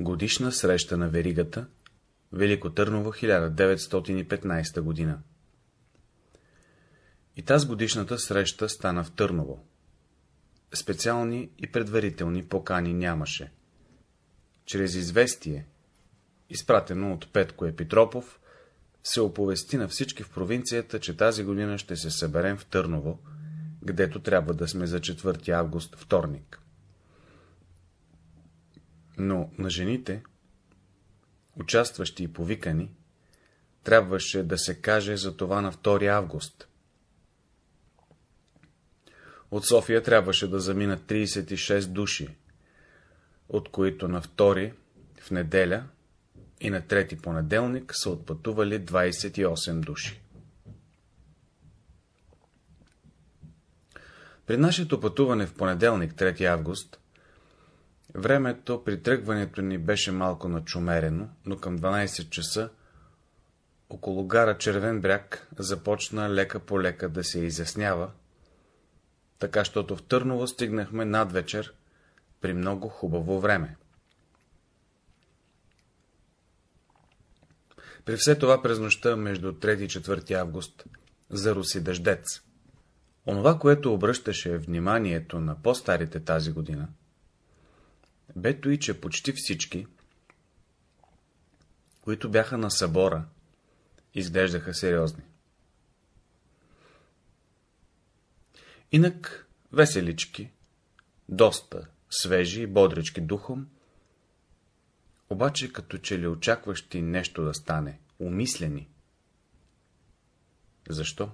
Годишна среща на веригата Велико Търново 1915 година И тази годишната среща стана в Търново. Специални и предварителни покани нямаше. Чрез известие, изпратено от Петко Епитропов, се оповести на всички в провинцията, че тази година ще се съберем в Търново, гдето трябва да сме за 4 август, вторник. Но на жените, участващи и повикани, трябваше да се каже за това на 2 август. От София трябваше да заминат 36 души, от които на 2 в неделя и на трети понеделник са отпътували 28 души. При нашето пътуване в понеделник, 3 август, времето при тръгването ни беше малко начумерено, но към 12 часа около гара Червен бряг започна лека по лека да се изяснява, така, щото в Търново стигнахме над вечер при много хубаво време. При все това през нощта между 3 и 4 август заруси дъждец. Онова, което обръщаше вниманието на по-старите тази година, бето и, че почти всички, които бяха на събора, изглеждаха сериозни. Инак веселички, доста свежи и бодрички духом, обаче като че ли очакващи нещо да стане, умислени. Защо?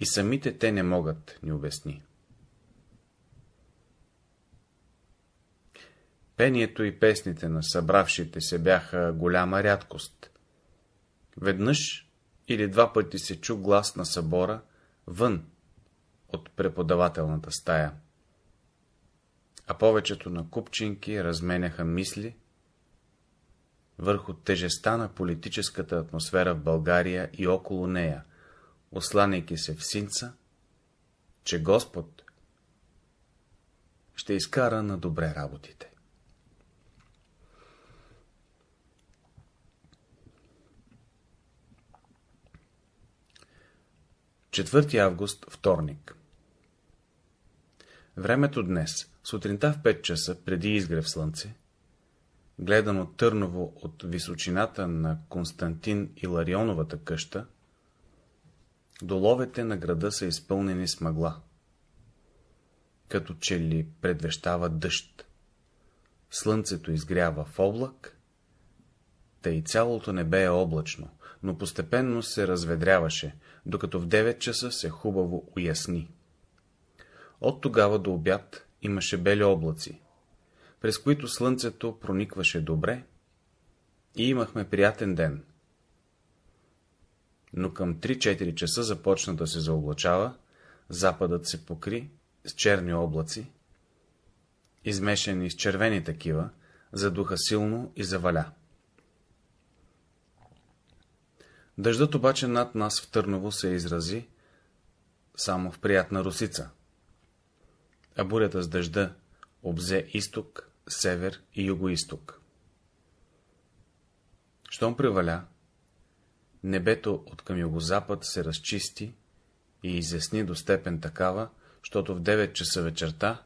И самите те не могат, ни обясни. Пението и песните на събравшите се бяха голяма рядкост. Веднъж или два пъти се чу глас на събора вън от преподавателната стая а повечето на купчинки разменяха мисли върху тежеста на политическата атмосфера в България и около нея, осланяйки се в синца, че Господ ще изкара на добре работите. Четвърти август, вторник Времето днес Сутринта в 5 часа, преди изгрев слънце, гледано Търново от височината на Константин Иларионовата къща, доловете на града са изпълнени с мъгла, като че ли предвещава дъжд. Слънцето изгрява в облак, тъй цялото небе е облачно, но постепенно се разведряваше, докато в 9 часа се хубаво уясни. От тогава до обяд имаше бели облаци, през които слънцето проникваше добре и имахме приятен ден. Но към 3-4 часа започна да се заоблачава, западът се покри с черни облаци, измешани с червени такива, задуха силно и заваля. Дъждът обаче над нас в Търново се изрази само в приятна русица а бурята с дъжда обзе изток, север и югоисток. Щом преваля, небето от към югозапад се разчисти и изясни до степен такава, защото в 9 часа вечерта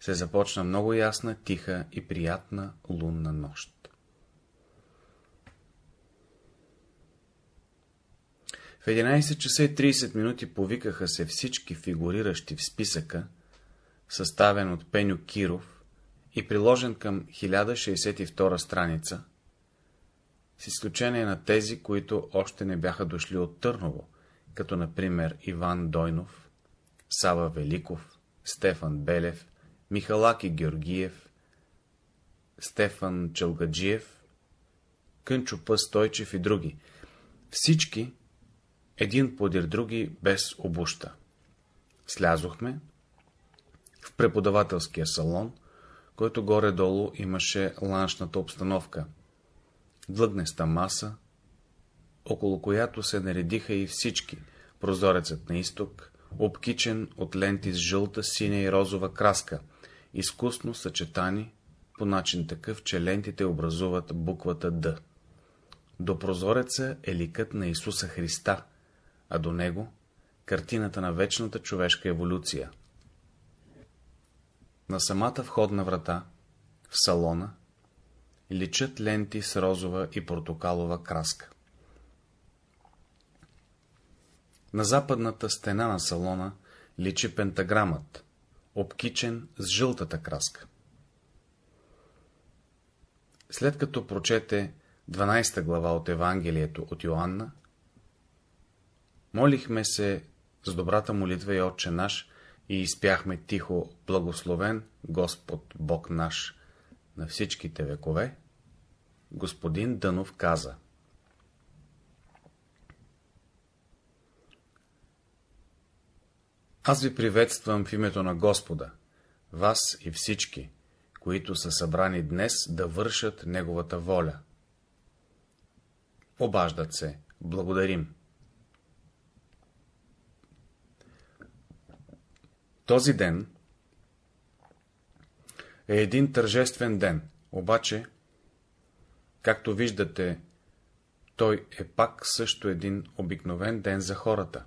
се започна много ясна, тиха и приятна лунна нощ. В 11 часа и 30 минути повикаха се всички фигуриращи в списъка, съставен от Пеню Киров и приложен към 1062 страница, с изключение на тези, които още не бяха дошли от Търново, като например Иван Дойнов, Сава Великов, Стефан Белев, Михалаки Георгиев, Стефан Челгаджиев, Кънчо Пъс Стойчев и други. Всички, един подир други, без обуща. Слязохме, в преподавателския салон, който горе-долу имаше ланшната обстановка. Длъгнеста маса, около която се наредиха и всички, прозорецът на изток, обкичен от ленти с жълта, синя и розова краска, изкусно съчетани по начин такъв, че лентите образуват буквата Д. До прозореца е ликът на Исуса Христа, а до него — картината на вечната човешка еволюция. На самата входна врата, в салона, личат ленти с розова и портокалова краска. На западната стена на салона личи пентаграмът, обкичен с жълтата краска. След като прочете 12 глава от Евангелието от Йоанна, молихме се с добрата молитва и Отче наш и изпяхме тихо Благословен Господ Бог наш на всичките векове, господин Дънов каза Аз ви приветствам в името на Господа, вас и всички, които са събрани днес да вършат Неговата воля. Обаждат се. Благодарим. Този ден е един тържествен ден, обаче, както виждате, той е пак също един обикновен ден за хората.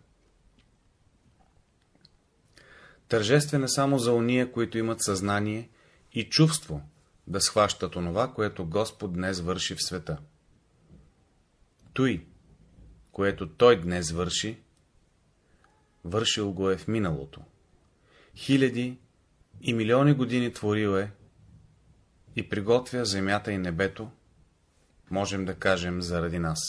Тържествен е само за уния, които имат съзнание и чувство да схващат онова, което Господ днес върши в света. Той, което Той днес върши, вършил го е в миналото. Хиляди и милиони години творил е и приготвя земята и небето, можем да кажем, заради нас.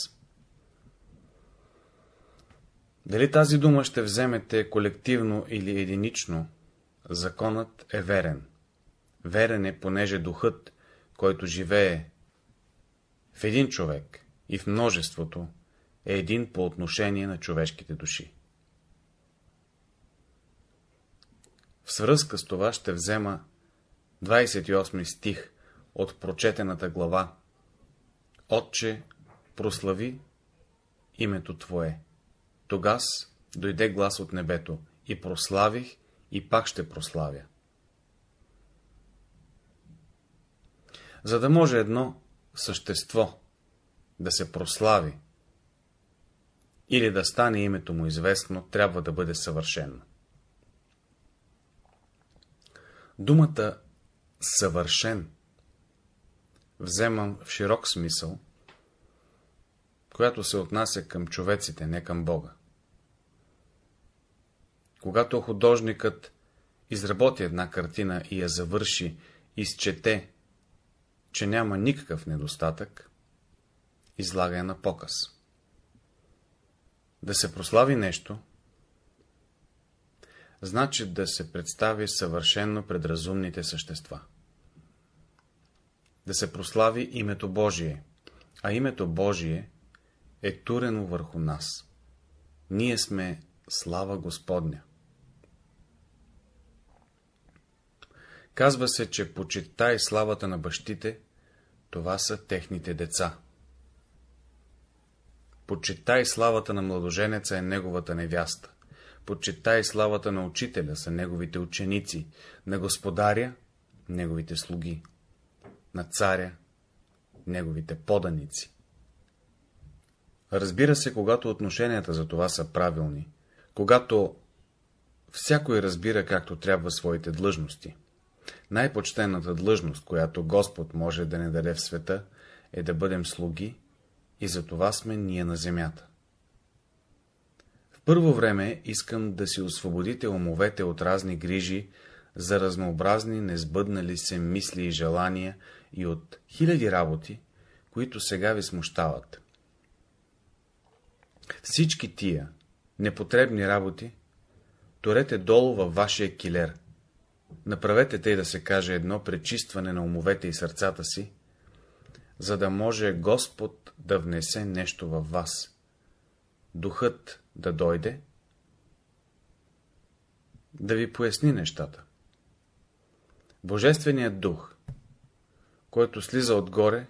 Дали тази дума ще вземете колективно или единично, законът е верен. Верен е, понеже духът, който живее в един човек и в множеството, е един по отношение на човешките души. В свръзка с това ще взема 28 стих от прочетената глава Отче, прослави името Твое. Тогас дойде глас от небето и прославих и пак ще прославя. За да може едно същество да се прослави или да стане името му известно, трябва да бъде съвършено. Думата съвършен вземам в широк смисъл, която се отнася към човеците, не към Бога. Когато художникът изработи една картина и я завърши, изчете, че няма никакъв недостатък, излага я на показ. Да се прослави нещо, значи да се представи съвършенно пред разумните същества. Да се прослави името Божие, а името Божие е турено върху нас. Ние сме слава Господня. Казва се, че почитай славата на бащите, това са техните деца. Почитай славата на младоженеца е неговата невяста. Почитай славата на учителя са неговите ученици, на господаря — неговите слуги, на царя — неговите поданици. Разбира се, когато отношенията за това са правилни, когато всякой разбира както трябва своите длъжности. Най-почтената длъжност, която Господ може да не даде в света, е да бъдем слуги и за това сме ние на земята. Първо време искам да си освободите умовете от разни грижи за разнообразни несбъднали се мисли и желания и от хиляди работи, които сега ви смущават. Всички тия непотребни работи торете долу във вашия килер. Направете тъй да се каже едно пречистване на умовете и сърцата си, за да може Господ да внесе нещо във вас. Духът да дойде, да ви поясни нещата. Божественият дух, който слиза отгоре,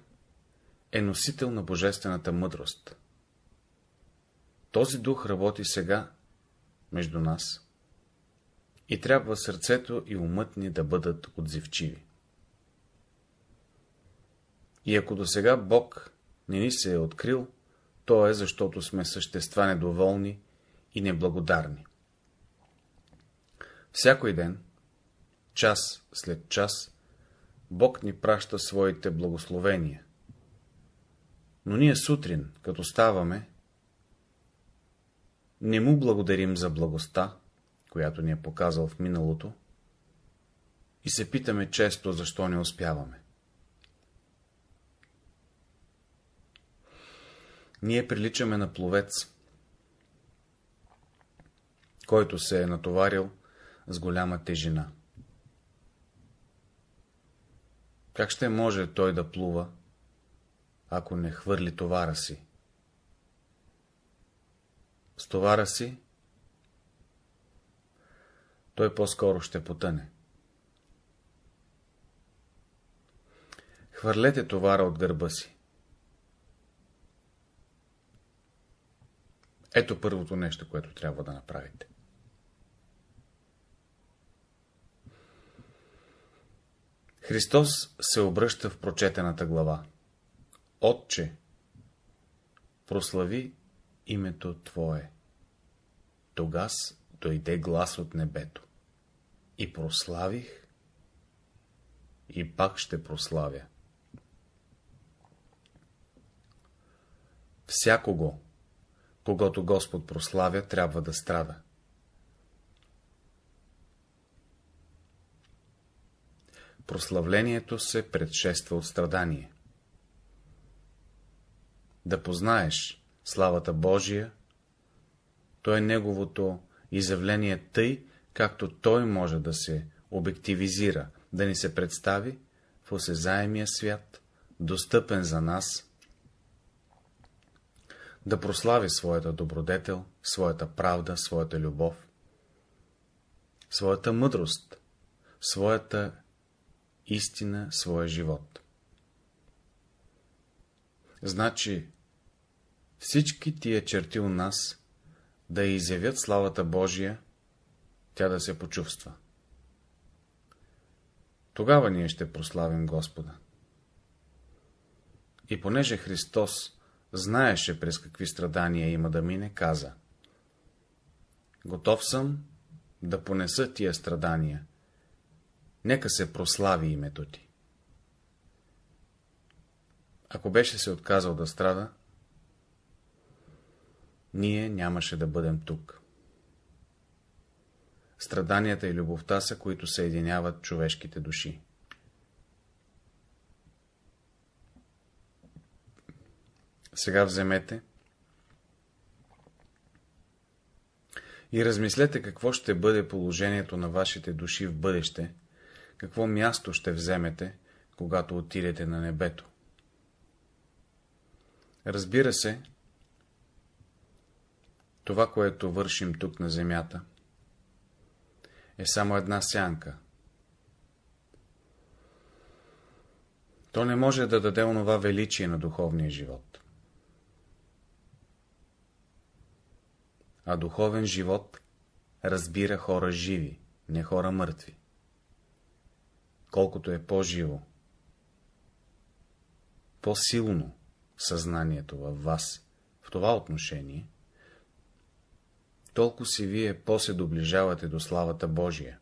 е носител на божествената мъдрост. Този дух работи сега между нас и трябва сърцето и умът ни да бъдат отзивчиви. И ако до сега Бог не ни се е открил, то е, защото сме същества недоволни и неблагодарни. Всякой ден, час след час, Бог ни праща своите благословения. Но ние сутрин, като ставаме, не му благодарим за благостта, която ни е показал в миналото, и се питаме често, защо не успяваме. Ние приличаме на пловец, който се е натоварил с голяма тежина. Как ще може той да плува, ако не хвърли товара си? С товара си той по-скоро ще потъне. Хвърлете товара от гърба си. Ето първото нещо, което трябва да направите. Христос се обръща в прочетената глава. Отче, прослави името Твое. Тогас дойде глас от небето. И прославих, и пак ще прославя. Всякого, когато Господ прославя, трябва да страда. Прославлението се предшества от страдание. Да познаеш славата Божия, то е Неговото изявление тъй, както Той може да се обективизира, да ни се представи в осезаемия свят, достъпен за нас, да прослави своята добродетел, своята правда, своята любов, своята мъдрост, своята истина, своя живот. Значи, всички тия черти у нас да изявят славата Божия, тя да се почувства. Тогава ние ще прославим Господа. И понеже Христос знаеше през какви страдания има да мине, каза Готов съм да понеса тия страдания. Нека се прослави името ти. Ако беше се отказал да страда, ние нямаше да бъдем тук. Страданията и любовта са, които съединяват човешките души. Сега вземете и размислете какво ще бъде положението на вашите души в бъдеще, какво място ще вземете, когато отидете на небето. Разбира се, това, което вършим тук на земята, е само една сянка. То не може да даде онова величие на духовния живот. А духовен живот разбира хора живи, не хора мъртви. Колкото е по-живо, по-силно съзнанието във вас в това отношение, толкова си вие по-се доближавате до славата Божия.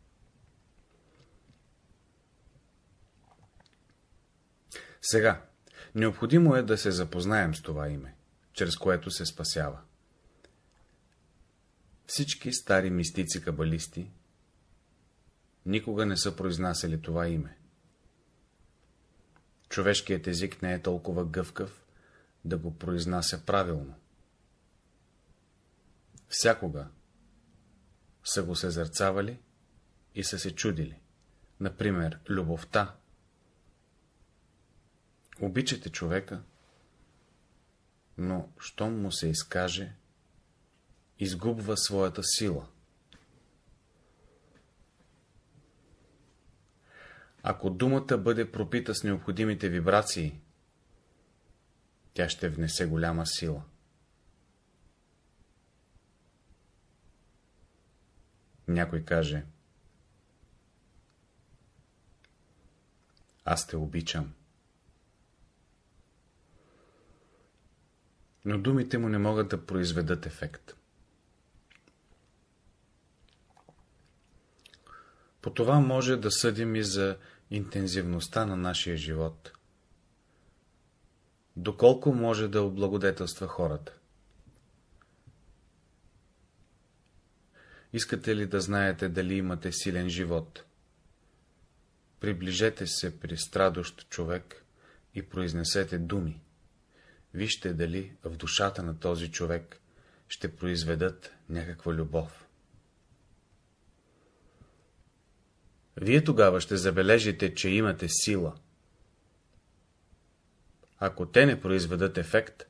Сега, необходимо е да се запознаем с това име, чрез което се спасява. Всички стари мистици-кабалисти никога не са произнасяли това име. Човешкият език не е толкова гъвкав да го произнася правилно всякога са го съзерцавали и са се чудили. Например, любовта. Обичате човека, но, щом му се изкаже, изгубва своята сила. Ако думата бъде пропита с необходимите вибрации, тя ще внесе голяма сила. Някой каже Аз те обичам. Но думите му не могат да произведат ефект. По това може да съдим и за интензивността на нашия живот. Доколко може да облагодетелства хората. Искате ли да знаете дали имате силен живот? Приближете се при страдощ човек и произнесете думи. Вижте дали в душата на този човек ще произведат някаква любов. Вие тогава ще забележите, че имате сила. Ако те не произведат ефект,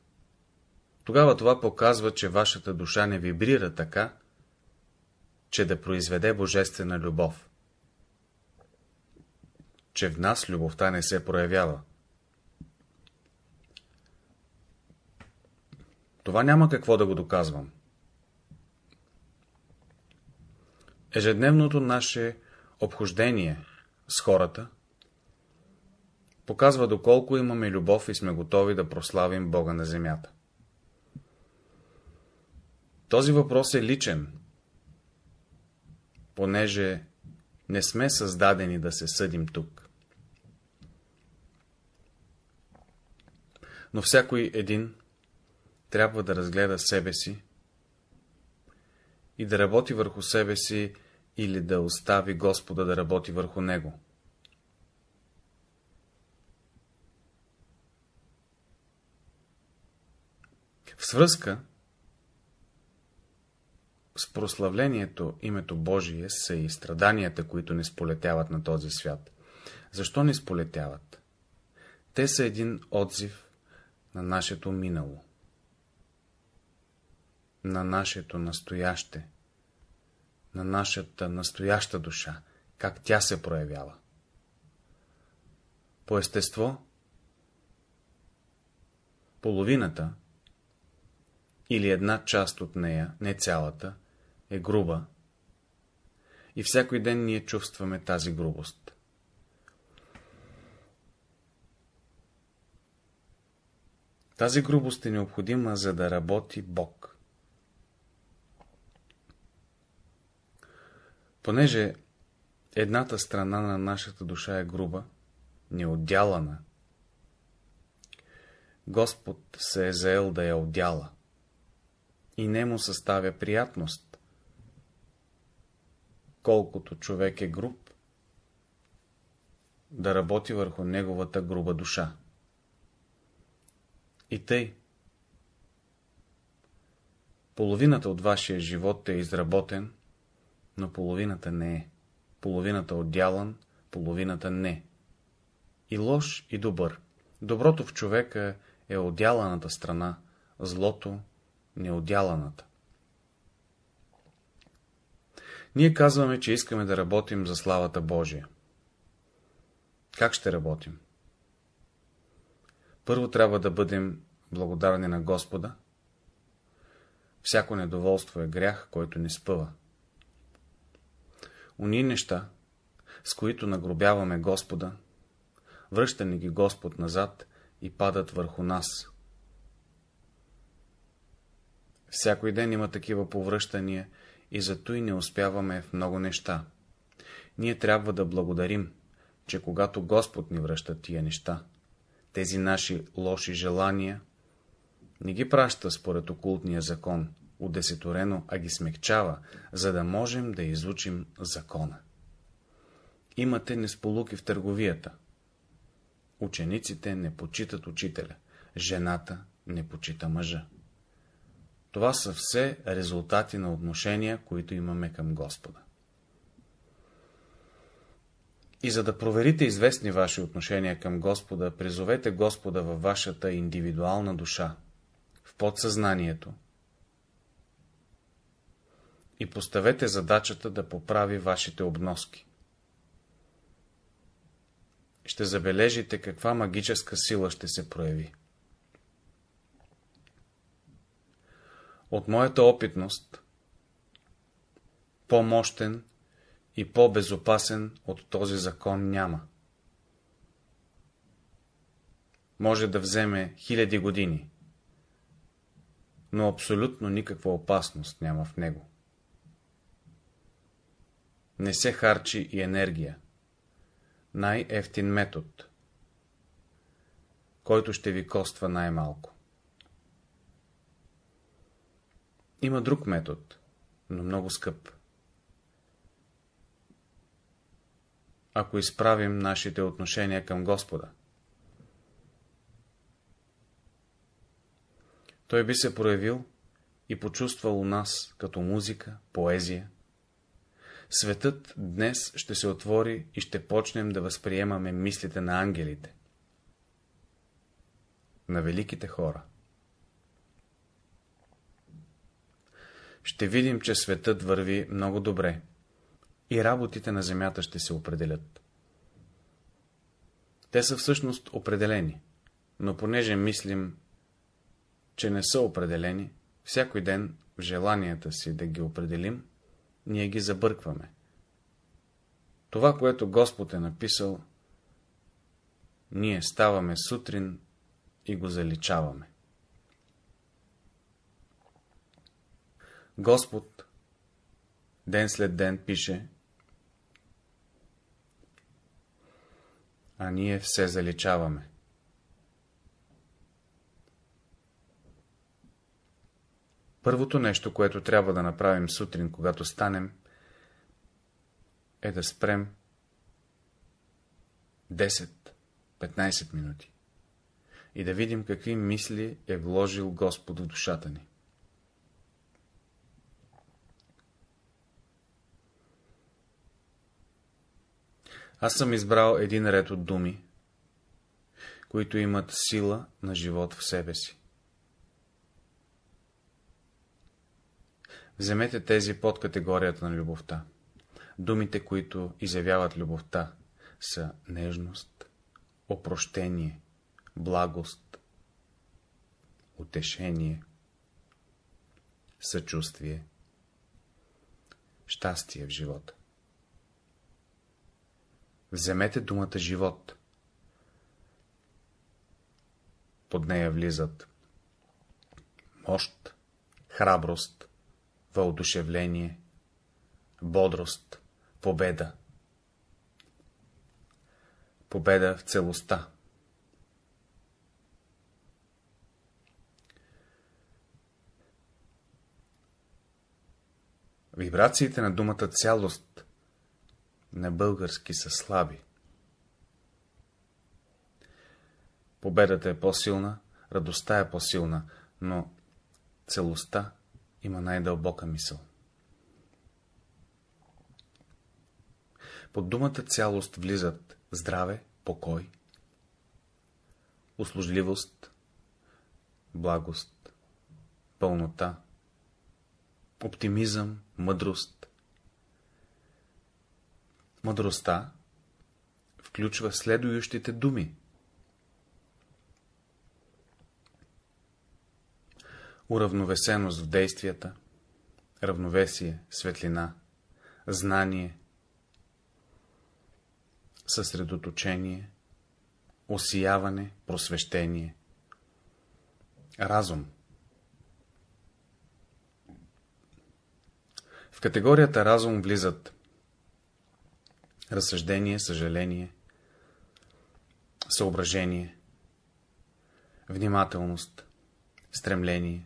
тогава това показва, че вашата душа не вибрира така, че да произведе божествена любов. Че в нас любовта не се проявява. Това няма какво да го доказвам. Ежедневното наше обхождение с хората показва доколко имаме любов и сме готови да прославим Бога на земята. Този въпрос е личен, понеже не сме създадени да се съдим тук. Но всякой един трябва да разгледа себе си и да работи върху себе си или да остави Господа да работи върху него. В свръзка с прославлението името Божие са и страданията, които не сполетяват на този свят. Защо не сполетяват? Те са един отзив на нашето минало, на нашето настояще, на нашата настояща душа, как тя се проявява. По естество, половината или една част от нея, не цялата, е груба и всякой ден ние чувстваме тази грубост. Тази грубост е необходима, за да работи Бог. Понеже едната страна на нашата душа е груба, неотдялана, Господ се е заел да я отдяла и не му съставя приятност. Колкото човек е груб, да работи върху неговата груба душа. И тъй. Половината от вашия живот е изработен, но половината не е. Половината отдялан, половината не. И лош, и добър. Доброто в човека е отдяланата страна, злото – неотдяланата. Ние казваме, че искаме да работим за славата Божия. Как ще работим? Първо трябва да бъдем благодарни на Господа. Всяко недоволство е грях, който ни спъва. Уни неща, с които нагробяваме Господа, връща ни ги Господ назад и падат върху нас. Всякой ден има такива повръщания и зато и не успяваме в много неща. Ние трябва да благодарим, че когато Господ ни връща тия неща, тези наши лоши желания, не ги праща според окултния закон, удесеторено, а ги смекчава, за да можем да изучим закона. Имате несполуки в търговията. Учениците не почитат учителя, жената не почита мъжа. Това са все резултати на отношения, които имаме към Господа. И за да проверите известни ваши отношения към Господа, призовете Господа във вашата индивидуална душа, в подсъзнанието, и поставете задачата да поправи вашите обноски. Ще забележите каква магическа сила ще се прояви. От моята опитност, по-мощен и по-безопасен от този закон няма. може да вземе хиляди години, но абсолютно никаква опасност няма в него. Не се харчи и енергия. Най-ефтин метод, който ще ви коства най-малко. Има друг метод, но много скъп. Ако изправим нашите отношения към Господа, той би се проявил и почувствал у нас като музика, поезия. Светът днес ще се отвори и ще почнем да възприемаме мислите на ангелите, на великите хора. Ще видим, че светът върви много добре и работите на земята ще се определят. Те са всъщност определени, но понеже мислим че не са определени, всякой ден в желанията си да ги определим, ние ги забъркваме. Това, което Господ е написал, ние ставаме сутрин и го заличаваме. Господ ден след ден пише, а ние все заличаваме. Първото нещо, което трябва да направим сутрин, когато станем, е да спрем 10-15 минути и да видим какви мисли е вложил Господ в душата ни. Аз съм избрал един ред от думи, които имат сила на живот в себе си. Вземете тези под категорията на любовта. Думите, които изявяват любовта, са нежност, опрощение, благост, утешение, съчувствие, щастие в живота. Вземете думата живот. Под нея влизат мощ, храброст, въодушевление, бодрост, победа. Победа в целостта. Вибрациите на думата цялост на български са слаби. Победата е по-силна, радостта е по-силна, но целостта има най-дълбока мисъл. Под думата цялост влизат здраве, покой, услужливост, благост, пълнота, оптимизъм, мъдрост. Мъдростта включва следующите думи. Уравновесеност в действията, равновесие, светлина, знание, съсредоточение, осияване, просвещение, разум. В категорията разум влизат разсъждение, съжаление, съображение, внимателност, стремление,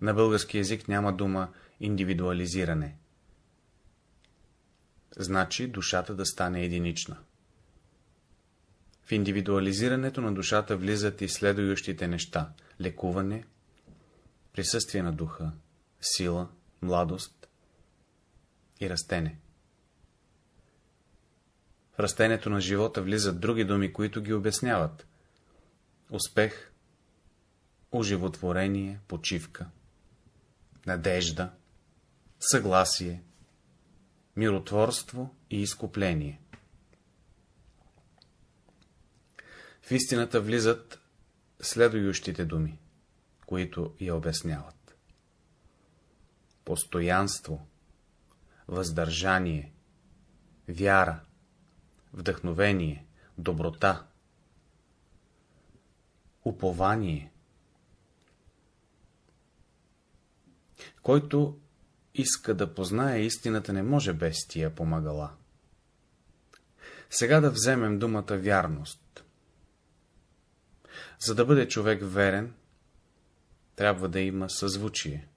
На български язик няма дума индивидуализиране. Значи душата да стане единична. В индивидуализирането на душата влизат и следующите неща – лекуване, присъствие на духа, сила, младост и растене. В растението на живота влизат други думи, които ги обясняват. Успех, оживотворение, почивка надежда, съгласие, миротворство и изкупление. В истината влизат следующите думи, които я обясняват. Постоянство, въздържание, вяра, вдъхновение, доброта, упование. Който иска да познае истината, не може без тия помагала. Сега да вземем думата вярност. За да бъде човек верен, трябва да има съзвучие.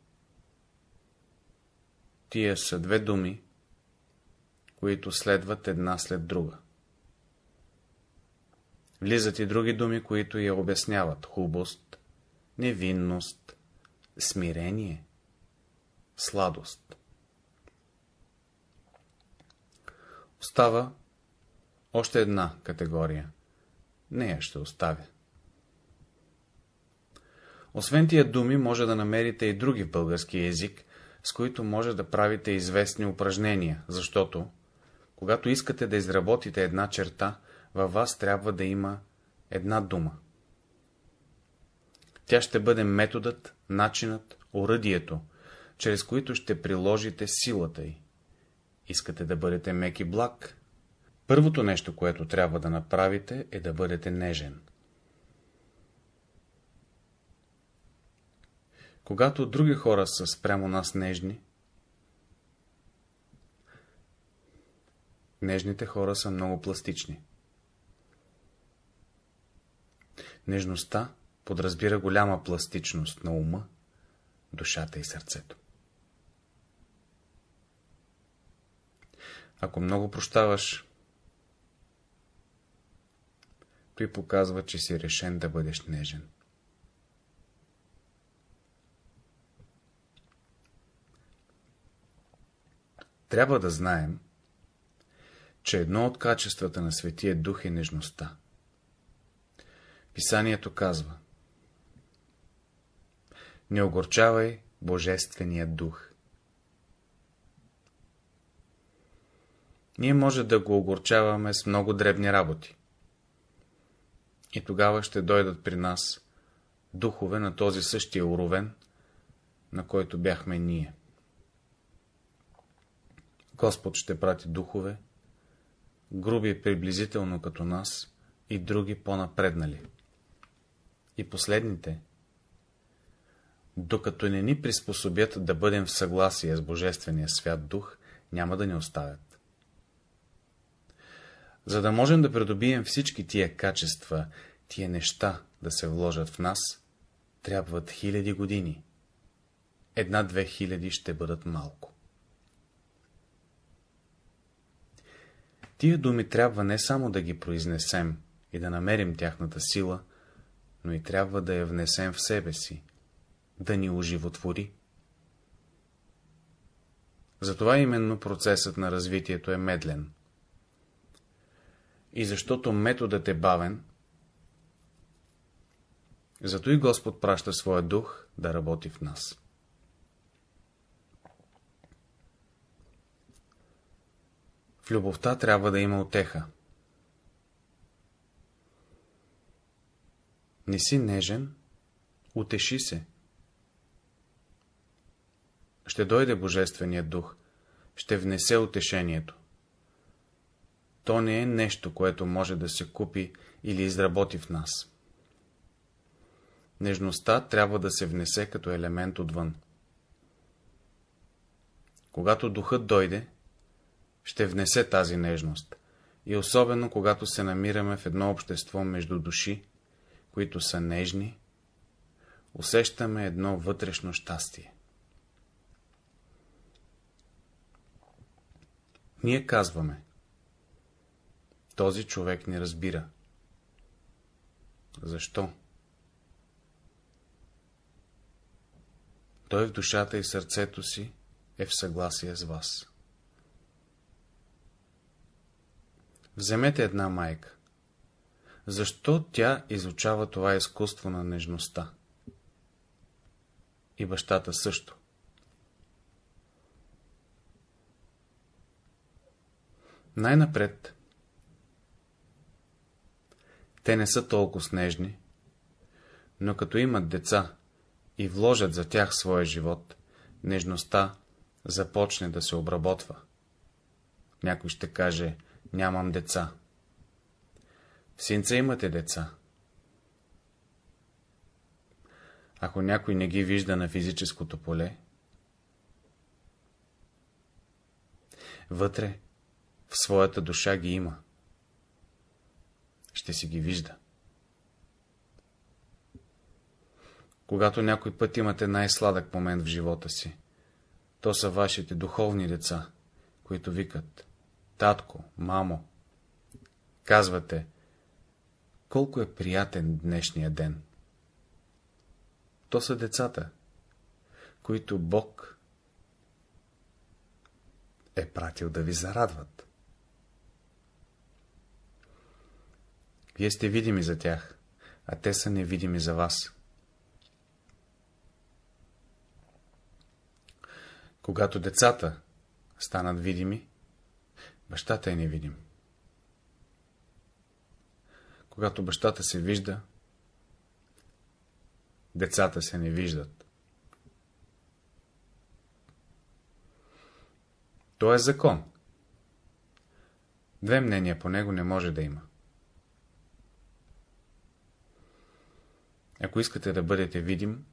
Тия са две думи, които следват една след друга. Влизат и други думи, които я обясняват. Хубост, невинност, смирение, сладост. Остава още една категория. Нея ще оставя. Освен тия думи, може да намерите и други в български език, с които може да правите известни упражнения, защото, когато искате да изработите една черта, във вас трябва да има една дума. Тя ще бъде методът, начинът, оръдието, чрез които ще приложите силата й. Искате да бъдете мек и благ? Първото нещо, което трябва да направите, е да бъдете нежен. Когато други хора са спрямо нас нежни, нежните хора са много пластични. Нежността подразбира голяма пластичност на ума, душата и сърцето. Ако много прощаваш, той показва, че си решен да бъдеш нежен. Трябва да знаем, че едно от качествата на Светия Дух е нежността. Писанието казва Не огорчавай Божествения Дух. Ние може да го огорчаваме с много дребни работи. И тогава ще дойдат при нас духове на този същия уровен, на който бяхме ние. Господ ще прати духове, груби приблизително като нас и други по-напреднали. И последните, докато не ни приспособят да бъдем в съгласие с Божествения свят дух, няма да ни оставят. За да можем да придобием всички тия качества, тия неща да се вложат в нас, трябват хиляди години. Една-две хиляди ще бъдат малко. Тия думи трябва не само да ги произнесем и да намерим тяхната сила, но и трябва да я внесем в себе си, да ни оживотвори. Затова именно процесът на развитието е медлен. И защото методът е бавен, зато и Господ праща своя дух да работи в нас. В любовта трябва да има отеха. Не си нежен, утеши се. Ще дойде Божественият дух, ще внесе утешението. То не е нещо, което може да се купи или изработи в нас. Нежността трябва да се внесе като елемент отвън. Когато духът дойде, ще внесе тази нежност, и особено когато се намираме в едно общество между души, които са нежни, усещаме едно вътрешно щастие. Ние казваме, този човек не разбира. Защо? Той в душата и сърцето си е в съгласие с вас. Вземете една майка. Защо тя изучава това изкуство на нежността? И бащата също. Най-напред, те не са толкова снежни, но като имат деца и вложат за тях своя живот, нежността започне да се обработва. Някой ще каже, нямам деца. В синца имате деца. Ако някой не ги вижда на физическото поле, вътре, в своята душа ги има. Ще си ги вижда. Когато някой път имате най-сладък момент в живота си, то са вашите духовни деца, които викат «Татко, мамо». Казвате «Колко е приятен днешния ден». То са децата, които Бог е пратил да ви зарадват. Вие сте видими за тях, а те са невидими за вас. Когато децата станат видими, бащата е невидим. Когато бащата се вижда, децата се не виждат. То е закон. Две мнения по него не може да има. Ако искате да бъдете видим,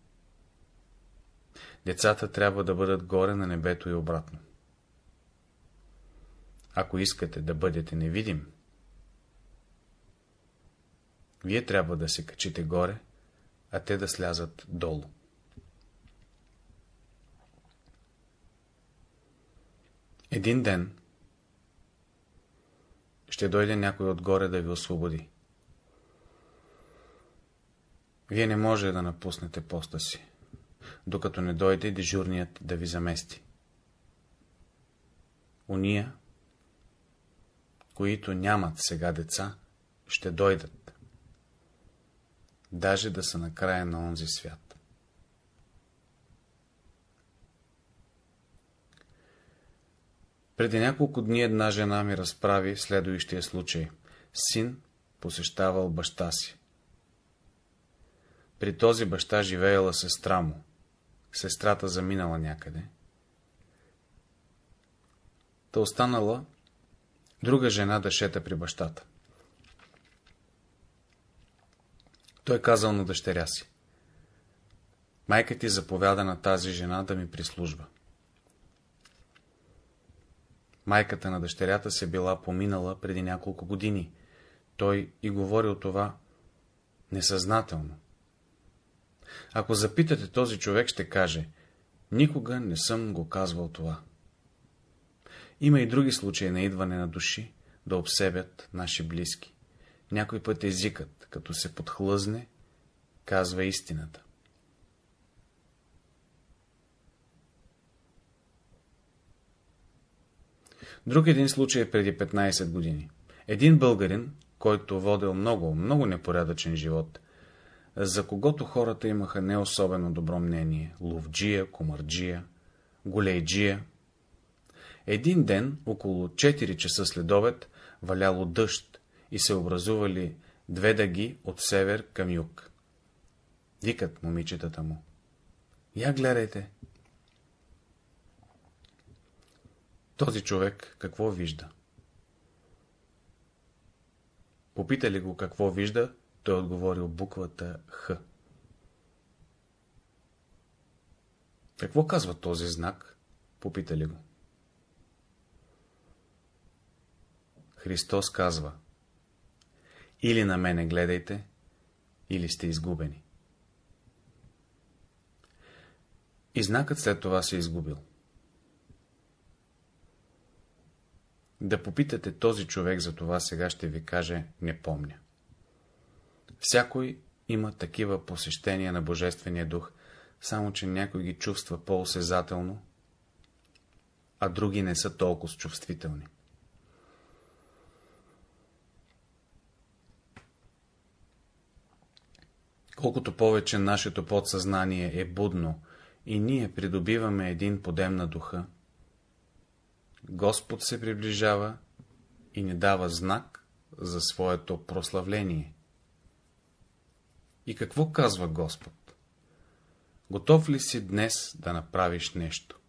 децата трябва да бъдат горе на небето и обратно. Ако искате да бъдете невидим, вие трябва да се качите горе, а те да слязат долу. Един ден ще дойде някой отгоре да ви освободи. Вие не може да напуснете поста си, докато не дойде дежурният да ви замести. Уния, които нямат сега деца, ще дойдат, даже да са на края на онзи свят. Преди няколко дни една жена ми разправи следующия случай. Син посещавал баща си. При този баща живеела сестра му. Сестрата заминала някъде. Та останала друга жена да шета при бащата. Той казал на дъщеря си. Майка ти заповяда на тази жена да ми прислужва. Майката на дъщерята се била поминала преди няколко години. Той и говорил това несъзнателно. Ако запитате този човек, ще каже, никога не съм го казвал това. Има и други случаи на идване на души, да обсебят наши близки. Някой път езикът, като се подхлъзне, казва истината. Друг един случай е преди 15 години. Един българин, който водил много, много непорядъчен живот, за когото хората имаха не особено добро мнение — ловджия, комарджия, голейджия. Един ден, около 4 часа след обед, валяло дъжд и се образували две дъги от север към юг. Викат момичетата му. Я гледайте. Този човек какво вижда? Попитали го какво вижда, той отговорил буквата Х. Какво казва този знак? Попитали го. Христос казва Или на мене гледайте, или сте изгубени. И знакът след това се изгубил. Да попитате този човек за това, сега ще ви каже, не помня. Всякой има такива посещения на Божествения дух, само че някой ги чувства по-осезателно, а други не са толкова чувствителни. Колкото повече нашето подсъзнание е будно и ние придобиваме един подем на духа, Господ се приближава и ни дава знак за своето прославление. И какво казва Господ? Готов ли си днес да направиш нещо?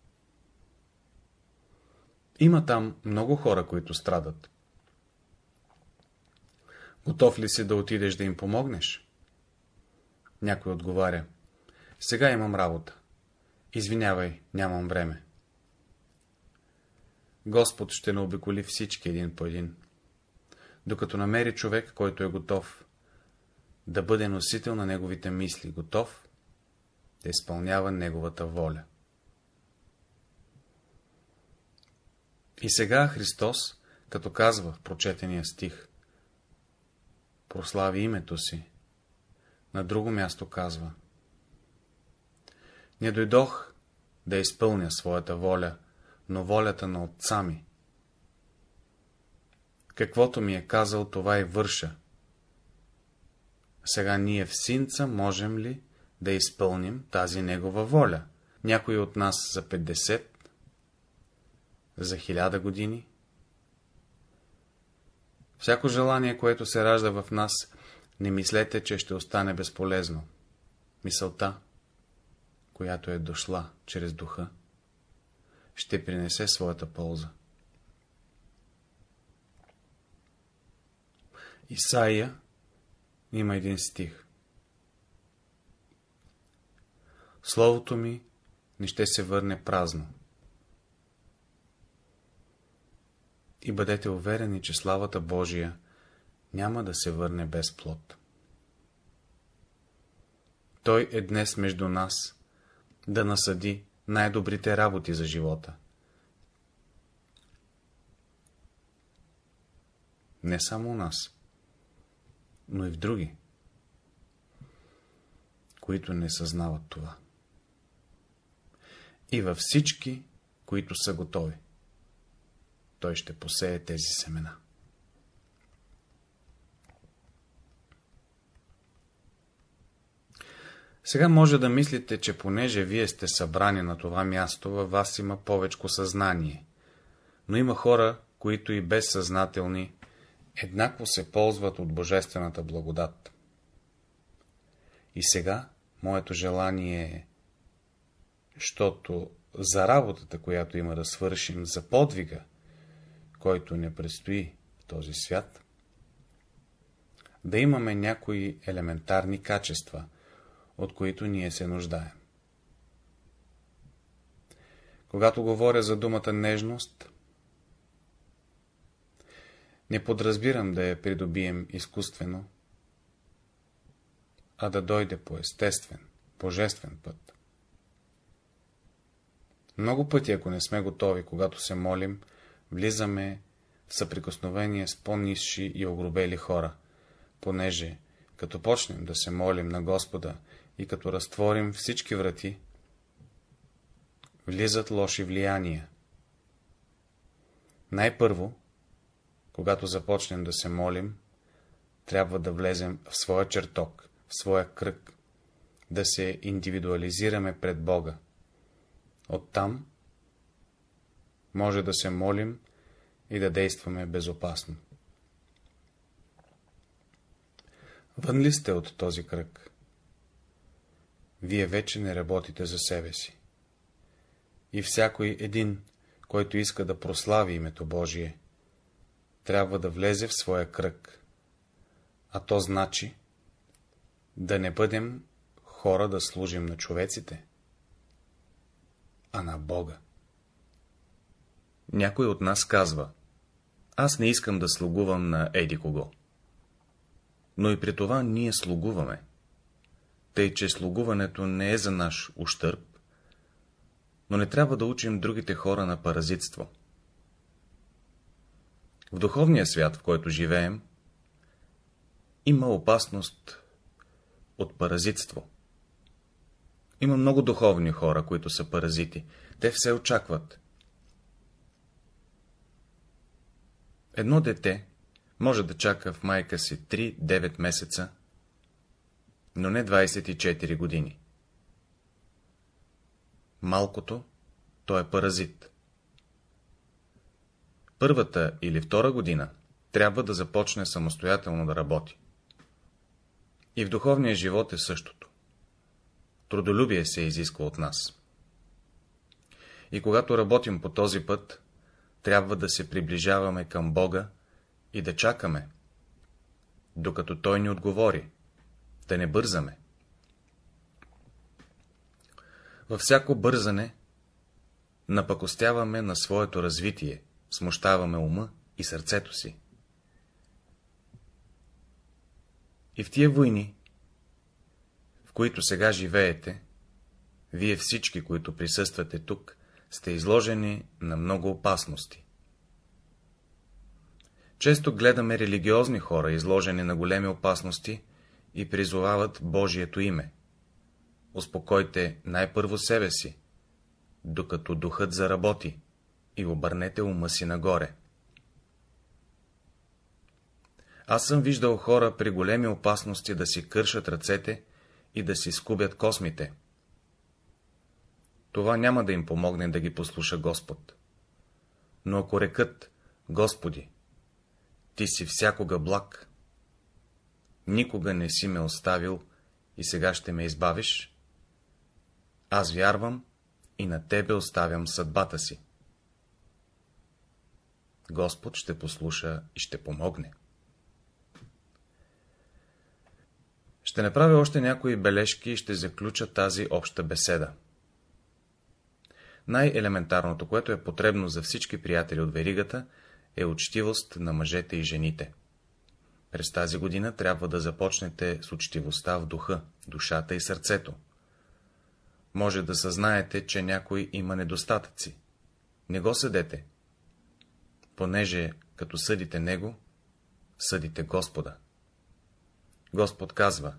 Има там много хора, които страдат. Готов ли си да отидеш да им помогнеш? Някой отговаря. Сега имам работа. Извинявай, нямам време. Господ ще наобиколи всички един по един. Докато намери човек, който е готов да бъде носител на неговите мисли, готов да изпълнява неговата воля. И сега Христос, като казва в прочетения стих, прослави името си, на друго място казва, не дойдох да изпълня своята воля, но волята на отца ми. Каквото ми е казал, това и върша. Сега ние в синца можем ли да изпълним тази негова воля? Някой от нас за 50, за 1000 години? Всяко желание, което се ражда в нас, не мислете, че ще остане безполезно. Мисълта, която е дошла чрез духа, ще принесе своята полза. Исаия има един стих. Словото ми не ще се върне празно. И бъдете уверени, че славата Божия няма да се върне без плод. Той е днес между нас да насъди най-добрите работи за живота. Не само у нас, но и в други, които не съзнават това. И във всички, които са готови. Той ще посее тези семена. Сега може да мислите, че понеже вие сте събрани на това място, във вас има повечко съзнание. Но има хора, които и безсъзнателни, еднакво се ползват от Божествената благодат. И сега моето желание е, защото за работата, която има да свършим, за подвига, който не предстои в този свят, да имаме някои елементарни качества – от които ние се нуждаем. Когато говоря за думата нежност, не подразбирам да я придобием изкуствено, а да дойде по естествен, божествен път. Много пъти, ако не сме готови, когато се молим, влизаме в съприкосновение с по-низши и огробели хора, понеже, като почнем да се молим на Господа и като разтворим всички врати, влизат лоши влияния. Най-първо, когато започнем да се молим, трябва да влезем в своя чертог, в своя кръг, да се индивидуализираме пред Бога. Оттам може да се молим и да действаме безопасно. Вън ли сте от този кръг? вие вече не работите за себе си. И всякой един, който иска да прослави името Божие, трябва да влезе в своя кръг. А то значи да не бъдем хора да служим на човеците, а на Бога. Някой от нас казва, аз не искам да слугувам на еди кого. Но и при това ние слугуваме тъй че слугуването не е за наш ущърп, но не трябва да учим другите хора на паразитство. В духовния свят, в който живеем, има опасност от паразитство. Има много духовни хора, които са паразити. Те все очакват. Едно дете може да чака в майка си 3-9 месеца, но не 24 години. Малкото, то е паразит. Първата или втора година трябва да започне самостоятелно да работи. И в духовния живот е същото. Трудолюбие се изисква от нас. И когато работим по този път, трябва да се приближаваме към Бога и да чакаме, докато той ни отговори. Да не бързаме. Във всяко бързане напакостяваме на своето развитие, смущаваме ума и сърцето си. И в тия войни, в които сега живеете, вие всички, които присъствате тук, сте изложени на много опасности. Често гледаме религиозни хора, изложени на големи опасности и призовават Божието име. Успокойте най-първо себе си, докато духът заработи и обърнете ума си нагоре. Аз съм виждал хора при големи опасности да си кършат ръцете и да си скубят космите. Това няма да им помогне да ги послуша Господ. Но ако рекат, Господи, Ти си всякога благ, никога не си ме оставил и сега ще ме избавиш, аз вярвам и на Тебе оставям съдбата си. Господ ще послуша и ще помогне. Ще направя още някои бележки и ще заключа тази обща беседа. Най-елементарното, което е потребно за всички приятели от веригата, е учтивост на мъжете и жените. През тази година трябва да започнете с учтивостта в духа, душата и сърцето. Може да съзнаете, че някой има недостатъци. Не го съдете, понеже, като съдите него, съдите Господа. Господ казва,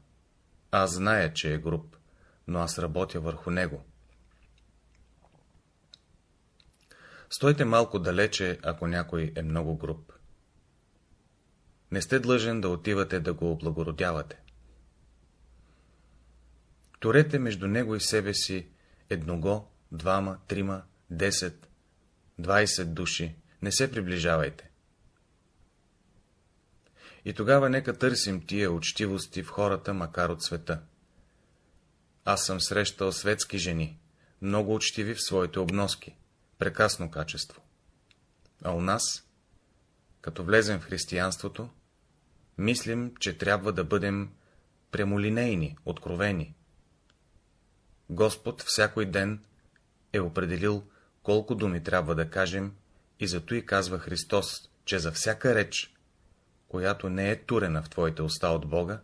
аз зная, че е груб, но аз работя върху него. Стойте малко далече, ако някой е много груб. Не сте длъжен да отивате да го облагородявате. Торете между него и себе си едного, двама, трима, десет, двайсет души. Не се приближавайте. И тогава нека търсим тия учтивости в хората, макар от света. Аз съм срещал светски жени, много учтиви в своите обноски, прекрасно качество. А у нас, като влезем в християнството, мислим, че трябва да бъдем прямолинейни, откровени. Господ всякой ден е определил колко думи трябва да кажем и зато и казва Христос, че за всяка реч, която не е турена в твоите уста от Бога,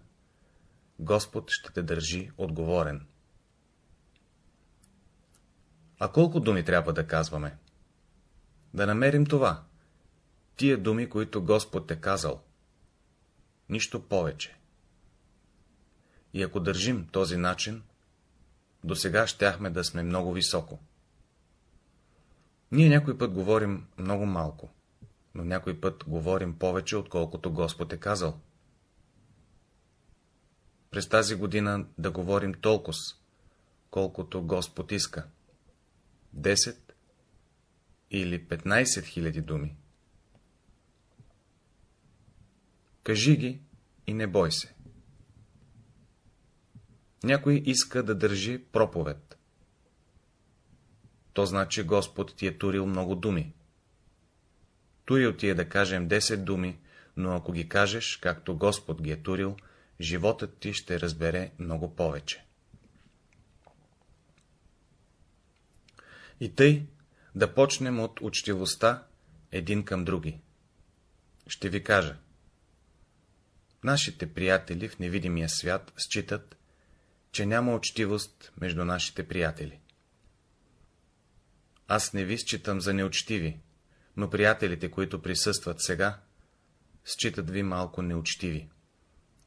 Господ ще те държи отговорен. А колко думи трябва да казваме? Да намерим това. Тия думи, които Господ е казал. Нищо повече. И ако държим този начин, до сега щяхме да сме много високо. Ние някой път говорим много малко, но някой път говорим повече, отколкото Господ е казал. През тази година да говорим толкова, колкото Господ иска. 10 или 15 хиляди думи. Кажи ги и не бой се. Някой иска да държи проповед. То значи Господ ти е турил много думи. Турил ти е да кажем 10 думи, но ако ги кажеш, както Господ ги е турил, животът ти ще разбере много повече. И тъй да почнем от учтивостта един към други. Ще ви кажа. Нашите приятели в невидимия свят считат, че няма учтивост между нашите приятели. Аз не ви считам за неучтиви, но приятелите, които присъстват сега, считат ви малко неучтиви.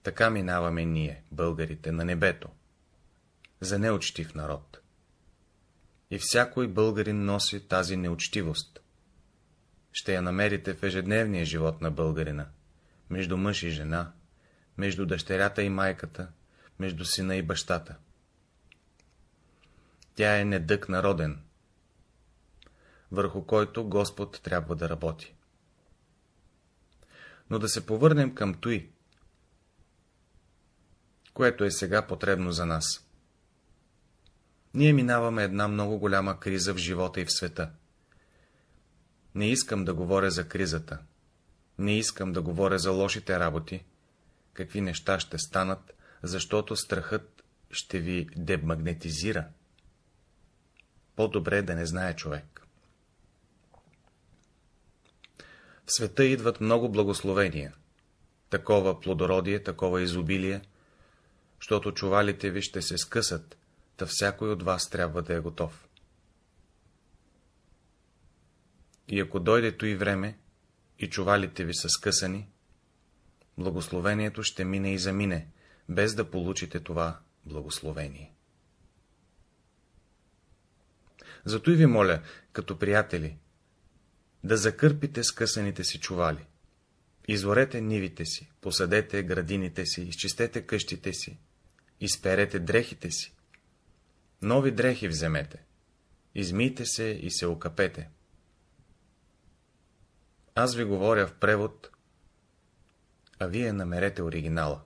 Така минаваме ние, българите, на небето, за неучтив народ. И всякой българин носи тази неучтивост. Ще я намерите в ежедневния живот на българина, между мъж и жена, между дъщерята и майката, между сина и бащата. Тя е недък народен, върху който Господ трябва да работи. Но да се повърнем към той, което е сега потребно за нас. Ние минаваме една много голяма криза в живота и в света. Не искам да говоря за кризата. Не искам да говоря за лошите работи, какви неща ще станат, защото страхът ще ви демагнетизира. По-добре да не знае човек. В света идват много благословения, такова плодородие, такова изобилие, защото чувалите ви ще се скъсат, та всякой от вас трябва да е готов. И ако дойде и време, и чувалите ви са скъсани, благословението ще мине и замине, без да получите това благословение. Зато и ви моля, като приятели, да закърпите скъсаните си чували. Изорете нивите си, посадете градините си, изчистете къщите си, изперете дрехите си. Нови дрехи вземете, измийте се и се окапете. Аз ви говоря в превод, а вие намерете оригинала.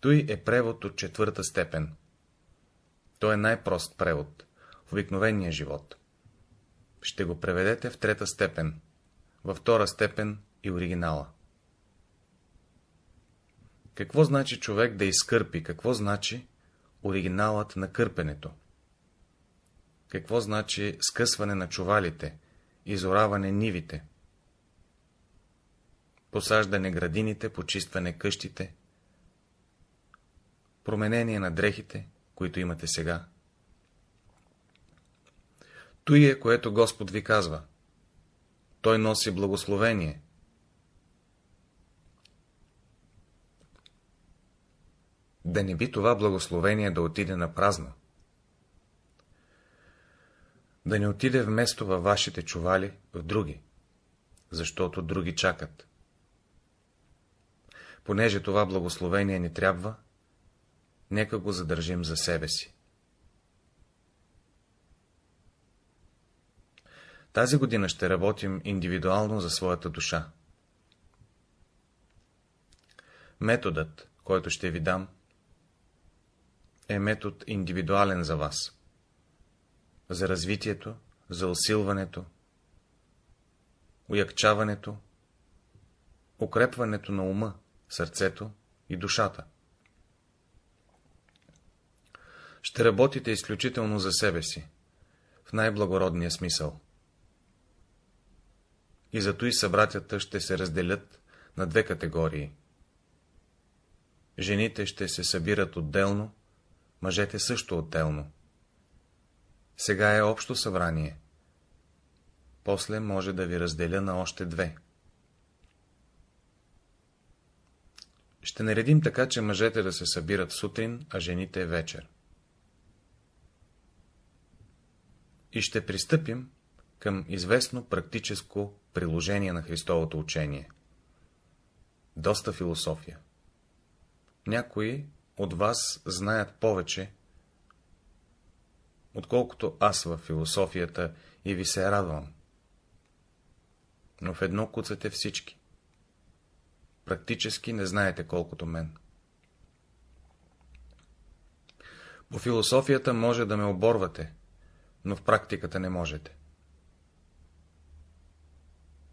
Той е превод от четвърта степен. Той е най-прост превод, в обикновения живот. Ще го преведете в трета степен, във втора степен и оригинала. Какво значи човек да изкърпи? Какво значи оригиналът на кърпенето? Какво значи скъсване на чувалите, изораване нивите, посаждане градините, почистване къщите, променение на дрехите, които имате сега. Той е, което Господ ви казва. Той носи благословение. Да не би това благословение да отиде на празно. Да не отиде вместо във вашите чували в други, защото други чакат. Понеже това благословение ни трябва, нека го задържим за себе си. Тази година ще работим индивидуално за своята душа. Методът, който ще ви дам, е метод индивидуален за вас. За развитието, за усилването, уякчаването, укрепването на ума, сърцето и душата. Ще работите изключително за себе си, в най-благородния смисъл. И зато и събратята ще се разделят на две категории. Жените ще се събират отделно, мъжете също отделно. Сега е общо събрание. После може да ви разделя на още две. Ще наредим така, че мъжете да се събират сутрин, а жените вечер. И ще пристъпим към известно практическо приложение на Христовото учение. Доста философия. Някои от вас знаят повече, отколкото аз в философията и ви се радвам. Но в едно куцате всички. Практически не знаете колкото мен. По философията може да ме оборвате, но в практиката не можете.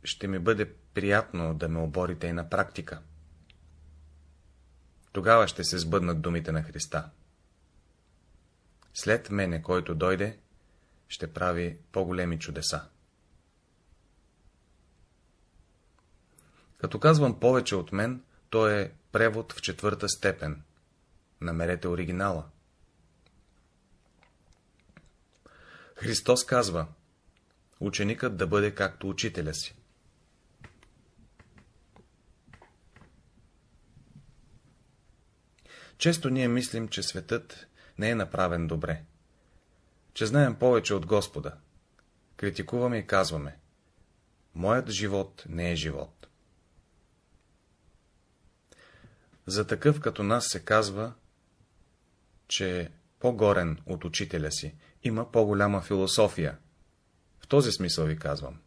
Ще ми бъде приятно да ме оборите и на практика. Тогава ще се сбъднат думите на Христа. След мене, който дойде, ще прави по-големи чудеса. Като казвам повече от мен, то е превод в четвърта степен. Намерете оригинала. Христос казва, ученикът да бъде както учителя си. Често ние мислим, че светът не е направен добре, че знаем повече от Господа. Критикуваме и казваме, моят живот не е живот. За такъв като нас се казва, че по-горен от учителя си, има по-голяма философия. В този смисъл ви казвам.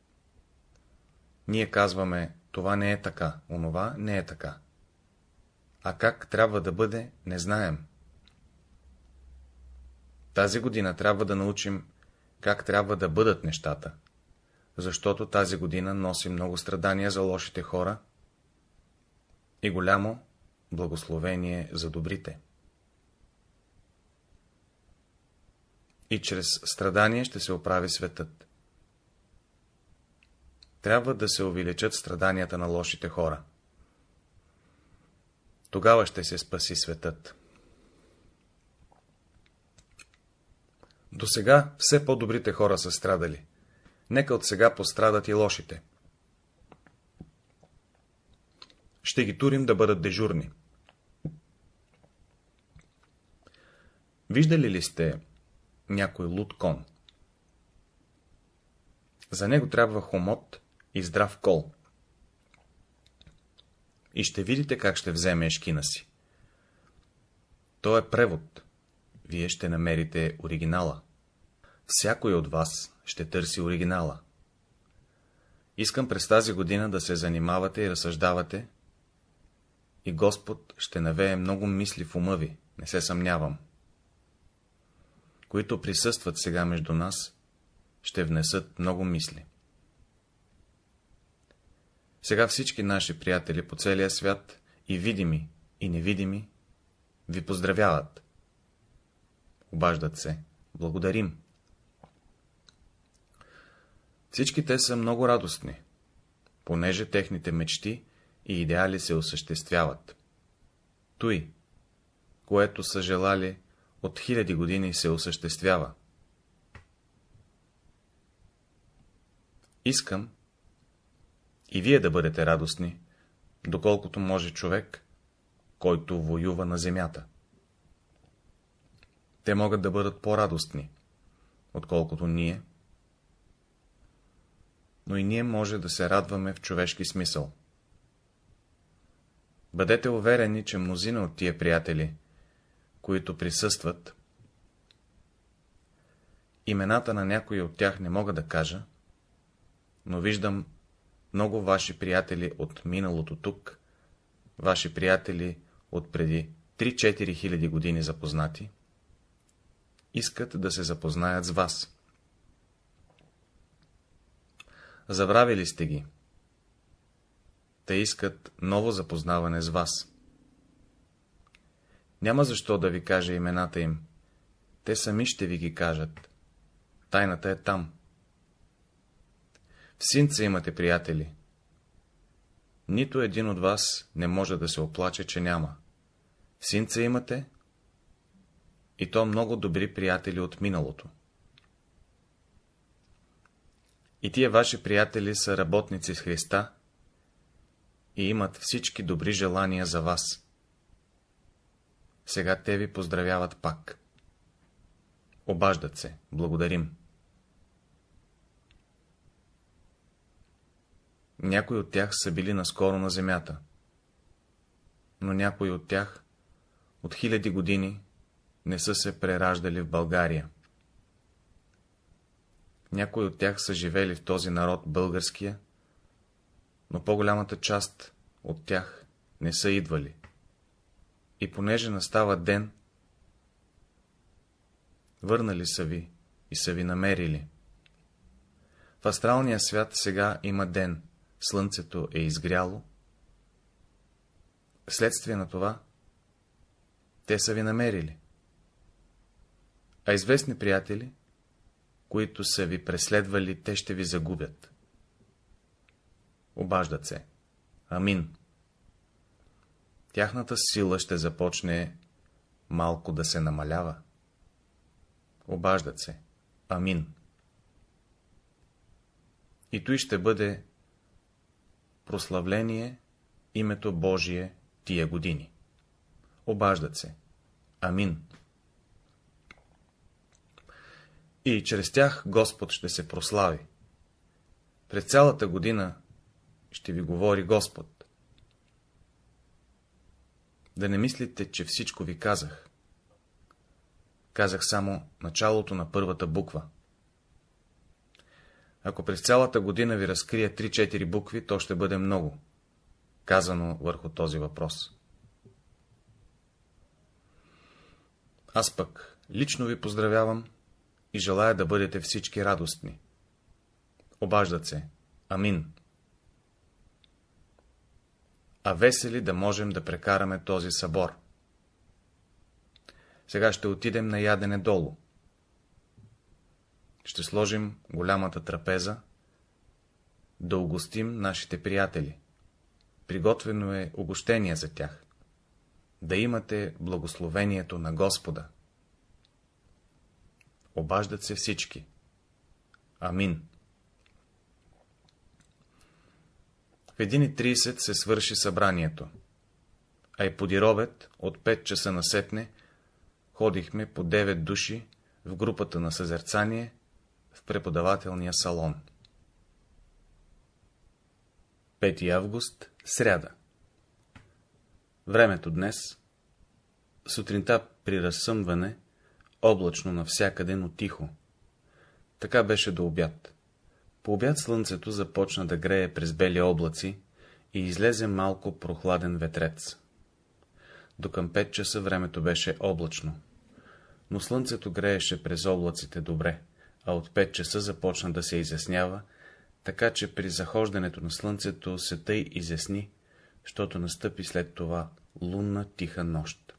Ние казваме, това не е така, онова не е така. А как трябва да бъде, не знаем. Тази година трябва да научим как трябва да бъдат нещата, защото тази година носи много страдания за лошите хора и голямо благословение за добрите. И чрез страдание ще се оправи светът. Трябва да се увеличат страданията на лошите хора. Тогава ще се спаси светът. До сега все по-добрите хора са страдали. Нека от сега пострадат и лошите. Ще ги турим да бъдат дежурни. Виждали ли сте някой луд кон? За него трябва хомот и здрав кол. И ще видите как ще вземе ешкина си. То е превод. Вие ще намерите оригинала. Всякой от вас ще търси оригинала. Искам през тази година да се занимавате и разсъждавате, и Господ ще навее много мисли в ума ви, не се съмнявам. Които присъстват сега между нас, ще внесат много мисли. Сега всички наши приятели по целия свят, и видими, и невидими, ви поздравяват. Обаждат се. Благодарим. Всички те са много радостни, понеже техните мечти и идеали се осъществяват. Той, което са желали от хиляди години, се осъществява. Искам и вие да бъдете радостни, доколкото може човек, който воюва на земята. Те могат да бъдат по-радостни, отколкото ние, но и ние може да се радваме в човешки смисъл. Бъдете уверени, че мнозина от тия приятели, които присъстват, имената на някои от тях не мога да кажа, но виждам много ваши приятели от миналото тук, ваши приятели от преди 3-4 хиляди години запознати, искат да се запознаят с вас. Забравили сте ги. Те искат ново запознаване с вас. Няма защо да ви кажа имената им. Те сами ще ви ги кажат. Тайната е там. В синца имате приятели. Нито един от вас не може да се оплаче, че няма. В синца имате и то много добри приятели от миналото. И тия ваши приятели са работници с Христа и имат всички добри желания за вас. Сега те ви поздравяват пак. Обаждат се. Благодарим. Някои от тях са били наскоро на земята, но някои от тях от хиляди години не са се прераждали в България. Някои от тях са живели в този народ българския, но по-голямата част от тях не са идвали. И понеже настава ден, върнали са ви и са ви намерили. В астралния свят сега има ден, слънцето е изгряло. Следствие на това, те са ви намерили. А известни приятели, които са ви преследвали, те ще ви загубят. Обаждат се. Амин. Тяхната сила ще започне малко да се намалява. Обаждат се. Амин. И той ще бъде прославление името Божие тия години. Обаждат се. Амин. И чрез тях Господ ще се прослави. През цялата година ще ви говори Господ. Да не мислите, че всичко ви казах. Казах само началото на първата буква. Ако през цялата година ви разкрия 3-4 букви, то ще бъде много, казано върху този въпрос. Аз пък лично ви поздравявам и желая да бъдете всички радостни. Обаждат се. Амин. а весели да можем да прекараме този събор. Сега ще отидем на ядене долу. Ще сложим голямата трапеза, да угостим нашите приятели. Приготвено е угощение за тях. Да имате благословението на Господа. Обаждат се всички. Амин. В 1.30 се свърши събранието, а и подировет от 5 часа насетне ходихме по 9 души в групата на съзерцание преподавателния салон. 5 август, сряда. Времето днес, сутринта при разсъмване, облачно навсякъде, но тихо. Така беше до обяд. По обяд слънцето започна да грее през бели облаци и излезе малко прохладен ветрец. До към 5 часа времето беше облачно, но слънцето грееше през облаците добре, а от 5 часа започна да се изяснява, така че при захождането на слънцето се тъй изясни, защото настъпи след това лунна тиха нощ.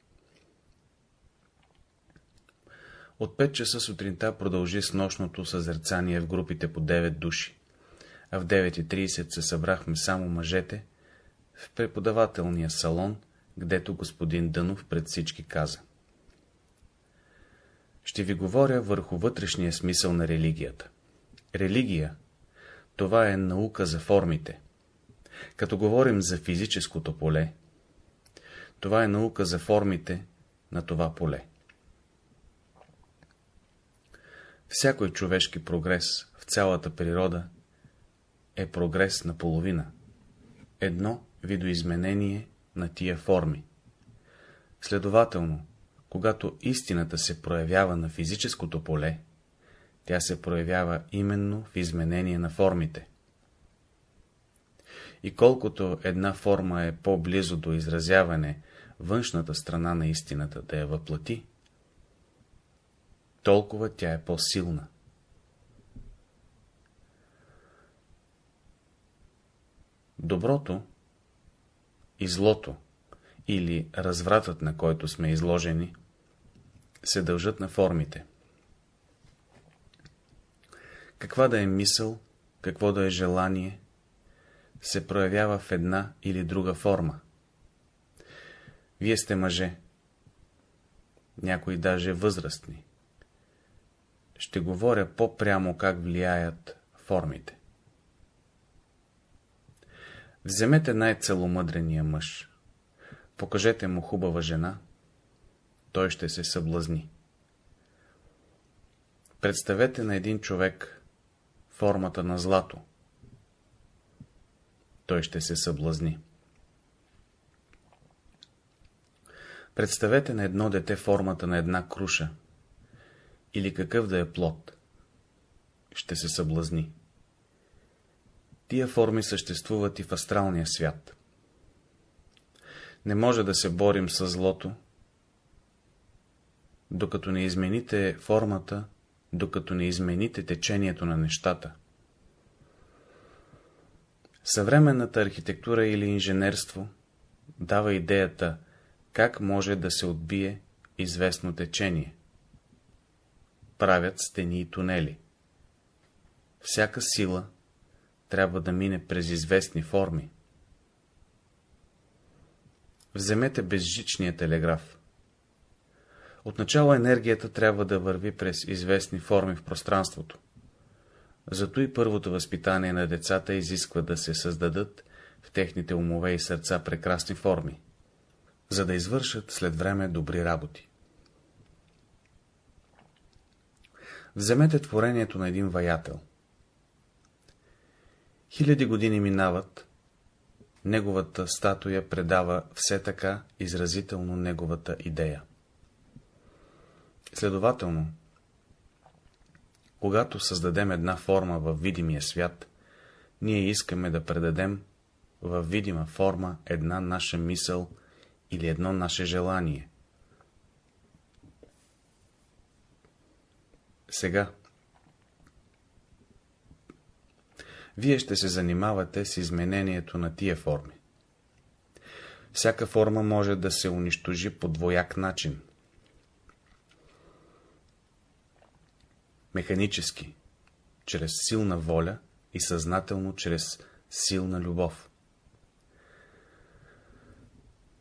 От 5 часа сутринта продължи с нощното съзерцание в групите по 9 души, а в 9.30 се събрахме само мъжете в преподавателния салон, гдето господин Дънов пред всички каза. Ще ви говоря върху вътрешния смисъл на религията. Религия — това е наука за формите. Като говорим за физическото поле, това е наука за формите на това поле. Всякой човешки прогрес в цялата природа е прогрес на половина. Едно видоизменение на тия форми. Следователно, когато истината се проявява на физическото поле, тя се проявява именно в изменение на формите. И колкото една форма е по-близо до изразяване външната страна на истината да я въплати, толкова тя е по-силна. Доброто и злото, или развратът, на който сме изложени, се дължат на формите. Каква да е мисъл, какво да е желание, се проявява в една или друга форма. Вие сте мъже, някои даже възрастни ще говоря по-прямо как влияят формите. Вземете най-целомъдрения мъж, покажете му хубава жена, той ще се съблазни. Представете на един човек формата на злато, той ще се съблазни. Представете на едно дете формата на една круша, или какъв да е плод, ще се съблазни. Тия форми съществуват и в астралния свят. Не може да се борим с злото, докато не измените формата, докато не измените течението на нещата. Съвременната архитектура или инженерство дава идеята, как може да се отбие известно течение правят стени и тунели. Всяка сила трябва да мине през известни форми. Вземете безжичния телеграф. Отначало енергията трябва да върви през известни форми в пространството. Зато и първото възпитание на децата изисква да се създадат в техните умове и сърца прекрасни форми, за да извършат след време добри работи. Вземете творението на един ваятел. Хиляди години минават, неговата статуя предава все така изразително неговата идея. Следователно, когато създадем една форма във видимия свят, ние искаме да предадем във видима форма една наша мисъл или едно наше желание, Сега. Вие ще се занимавате с изменението на тия форми. Всяка форма може да се унищожи по двояк начин. Механически, чрез силна воля и съзнателно чрез силна любов.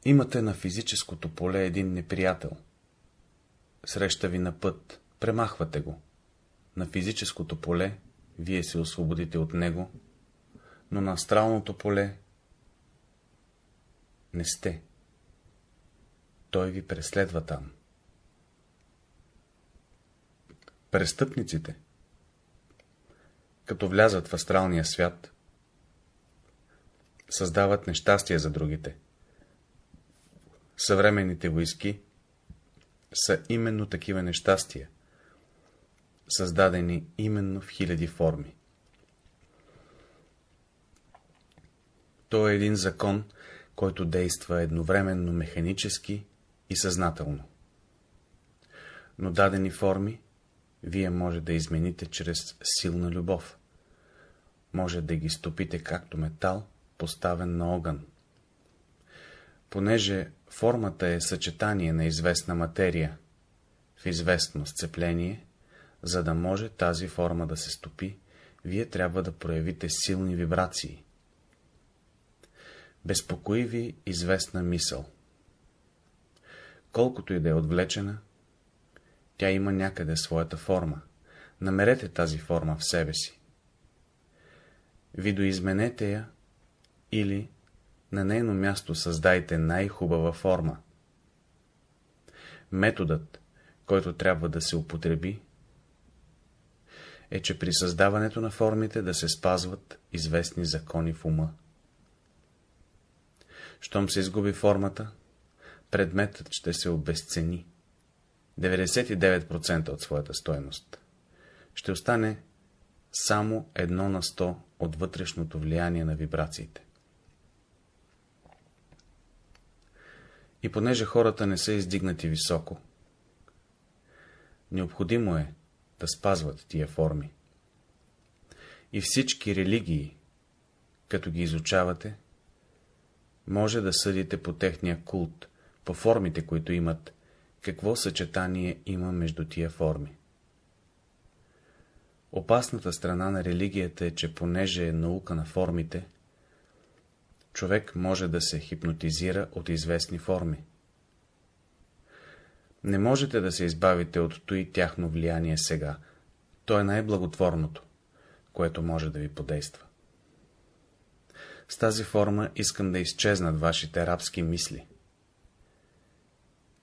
Имате на физическото поле един неприятел. Среща ви на път, премахвате го. На физическото поле вие се освободите от него, но на астралното поле не сте. Той ви преследва там. Престъпниците, като влязат в астралния свят, създават нещастие за другите. Съвременните войски са именно такива нещастия, създадени именно в хиляди форми. То е един закон, който действа едновременно механически и съзнателно. Но дадени форми вие може да измените чрез силна любов. Може да ги стопите както метал, поставен на огън. Понеже формата е съчетание на известна материя, в известно сцепление, за да може тази форма да се стопи, вие трябва да проявите силни вибрации. Безпокои ви известна мисъл. Колкото и да е отвлечена, тя има някъде своята форма. Намерете тази форма в себе си. Видоизменете я или на нейно място създайте най-хубава форма. Методът, който трябва да се употреби, е, че при създаването на формите да се спазват известни закони в ума. Щом се изгуби формата, предметът ще се обесцени. 99% от своята стойност. Ще остане само едно на сто от вътрешното влияние на вибрациите. И понеже хората не са издигнати високо, необходимо е да спазват тия форми. И всички религии, като ги изучавате, може да съдите по техния култ, по формите, които имат, какво съчетание има между тия форми. Опасната страна на религията е, че понеже е наука на формите, човек може да се хипнотизира от известни форми. Не можете да се избавите от той тяхно влияние сега. То е най-благотворното, което може да ви подейства. С тази форма искам да изчезнат вашите рабски мисли.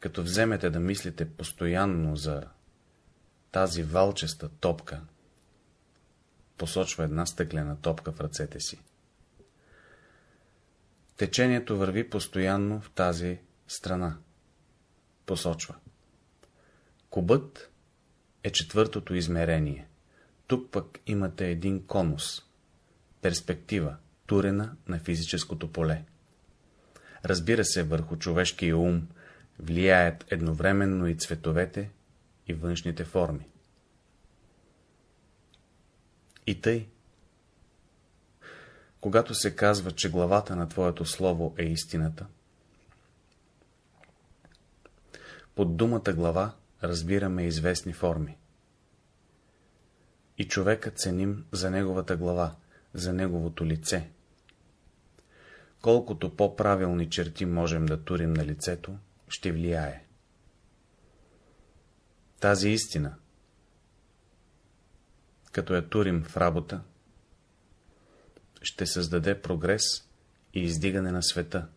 Като вземете да мислите постоянно за тази валчеста топка, посочва една стъклена топка в ръцете си. Течението върви постоянно в тази страна. Посочва. Кубът е четвъртото измерение. Тук пък имате един конус, перспектива, турена на физическото поле. Разбира се, върху човешкия ум влияят едновременно и цветовете, и външните форми. И тъй, когато се казва, че главата на Твоето Слово е истината, под думата глава разбираме известни форми. И човека ценим за неговата глава, за неговото лице. Колкото по-правилни черти можем да турим на лицето, ще влияе. Тази истина, като я турим в работа, ще създаде прогрес и издигане на света.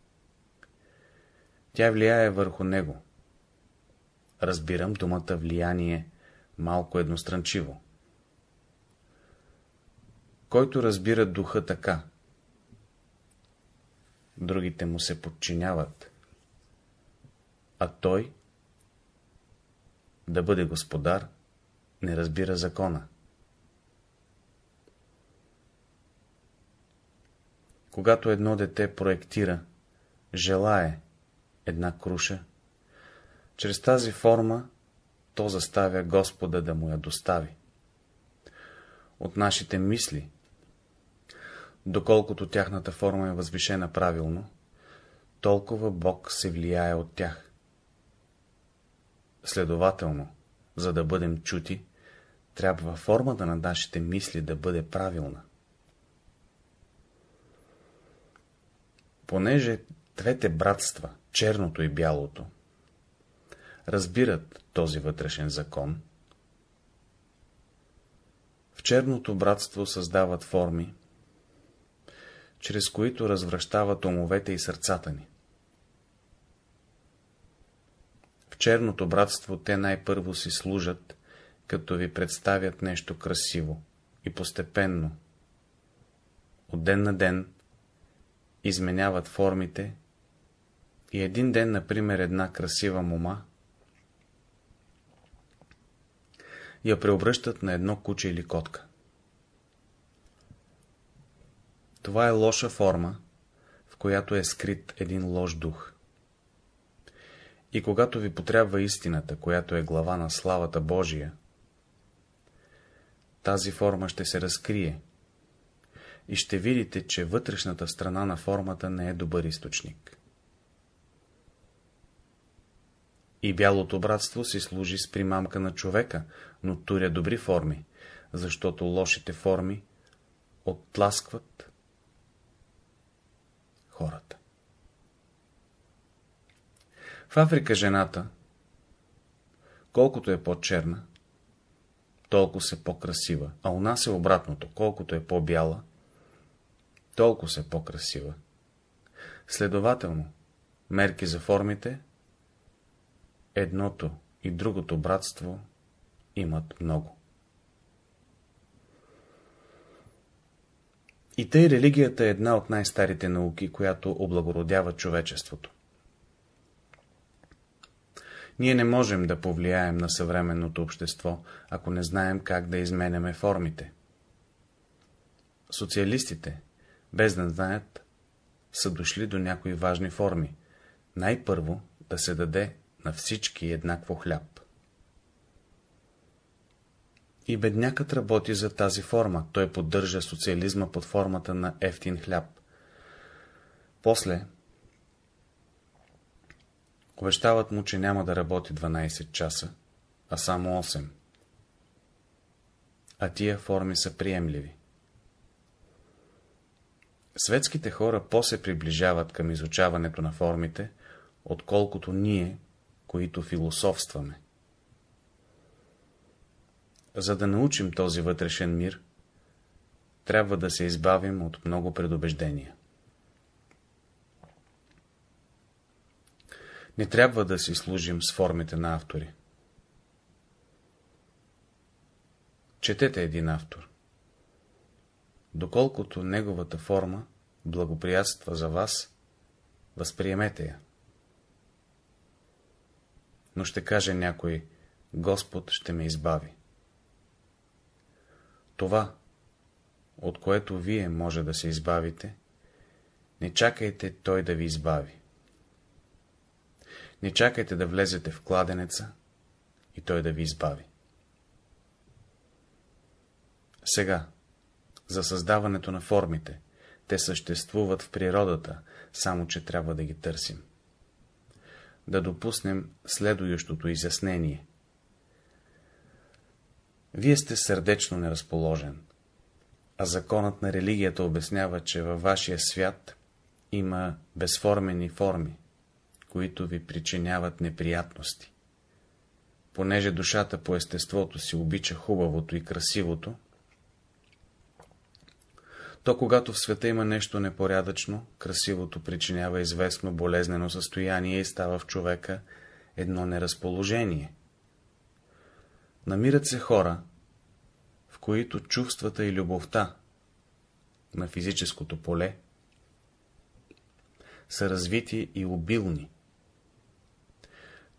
Тя влияе върху него. Разбирам думата влияние малко едностранчиво. Който разбира духа така, другите му се подчиняват, а той да бъде господар, не разбира закона. Когато едно дете проектира, желае една круша, чрез тази форма то заставя Господа да му я достави. От нашите мисли, доколкото тяхната форма е възвишена правилно, толкова Бог се влияе от тях. Следователно, за да бъдем чути, трябва формата на нашите мисли да бъде правилна. Понеже двете братства, черното и бялото, разбират този вътрешен закон, в черното братство създават форми, чрез които развръщават умовете и сърцата ни. Черното братство те най-първо си служат, като ви представят нещо красиво и постепенно, от ден на ден, изменяват формите и един ден, например, една красива мома я преобръщат на едно куче или котка. Това е лоша форма, в която е скрит един лош дух. И когато ви потрябва истината, която е глава на славата Божия, тази форма ще се разкрие и ще видите, че вътрешната страна на формата не е добър източник. И бялото братство си служи с примамка на човека, но туря добри форми, защото лошите форми оттласкват хората. В Африка жената, колкото е по-черна, толкова се по-красива, а у нас е обратното, колкото е по-бяла, толкова се по-красива. Следователно, мерки за формите, едното и другото братство имат много. И тъй религията е една от най-старите науки, която облагородява човечеството. Ние не можем да повлияем на съвременното общество, ако не знаем как да изменяме формите. Социалистите, без да знаят, са дошли до някои важни форми. Най-първо да се даде на всички еднакво хляб. И беднякът работи за тази форма, той поддържа социализма под формата на ефтин хляб. После обещават му, че няма да работи 12 часа, а само 8. А тия форми са приемливи. Светските хора по-се приближават към изучаването на формите, отколкото ние, които философстваме. За да научим този вътрешен мир, трябва да се избавим от много предубеждения. Не трябва да си служим с формите на автори. Четете един автор. Доколкото неговата форма благоприятства за вас, възприемете я. Но ще каже някой, Господ ще ме избави. Това, от което вие може да се избавите, не чакайте той да ви избави. Не чакайте да влезете в кладенеца и той да ви избави. Сега, за създаването на формите, те съществуват в природата, само че трябва да ги търсим. Да допуснем следующото изяснение. Вие сте сърдечно неразположен, а законът на религията обяснява, че във вашия свят има безформени форми, които ви причиняват неприятности. Понеже душата по естеството си обича хубавото и красивото, то когато в света има нещо непорядъчно, красивото причинява известно болезнено състояние и става в човека едно неразположение. Намират се хора, в които чувствата и любовта на физическото поле са развити и обилни.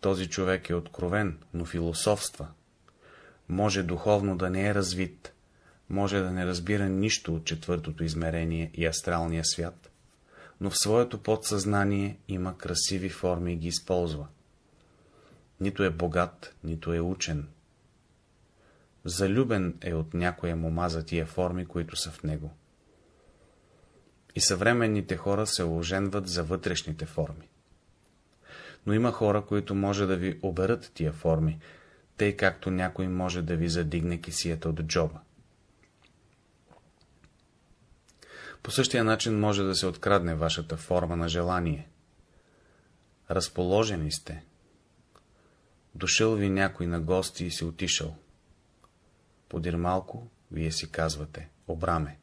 Този човек е откровен, но философства. Може духовно да не е развит, може да не разбира нищо от четвъртото измерение и астралния свят, но в своето подсъзнание има красиви форми и ги използва. Нито е богат, нито е учен. Залюбен е от някоя мома за тия форми, които са в него. И съвременните хора се оженват за вътрешните форми. Но има хора, които може да ви оберат тия форми, тъй както някой може да ви задигне кисията от джоба. По същия начин може да се открадне вашата форма на желание. Разположени сте. Дошъл ви някой на гости и си отишъл. Подир малко, вие си казвате, обраме.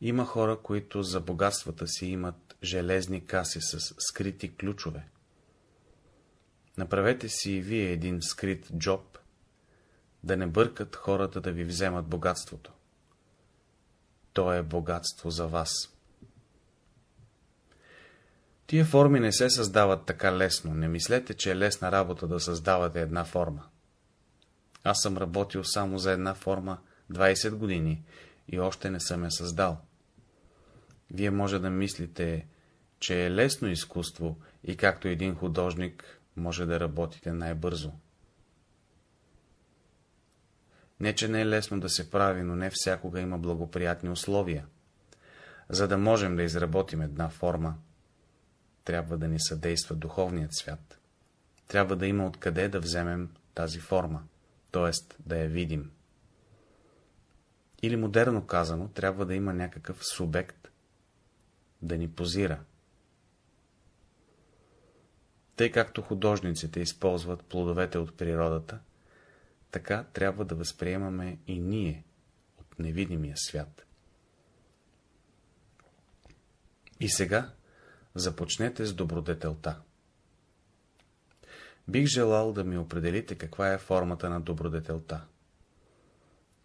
Има хора, които за богатствата си имат железни каси с скрити ключове. Направете си и вие един скрит джоб, да не бъркат хората да ви вземат богатството. То е богатство за вас. Тия форми не се създават така лесно. Не мислете, че е лесна работа да създавате една форма. Аз съм работил само за една форма 20 години и още не съм я създал. Вие може да мислите, че е лесно изкуство и както един художник може да работите най-бързо. Не, че не е лесно да се прави, но не всякога има благоприятни условия. За да можем да изработим една форма, трябва да ни съдейства духовният свят. Трябва да има откъде да вземем тази форма, т.е. да я видим. Или модерно казано, трябва да има някакъв субект да ни позира. Тъй както художниците използват плодовете от природата, така трябва да възприемаме и ние от невидимия свят. И сега започнете с добродетелта. Бих желал да ми определите каква е формата на добродетелта.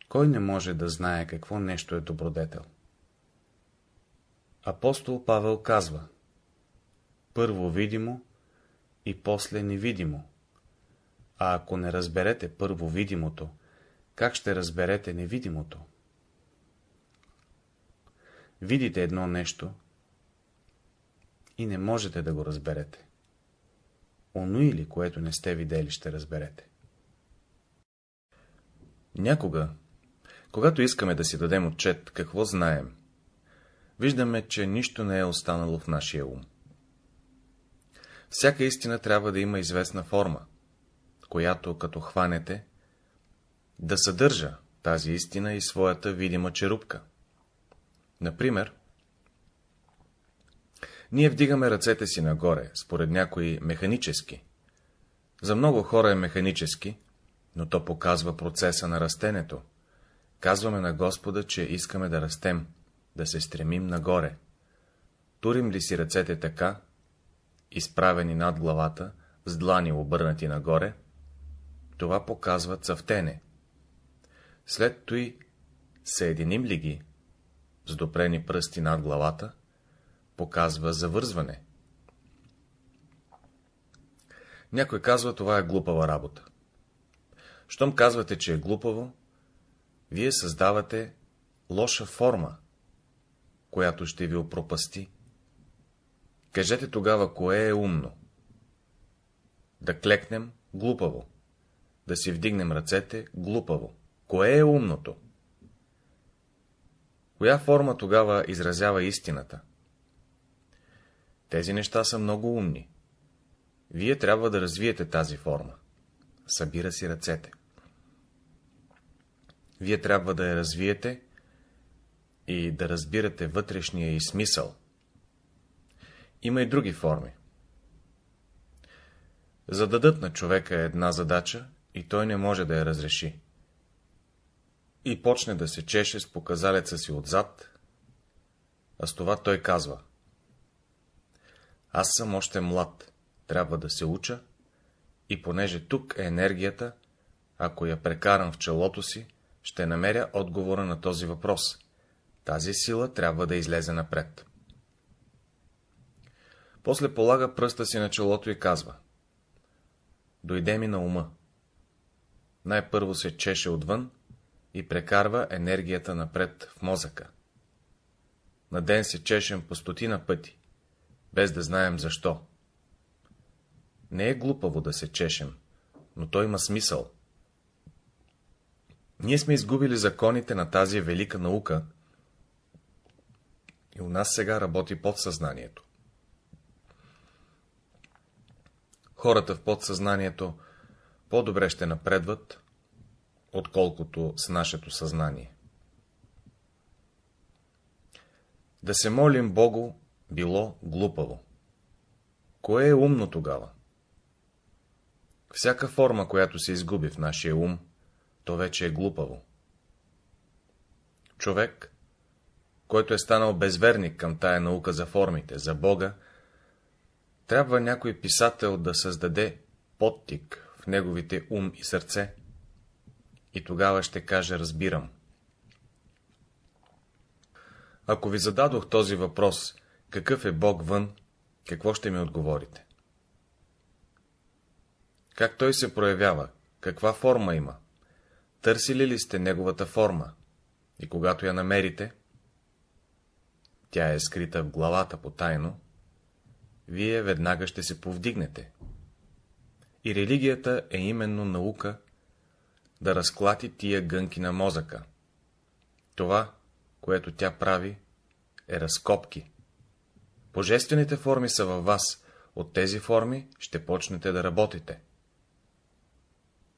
Кой не може да знае какво нещо е добродетел? Апостол Павел казва Първо видимо и после невидимо. А ако не разберете първо видимото, как ще разберете невидимото? Видите едно нещо и не можете да го разберете. Оно или, което не сте видели, ще разберете. Някога, когато искаме да си дадем отчет какво знаем, виждаме, че нищо не е останало в нашия ум. Всяка истина трябва да има известна форма, която, като хванете, да съдържа тази истина и своята видима черупка. Например, ние вдигаме ръцете си нагоре, според някои механически. За много хора е механически, но то показва процеса на растенето. Казваме на Господа, че искаме да растем, да се стремим нагоре. Турим ли си ръцете така, изправени над главата, с длани обърнати нагоре, това показва цъфтене. След той съединим ли ги, с допрени пръсти над главата, показва завързване. Някой казва, това е глупава работа. Щом казвате, че е глупаво, вие създавате лоша форма, която ще ви опропасти. Кажете тогава, кое е умно. Да клекнем глупаво, да си вдигнем ръцете глупаво. Кое е умното? Коя форма тогава изразява истината? Тези неща са много умни. Вие трябва да развиете тази форма. Събира си ръцете. Вие трябва да я развиете и да разбирате вътрешния и смисъл. Има и други форми. Зададат на човека една задача и той не може да я разреши. И почне да се чеше с показалеца си отзад, а с това той казва аз съм още млад, трябва да се уча, и понеже тук е енергията, ако я прекарам в челото си, ще намеря отговора на този въпрос. Тази сила трябва да излезе напред. После полага пръста си на челото и казва. Дойде ми на ума. Най-първо се чеше отвън и прекарва енергията напред в мозъка. На ден се чешем по стотина пъти без да знаем защо. Не е глупаво да се чешем, но той има смисъл. Ние сме изгубили законите на тази велика наука И у нас сега работи подсъзнанието. Хората в подсъзнанието по-добре ще напредват, отколкото с нашето съзнание. Да се молим Богу било глупаво. Кое е умно тогава? Всяка форма, която се изгуби в нашия ум, то вече е глупаво. Човек, който е станал безверник към тая наука за формите, за Бога, трябва някой писател да създаде подтик в неговите ум и сърце, и тогава ще каже разбирам. Ако ви зададох този въпрос, какъв е Бог вън, какво ще ми отговорите? Как той се проявява? Каква форма има? Търсили ли сте неговата форма? И когато я намерите, тя е скрита в главата потайно, вие веднага ще се повдигнете. И религията е именно наука да разклати тия гънки на мозъка. Това, което тя прави, е разкопки. Божествените форми са във вас, от тези форми ще почнете да работите.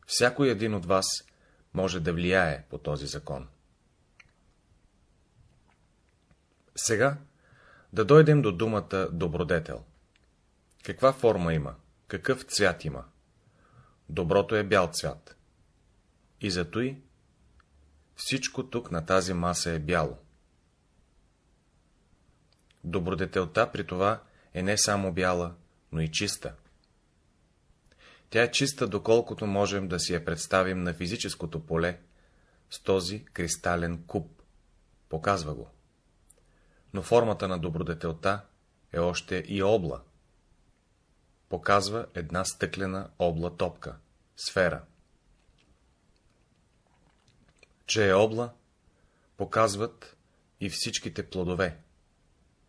Всякой един от вас може да влияе по този закон. Сега да дойдем до думата добродетел. Каква форма има? Какъв цвят има? Доброто е бял цвят. И зато и всичко тук на тази маса е бяло. Добродетелта при това е не само бяла, но и чиста. Тя е чиста, доколкото можем да си я представим на физическото поле с този кристален куб. Показва го. Но формата на добродетелта е още и обла. Показва една стъклена обла топка, сфера. Че е обла, показват и всичките плодове.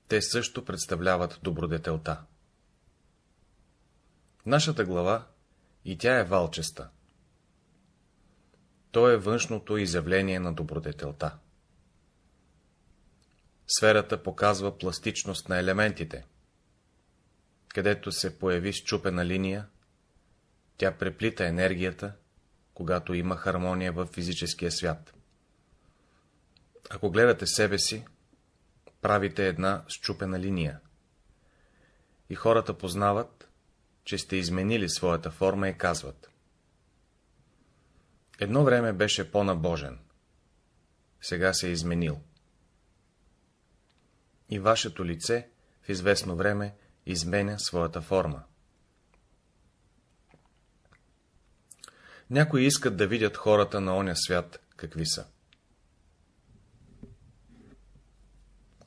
Те също представляват добродетелта. Нашата глава и тя е валчеста. То е външното изявление на добродетелта. Сферата показва пластичност на елементите. Където се появи щупена линия, тя преплита енергията, когато има хармония в физическия свят. Ако гледате себе си, правите една щупена линия. И хората познават, че сте изменили своята форма и казват. Едно време беше по-набожен, сега се е изменил. И вашето лице в известно време изменя своята форма. Някои искат да видят хората на оня свят, какви са.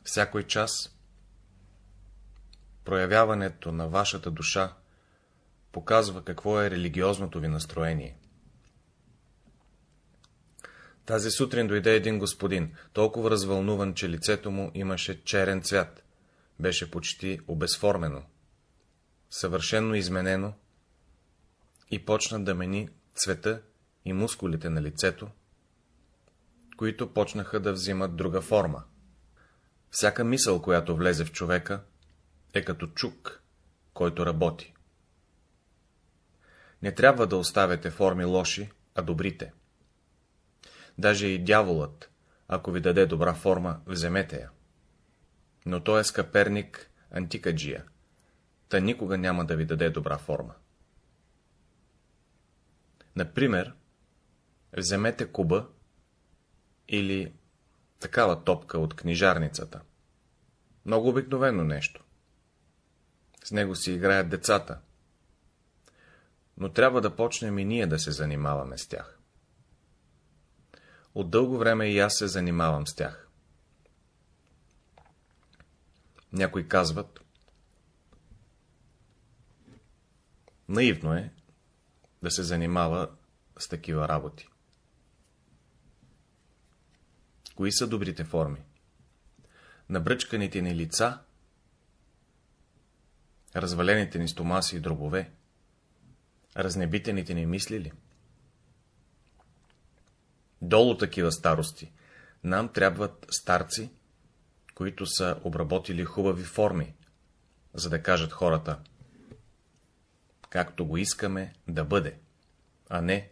Всякой час проявяването на вашата душа показва какво е религиозното ви настроение. Тази сутрин дойде един господин, толкова развълнуван, че лицето му имаше черен цвят, беше почти обезформено, съвършенно изменено и почна да мени цвета и мускулите на лицето, които почнаха да взимат друга форма. Всяка мисъл, която влезе в човека, е като чук, който работи. Не трябва да оставяте форми лоши, а добрите. Даже и дяволът, ако ви даде добра форма, вземете я. Но той е скъперник антикаджия, та никога няма да ви даде добра форма. Например, вземете куба или такава топка от книжарницата. Много обикновено нещо. С него си играят децата, но трябва да почнем и ние да се занимаваме с тях. От дълго време и аз се занимавам с тях. Някои казват, наивно е да се занимава с такива работи. Кои са добрите форми? Набръчканите ни лица, развалените ни стомаси и дробове, разнебитените ни мисли ли? Долу такива старости. Нам трябват старци, които са обработили хубави форми, за да кажат хората, както го искаме да бъде, а не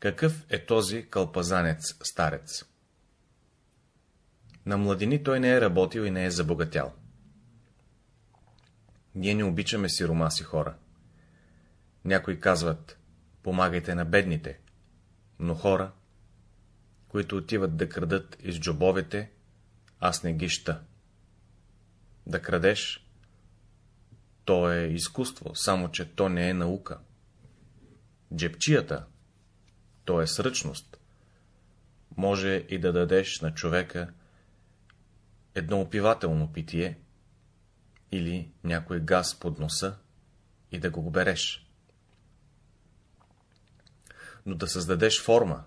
какъв е този кълпазанец старец. На младини той не е работил и не е забогатял. Ние не обичаме сиромаси хора. Някои казват, помагайте на бедните, но хора, които отиват да крадат из джобовете, аз не ги ща. Да крадеш, то е изкуство, само че то не е наука. Джепчията, то е сръчност. Може и да дадеш на човека едно опивателно питие или някой газ под носа и да го береш. Но да създадеш форма,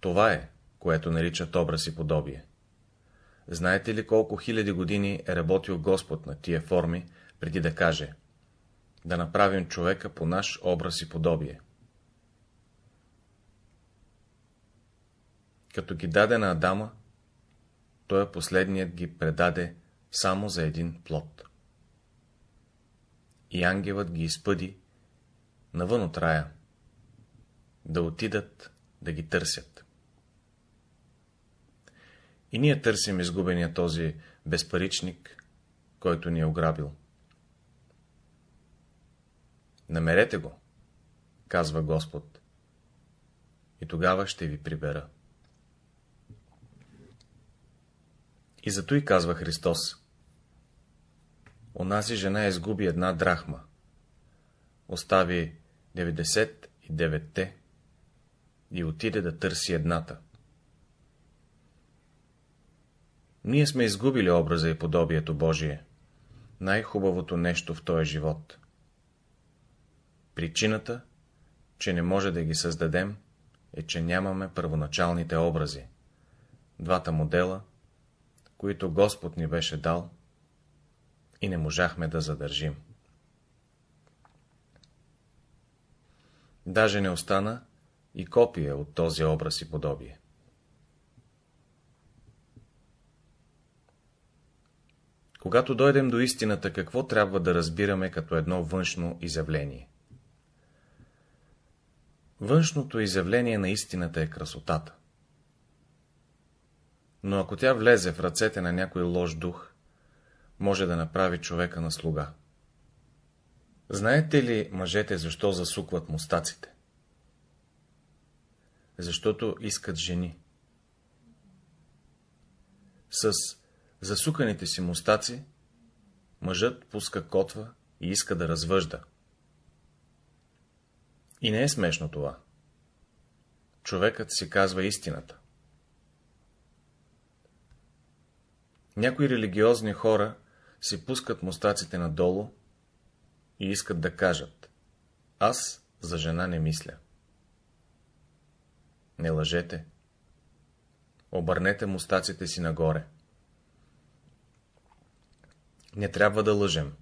това е, което наричат образ и подобие. Знаете ли колко хиляди години е работил Господ на тия форми, преди да каже да направим човека по наш образ и подобие? Като ги даде на Адама, той последният ги предаде само за един плод. И ангелът ги изпъди навън от рая, да отидат да ги търсят. И ние търсим изгубения този безпаричник, който ни е ограбил. Намерете го, казва Господ, и тогава ще ви прибера. И зато и казва Христос. Онази жена изгуби една драхма. Остави 99-те и отиде да търси едната. Ние сме изгубили образа и подобието Божие, най-хубавото нещо в този живот. Причината, че не може да ги създадем, е, че нямаме първоначалните образи, двата модела, които Господ ни беше дал и не можахме да задържим. Даже не остана и копия от този образ и подобие. Когато дойдем до истината, какво трябва да разбираме като едно външно изявление? Външното изявление на истината е красотата. Но ако тя влезе в ръцете на някой лош дух, може да направи човека на слуга. Знаете ли, мъжете, защо засукват мустаците? Защото искат жени. С засуканите си мустаци мъжът пуска котва и иска да развъжда. И не е смешно това. Човекът си казва истината. Някои религиозни хора си пускат мустаците надолу и искат да кажат Аз за жена не мисля. Не лъжете. Обърнете мустаците си нагоре. Не трябва да лъжем,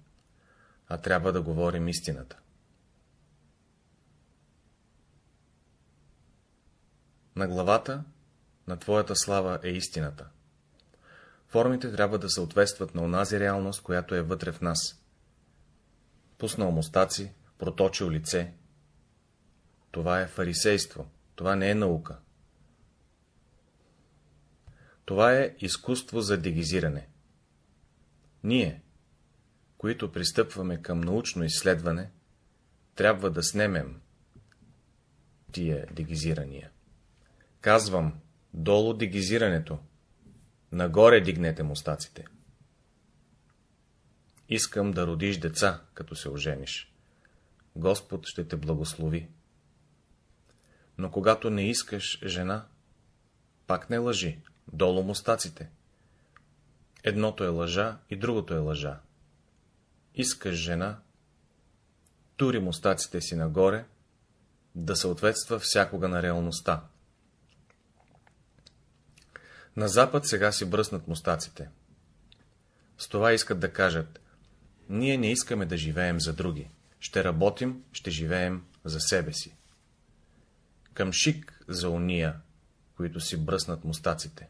а трябва да говорим истината. На главата на Твоята слава е истината. Формите трябва да съответстват на онази реалност, която е вътре в нас. Пуснал мустаци, проточил лице. Това е фарисейство, това не е наука. Това е изкуство за дегизиране. Ние, които пристъпваме към научно изследване, трябва да снемем тия дегизирания. Казвам, долу дегизирането, Нагоре дигнете мустаците. Искам да родиш деца, като се ожениш. Господ ще те благослови. Но когато не искаш жена, пак не лъжи, долу мустаците. Едното е лъжа и другото е лъжа. Искаш жена, тури мустаците си нагоре, да съответства всякога на реалността. На запад сега си бръснат мустаците. С това искат да кажат, ние не искаме да живеем за други. Ще работим, ще живеем за себе си. Към шик за уния, които си бръснат мустаците.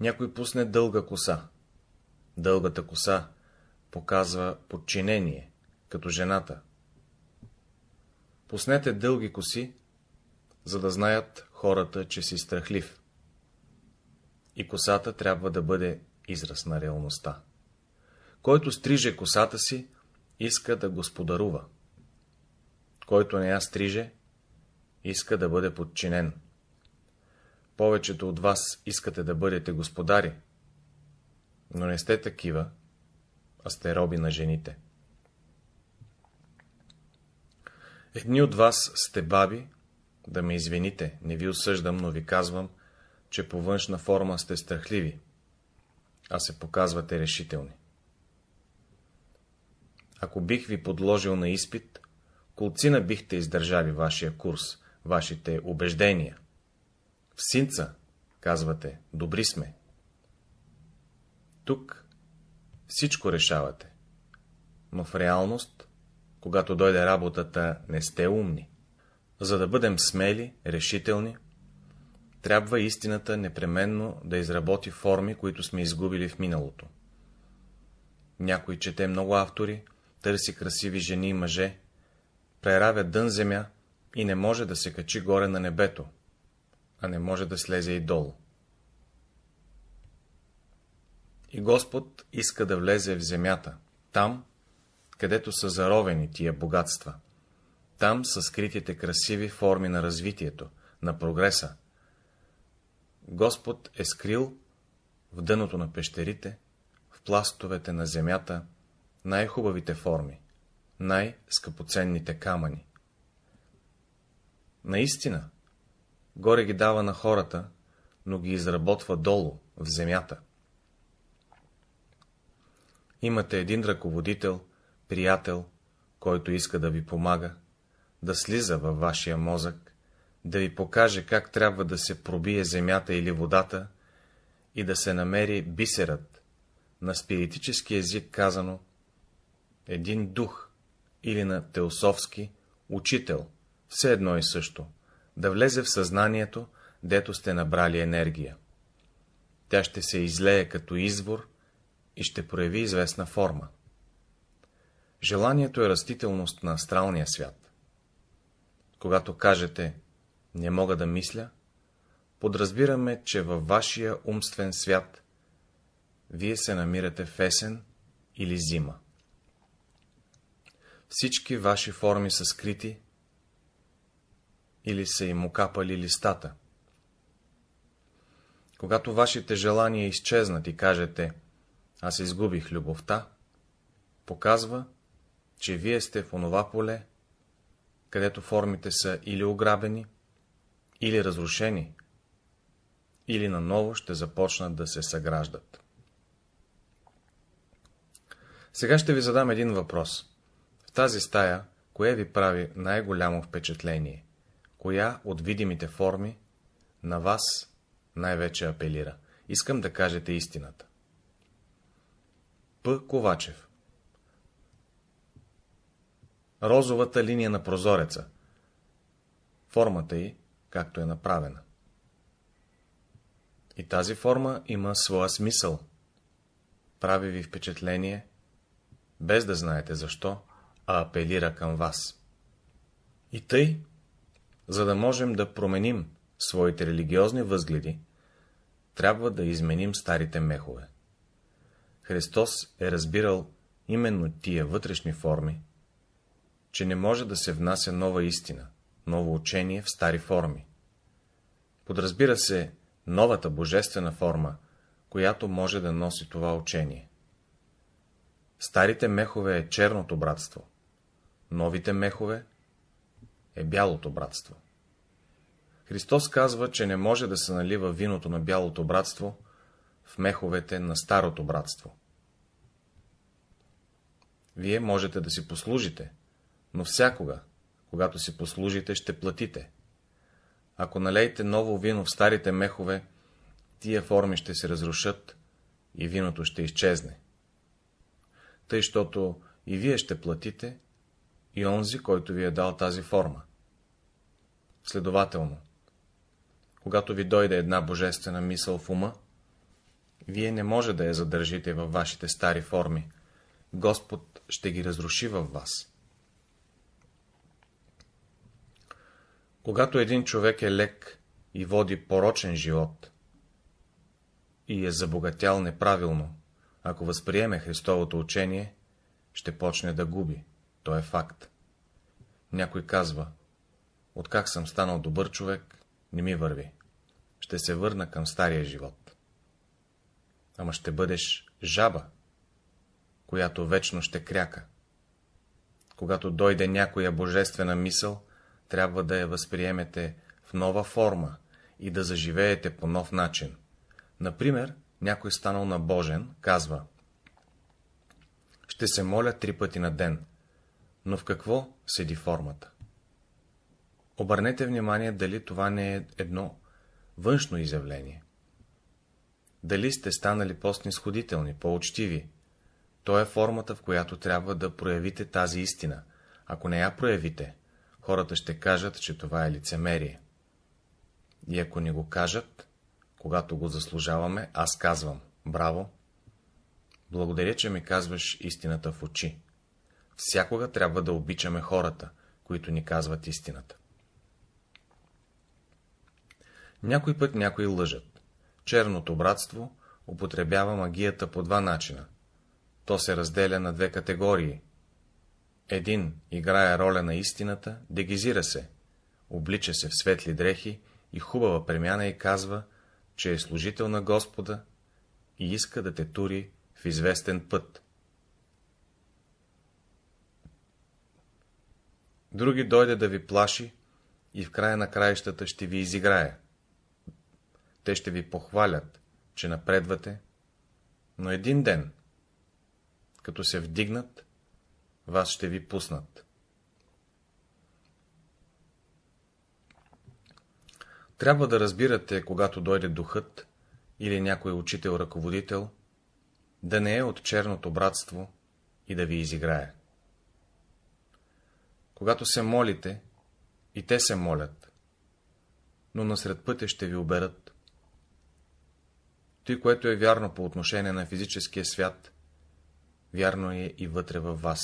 Някой пусне дълга коса. Дългата коса показва подчинение, като жената. Пуснете дълги коси, за да знаят хората, че си страхлив. И косата трябва да бъде израз на реалността. Който стриже косата си, иска да господарува. Който не я стриже, иска да бъде подчинен. Повечето от вас искате да бъдете господари, но не сте такива, а сте роби на жените. Едни от вас сте баби, да ме извините, не ви осъждам, но ви казвам, че по външна форма сте страхливи, а се показвате решителни. Ако бих ви подложил на изпит, колцина бихте издържали вашия курс, вашите убеждения. В синца, казвате, добри сме. Тук всичко решавате, но в реалност, когато дойде работата, не сте умни. За да бъдем смели, решителни, трябва истината непременно да изработи форми, които сме изгубили в миналото. Някой чете много автори, търси красиви жени и мъже, преравя дън земя и не може да се качи горе на небето, а не може да слезе и долу. И Господ иска да влезе в земята, там, където са заровени тия богатства. Там са скритите красиви форми на развитието, на прогреса. Господ е скрил в дъното на пещерите, в пластовете на земята, най-хубавите форми, най-скъпоценните камъни. Наистина, горе ги дава на хората, но ги изработва долу, в земята. Имате един ръководител, приятел, който иска да ви помага, да слиза във вашия мозък, да ви покаже как трябва да се пробие земята или водата и да се намери бисерът, на спиритически език казано, един дух или на теософски учител, все едно и също, да влезе в съзнанието, дето сте набрали енергия. Тя ще се излее като извор и ще прояви известна форма. Желанието е растителност на астралния свят. Когато кажете «не мога да мисля», подразбираме, че във вашия умствен свят вие се намирате в есен или зима. Всички ваши форми са скрити или са им окапали листата. Когато вашите желания изчезнат и кажете «Аз изгубих любовта», показва, че вие сте в онова поле, където формите са или ограбени, или разрушени, или наново ще започнат да се съграждат. Сега ще ви задам един въпрос. В тази стая, кое ви прави най-голямо впечатление? Коя от видимите форми на вас най-вече апелира? Искам да кажете истината. П. Ковачев Розовата линия на прозореца. Формата й, както е направена. И тази форма има своя смисъл. Прави ви впечатление, без да знаете защо, а апелира към вас. И тъй, за да можем да променим своите религиозни възгледи, трябва да изменим старите мехове. Христос е разбирал именно тия вътрешни форми, че не може да се внася нова истина, ново учение в стари форми. Подразбира се новата божествена форма, която може да носи това учение. Старите мехове е черното братство, новите мехове е бялото братство. Христос казва, че не може да се налива виното на бялото братство в меховете на старото братство. Вие можете да си послужите, но всякога, когато си послужите, ще платите. Ако налейте ново вино в старите мехове, тия форми ще се разрушат и виното ще изчезне. Тъй, щото и вие ще платите, и онзи, който ви е дал тази форма. Следователно, когато ви дойде една божествена мисъл в ума, Вие не може да я задържите във вашите стари форми. Господ ще ги разруши във вас. Когато един човек е лек и води порочен живот и е забогатял неправилно, ако възприеме Христовото учение, ще почне да губи. То е факт. Някой казва, откак съм станал добър човек, не ми върви. Ще се върна към стария живот. Ама ще бъдеш жаба, която вечно ще кряка. Когато дойде някоя божествена мисъл, трябва да я възприемете в нова форма и да заживеете по нов начин. Например, някой станал на Божен, казва Ще се моля три пъти на ден, но в какво седи формата? Обърнете внимание, дали това не е едно външно изявление. Дали сте станали по-снисходителни, по-учтиви. То е формата, в която трябва да проявите тази истина. Ако не я проявите, хората ще кажат, че това е лицемерие. И ако не го кажат, когато го заслужаваме, аз казвам, браво, благодаря, че ми казваш истината в очи. Всякога трябва да обичаме хората, които ни казват истината. Някой път някои лъжат. Черното братство употребява магията по два начина. То се разделя на две категории. Един играе роля на истината, дегизира се, облича се в светли дрехи и хубава премяна и казва, че е служител на Господа и иска да те тури в известен път. Други дойде да ви плаши и в края на краищата ще ви изиграе. Те ще ви похвалят, че напредвате, но един ден, като се вдигнат, вас ще ви пуснат. Трябва да разбирате, когато дойде духът или някой учител-ръководител, да не е от черното братство и да ви изиграе. Когато се молите, и те се молят, но насред пътя ще ви оберат. Той, което е вярно по отношение на физическия свят, вярно е и вътре във вас.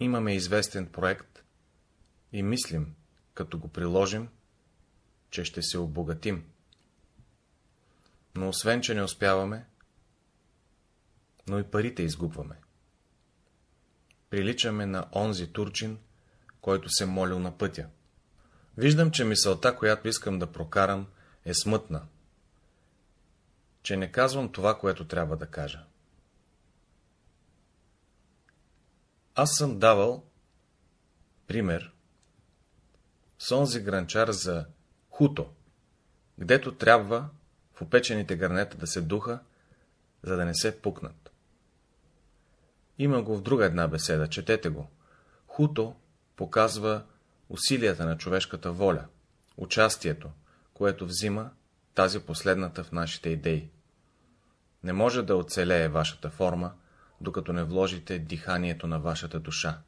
Имаме известен проект и мислим, като го приложим, че ще се обогатим. Но освен, че не успяваме, но и парите изгубваме. Приличаме на онзи турчин, който се молил на пътя. Виждам, че мисълта, която искам да прокарам, е смътна, че не казвам това, което трябва да кажа. Аз съм давал пример с онзи гранчар за хуто, гдето трябва в опечените гърнета да се духа, за да не се пукнат. Има го в друга една беседа, четете го. Хуто показва усилията на човешката воля, участието, което взима тази последната в нашите идеи. Не може да оцелее вашата форма, докато не вложите диханието на вашата душа.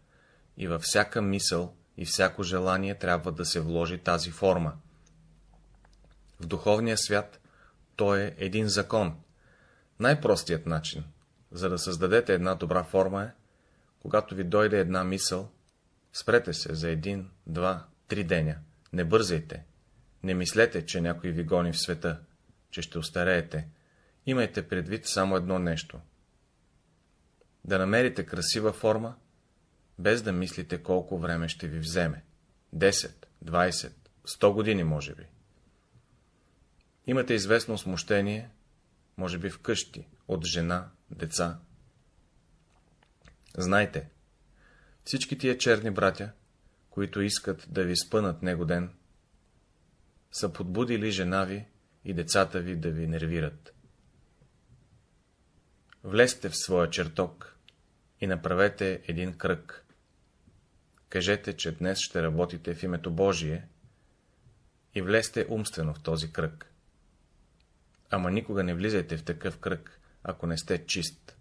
И във всяка мисъл и всяко желание трябва да се вложи тази форма. В духовния свят то е един закон. Най-простият начин, за да създадете една добра форма е, когато ви дойде една мисъл, спрете се за един, два, три деня, не бързайте, не мислете, че някой ви гони в света, че ще остареете, имайте предвид само едно нещо. Да намерите красива форма, без да мислите колко време ще ви вземе. 10, 20, 100 години, може би. Имате известно смущение, може би вкъщи, от жена, деца. Знайте, всички тия черни братя, които искат да ви спънат него ден, са подбудили жена ви и децата ви да ви нервират. Влезте в своя чертог и направете един кръг. Кажете, че днес ще работите в името Божие и влезте умствено в този кръг. Ама никога не влизайте в такъв кръг, ако не сте чист.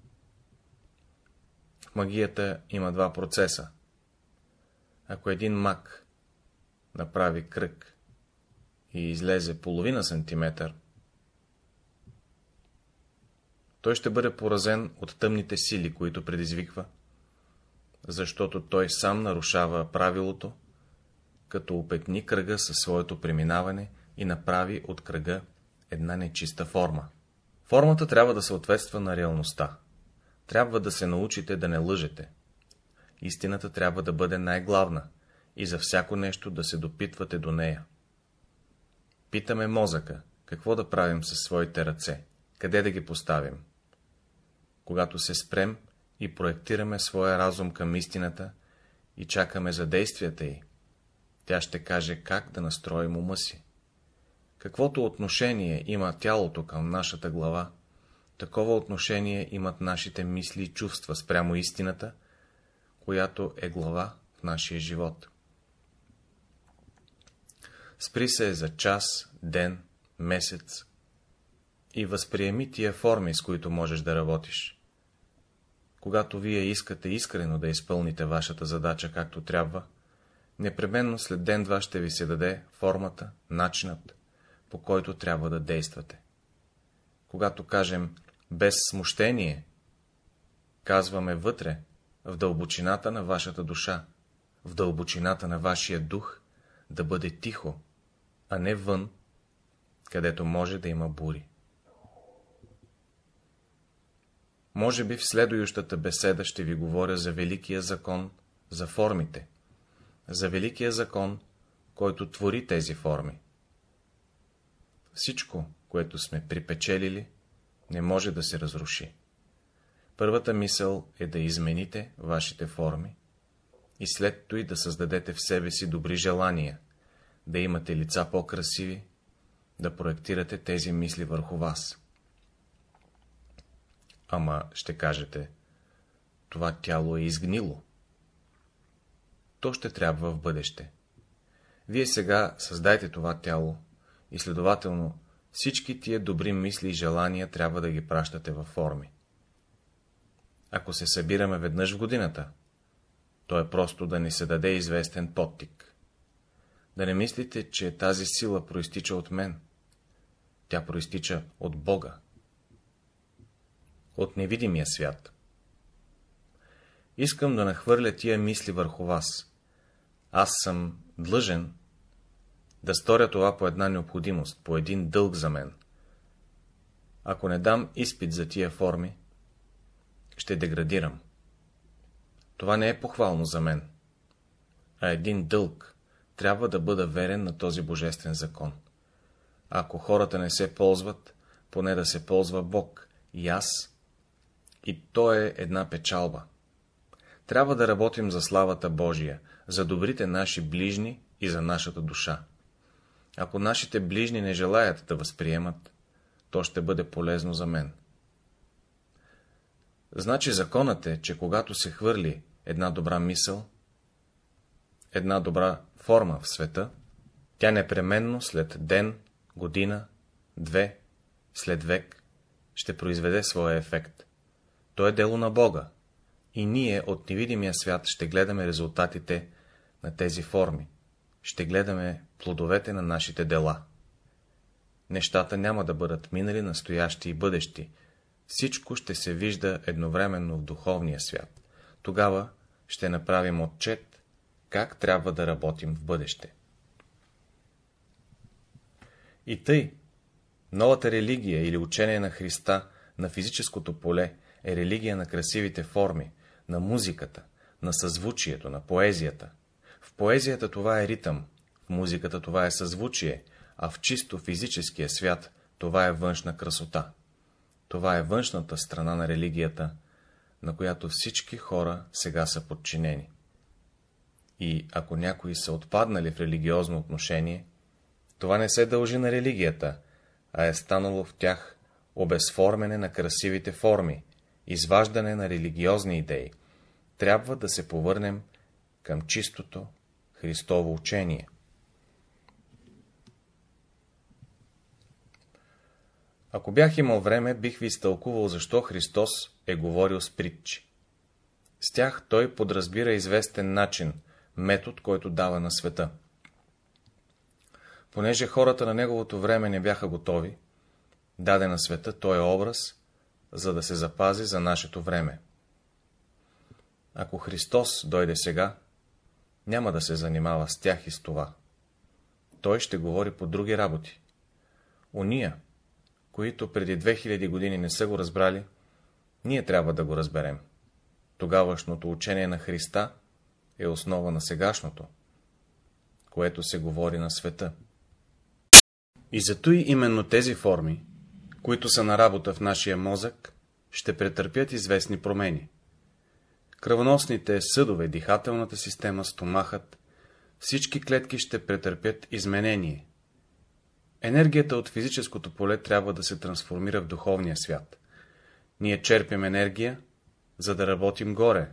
В магията има два процеса. Ако един маг направи кръг и излезе половина сантиметър, той ще бъде поразен от тъмните сили, които предизвиква, защото той сам нарушава правилото, като опетни кръга със своето преминаване и направи от кръга една нечиста форма. Формата трябва да съответства на реалността. Трябва да се научите да не лъжете. Истината трябва да бъде най-главна и за всяко нещо да се допитвате до нея. Питаме мозъка, какво да правим със своите ръце, къде да ги поставим. Когато се спрем и проектираме своя разум към истината и чакаме за действията й, тя ще каже как да настроим ума си. Каквото отношение има тялото към нашата глава, такова отношение имат нашите мисли и чувства спрямо истината, която е глава в нашия живот. Спри се за час, ден, месец и възприеми тия форми, с които можеш да работиш. Когато вие искате искрено да изпълните вашата задача както трябва, непременно след ден-два ще ви се даде формата, начинът, по който трябва да действате. Когато кажем без смущение, казваме вътре, в дълбочината на вашата душа, в дълбочината на вашия дух, да бъде тихо, а не вън, където може да има бури. Може би в следующата беседа ще ви говоря за Великия закон, за формите, за Великия закон, който твори тези форми. Всичко, което сме припечелили, не може да се разруши. Първата мисъл е да измените вашите форми и след той да създадете в себе си добри желания, да имате лица по-красиви, да проектирате тези мисли върху вас. Ама ще кажете, това тяло е изгнило. То ще трябва в бъдеще. Вие сега създайте това тяло и следователно всички тия добри мисли и желания трябва да ги пращате във форми. Ако се събираме веднъж в годината, то е просто да ни се даде известен подтик. Да не мислите, че тази сила проистича от мен. Тя проистича от Бога. От невидимия свят. Искам да нахвърля тия мисли върху вас. Аз съм длъжен да сторя това по една необходимост, по един дълг за мен. Ако не дам изпит за тия форми, ще деградирам. Това не е похвално за мен, а един дълг трябва да бъда верен на този божествен закон. Ако хората не се ползват, поне да се ползва Бог и аз, и то е една печалба. Трябва да работим за славата Божия, за добрите наши ближни и за нашата душа. Ако нашите ближни не желаят да възприемат, то ще бъде полезно за мен. Значи законът е, че когато се хвърли една добра мисъл, една добра форма в света, тя непременно след ден, година, две, след век, ще произведе своя ефект. То е дело на Бога, и ние от невидимия свят ще гледаме резултатите на тези форми, ще гледаме плодовете на нашите дела. Нещата няма да бъдат минали, настоящи и бъдещи, всичко ще се вижда едновременно в духовния свят. Тогава ще направим отчет, как трябва да работим в бъдеще. И тъй, новата религия или учение на Христа на физическото поле е религия на красивите форми, на музиката, на съзвучието, на поезията. В поезията това е ритъм, в музиката това е съзвучие, а в чисто физическия свят това е външна красота. Това е външната страна на религията, на която всички хора сега са подчинени. И ако някои са отпаднали в религиозно отношение, това не се дължи на религията, а е станало в тях обезформене на красивите форми, изваждане на религиозни идеи. Трябва да се повърнем към чистото Христово учение. Ако бях имал време, бих ви изтълкувал, защо Христос е говорил с притчи. С тях той подразбира известен начин, метод, който дава на света. Понеже хората на неговото време не бяха готови, даде на света той образ, за да се запази за нашето време. Ако Христос дойде сега, няма да се занимава с тях и с това. Той ще говори по други работи. Уния, които преди 2000 години не са го разбрали, ние трябва да го разберем. Тогавашното учение на Христа е основа на сегашното, което се говори на света. И зато и именно тези форми, които са на работа в нашия мозък, ще претърпят известни промени. Кръвоносните съдове, дихателната система, стомахът, всички клетки ще претърпят изменение. Енергията от физическото поле трябва да се трансформира в духовния свят. Ние черпим енергия, за да работим горе.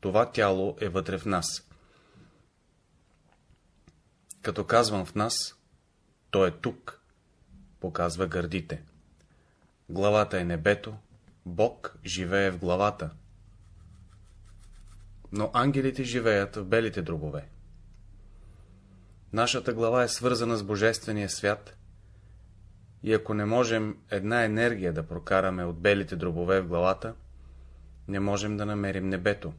Това тяло е вътре в нас. Като казвам в нас, то е тук, показва гърдите. Главата е небето, Бог живее в главата. Но ангелите живеят в белите дробове. Нашата глава е свързана с Божествения свят и ако не можем една енергия да прокараме от белите дробове в главата, не можем да намерим небето.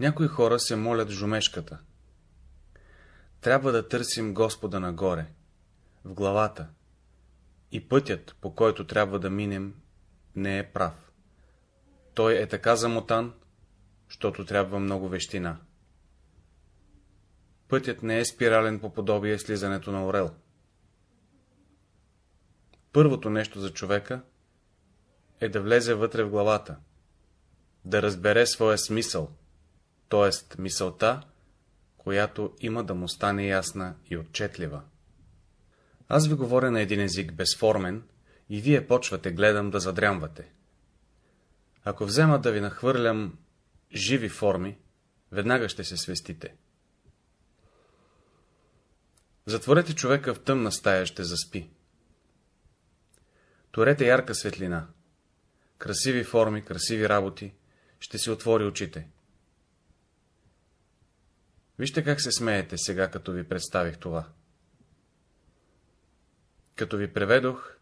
Някои хора се молят жумешката. Трябва да търсим Господа нагоре, в главата, и пътят, по който трябва да минем, не е прав. Той е така замотан, защото трябва много вещина. Пътят не е спирален по подобие слизането на орел. Първото нещо за човека е да влезе вътре в главата, да разбере своя смисъл, т.е. мисълта, която има да му стане ясна и отчетлива. Аз ви говоря на един език безформен и вие почвате, гледам, да задрямвате. Ако взема да ви нахвърлям живи форми, веднага ще се свестите. Затворете човека в тъмна стая, ще заспи. Торете ярка светлина. Красиви форми, красиви работи, ще си отвори очите. Вижте как се смеете сега, като ви представих това. Като ви преведох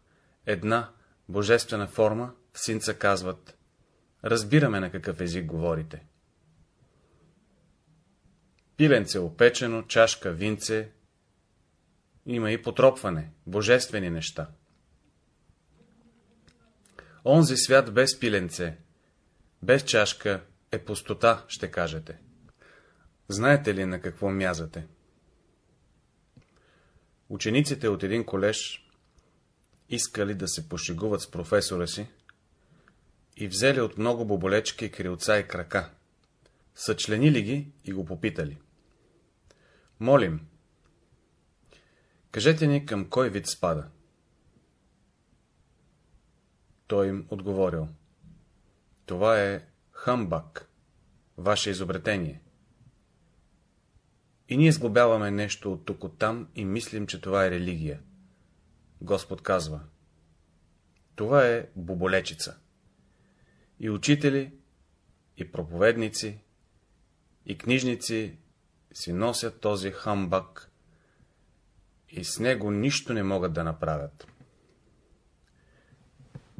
една божествена форма, в синца казват, разбираме на какъв език говорите. Пиленце опечено, чашка, винце, има и потропване, божествени неща. Онзи свят без пиленце, без чашка е пустота, ще кажете. Знаете ли на какво мязате? Учениците от един колеж искали да се пошегуват с професора си и взели от много боболечки, крилца и крака. Съчленили ги и го попитали. Молим, кажете ни към кой вид спада. Той им отговорил. Това е хамбак, ваше изобретение. И ние сглобяваме нещо от тук от там и мислим, че това е религия. Господ казва. Това е боболечица. И учители, и проповедници, и книжници си носят този хамбак и с него нищо не могат да направят.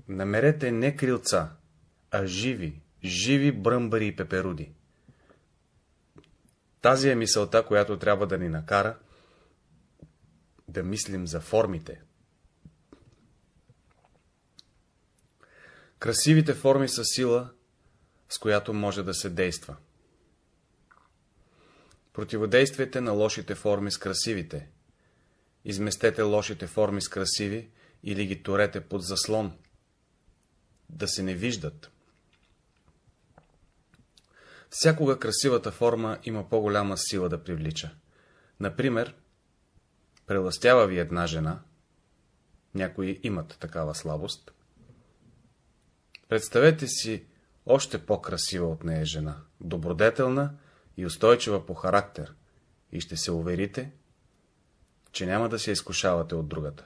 Намерете не крилца, а живи, живи бръмбари и пеперуди. Тази е мисълта, която трябва да ни накара да мислим за формите, Красивите форми са сила, с която може да се действа. Противодействайте на лошите форми с красивите. Изместете лошите форми с красиви или ги турете под заслон, да се не виждат. Всякога красивата форма има по-голяма сила да привлича. Например, преластява ви една жена, някои имат такава слабост, Представете си още по-красива от нея жена, добродетелна и устойчива по характер, и ще се уверите, че няма да се изкушавате от другата.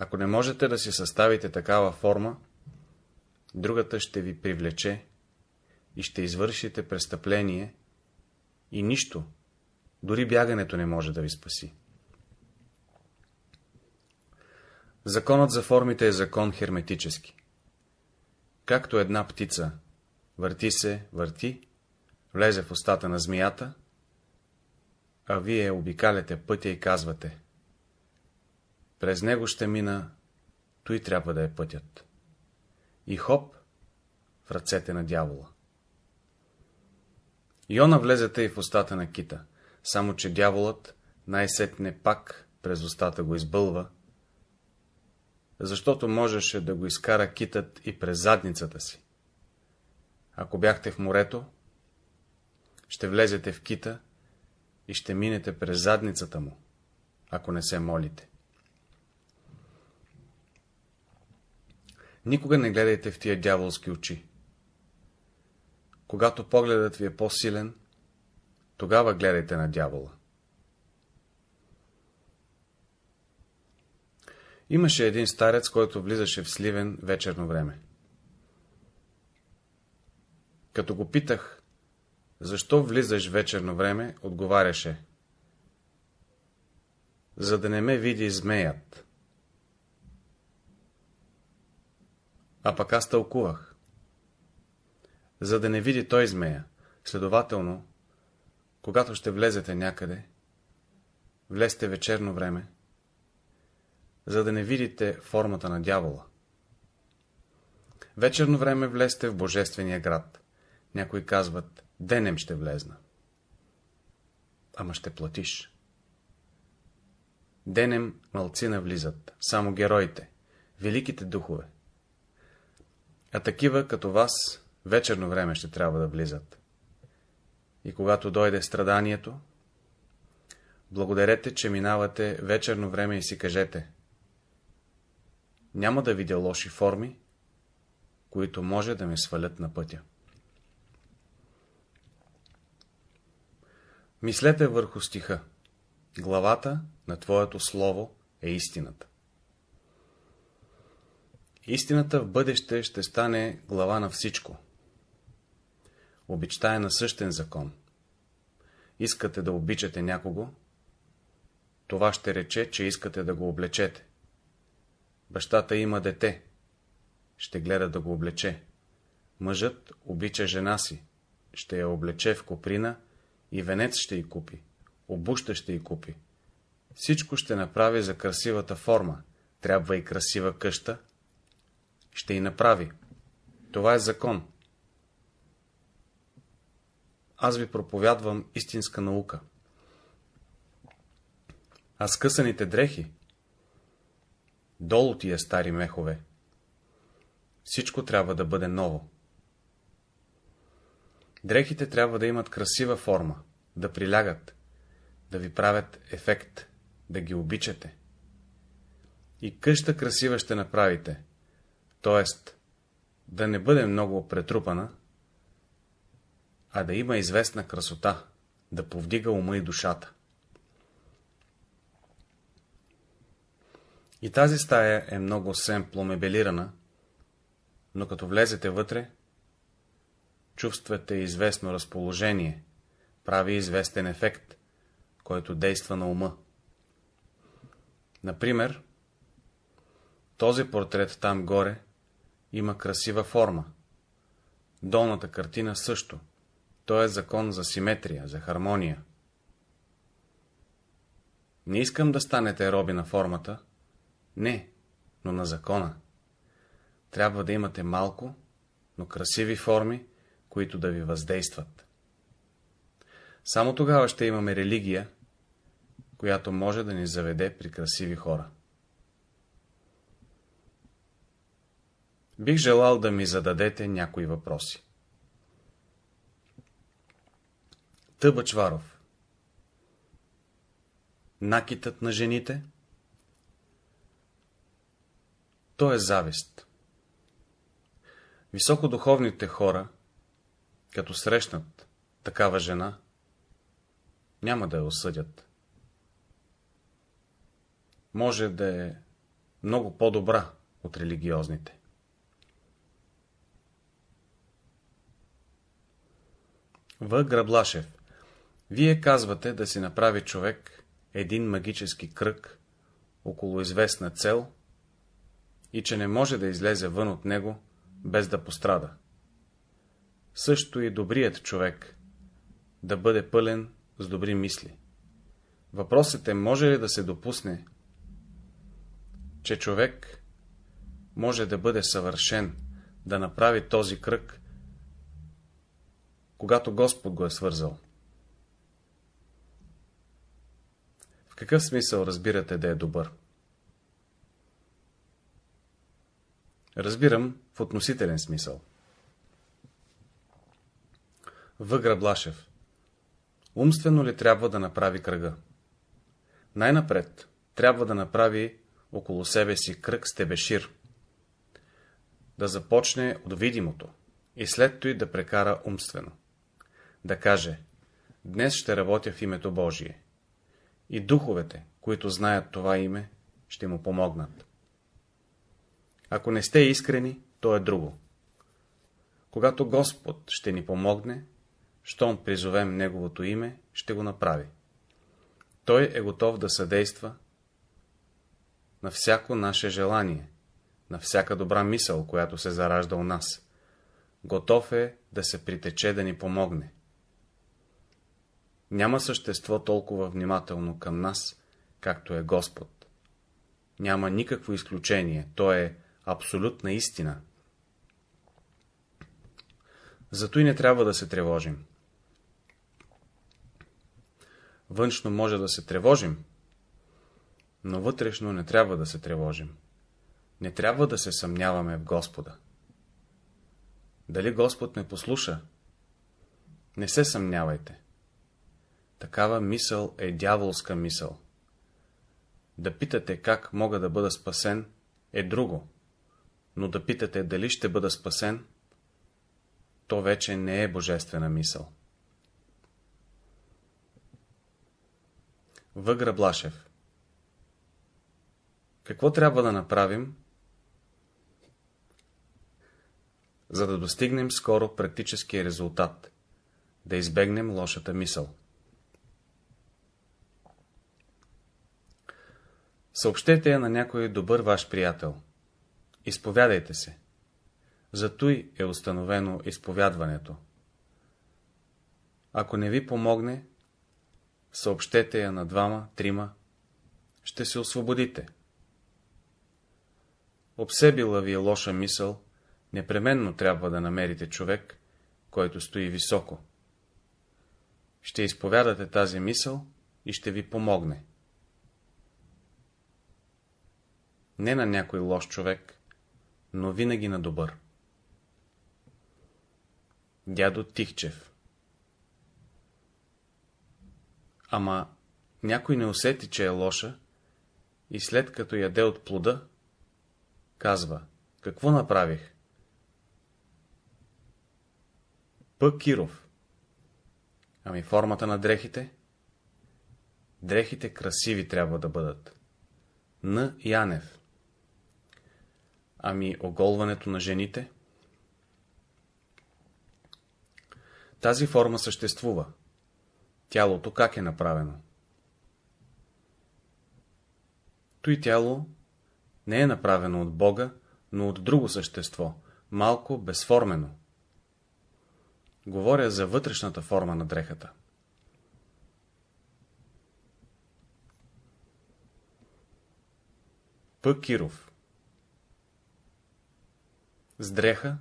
Ако не можете да си съставите такава форма, другата ще ви привлече и ще извършите престъпление и нищо, дори бягането не може да ви спаси. Законът за формите е закон херметически. Както една птица върти се, върти, влезе в устата на змията, а вие обикаляте пътя и казвате. През него ще мина, той трябва да е пътят. И хоп, в ръцете на дявола. Йона влезете и в устата на кита, само че дяволът най-сетне пак през устата го избълва, защото можеше да го изкара китът и през задницата си. Ако бяхте в морето, ще влезете в кита и ще минете през задницата му, ако не се молите. Никога не гледайте в тия дяволски очи. Когато погледът ви е по-силен, тогава гледайте на дявола. Имаше един старец, който влизаше в Сливен вечерно време. Като го питах, защо влизаш вечерно време, отговаряше. За да не ме види змеят. А пък аз тълкувах. За да не види той змея. Следователно, когато ще влезете някъде, влезте вечерно време, за да не видите формата на дявола. Вечерно време влезте в Божествения град. Някои казват, денем ще влезна. Ама ще платиш. Денем мълцина влизат, само героите, великите духове. А такива, като вас, вечерно време ще трябва да влизат. И когато дойде страданието, благодарете, че минавате вечерно време и си кажете няма да видя лоши форми, които може да ме свалят на пътя. Мислете върху стиха. Главата на Твоето Слово е истината. Истината в бъдеще ще стане глава на всичко. Обичта е насъщен закон. Искате да обичате някого, това ще рече, че искате да го облечете. Бащата има дете. Ще гледа да го облече. Мъжът обича жена си. Ще я облече в коприна и венец ще й купи. Обуща ще й купи. Всичко ще направи за красивата форма. Трябва и красива къща. Ще й направи. Това е закон. Аз ви проповядвам истинска наука. А скъсаните дрехи Долу тия стари мехове. Всичко трябва да бъде ново. Дрехите трябва да имат красива форма, да прилягат, да ви правят ефект, да ги обичате. И къща красива ще направите, т.е. да не бъде много претрупана, а да има известна красота, да повдига ума и душата. И тази стая е много семпло мебелирана, но като влезете вътре, чувствате известно разположение, прави известен ефект, който действа на ума. Например, този портрет там горе има красива форма. Долната картина също. То е закон за симетрия, за хармония. Не искам да станете роби на формата, не, но на закона. Трябва да имате малко, но красиви форми, които да ви въздействат. Само тогава ще имаме религия, която може да ни заведе при красиви хора. Бих желал да ми зададете някои въпроси. Тъбачваров Накитът на жените То е завист. Високодуховните хора, като срещнат такава жена, няма да я осъдят. Може да е много по-добра от религиозните. В. Граблашев Вие казвате да си направи човек един магически кръг около известна цел и че не може да излезе вън от него, без да пострада. Също и добрият човек да бъде пълен с добри мисли. Въпросът е, може ли да се допусне, че човек може да бъде съвършен, да направи този кръг, когато Господ го е свързал. В какъв смисъл разбирате да е добър? Разбирам в относителен смисъл. Въгра Блашев Умствено ли трябва да направи кръга? Най-напред трябва да направи около себе си кръг с тебешир. Да започне от видимото и след той да прекара умствено. Да каже, днес ще работя в името Божие. И духовете, които знаят това име, ще му помогнат. Ако не сте искрени, то е друго. Когато Господ ще ни помогне, щом призовем Неговото име, ще го направи. Той е готов да съдейства на всяко наше желание, на всяка добра мисъл, която се заражда у нас. Готов е да се притече да ни помогне. Няма същество толкова внимателно към нас, както е Господ. Няма никакво изключение, то е абсолютна истина. Зато и не трябва да се тревожим. Външно може да се тревожим, но вътрешно не трябва да се тревожим. Не трябва да се съмняваме в Господа. Дали Господ не послуша? Не се съмнявайте. Такава мисъл е дяволска мисъл. Да питате как мога да бъда спасен е друго, но да питате дали ще бъда спасен, то вече не е божествена мисъл. Въгра Блашев Какво трябва да направим, за да достигнем скоро практическия резултат, да избегнем лошата мисъл? Съобщете я на някой добър ваш приятел. Изповядайте се. Затой е установено изповядването. Ако не ви помогне, съобщете я на двама, трима, ще се освободите. Обсебила ви е лоша мисъл, непременно трябва да намерите човек, който стои високо. Ще изповядате тази мисъл и ще ви помогне. Не на някой лош човек, но винаги на добър. Дядо Тихчев Ама някой не усети, че е лоша, и след като яде от плода, казва, какво направих? П. Киров Ами формата на дрехите? Дрехите красиви трябва да бъдат. Н. Янев Ами оголването на жените? Тази форма съществува. Тялото как е направено? Той тяло не е направено от Бога, но от друго същество, малко безформено. Говоря за вътрешната форма на дрехата. П. Киров С дреха,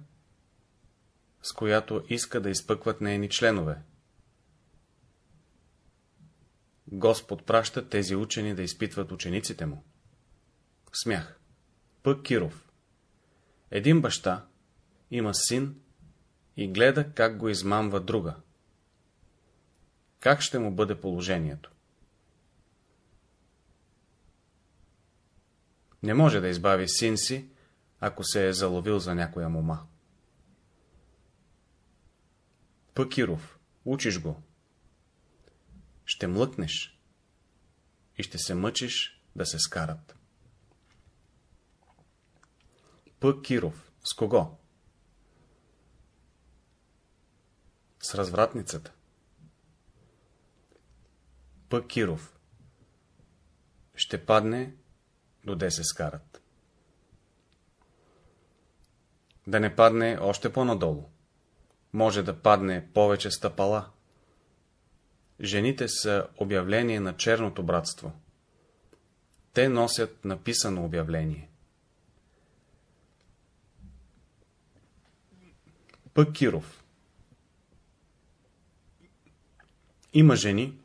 с която иска да изпъкват нейни членове. Господ праща тези учени да изпитват учениците му. Смях. Пък Киров. Един баща има син и гледа как го измамва друга. Как ще му бъде положението? Не може да избави син си, ако се е заловил за някоя мома. Пъкиров, учиш го. Ще млъкнеш и ще се мъчиш да се скарат. П. Киров. С кого? С развратницата. П. Киров. Ще падне, до де се скарат. Да не падне още по-надолу. Може да падне повече стъпала. Жените са обявление на черното братство. Те носят написано обявление. Пък Киров Има жени,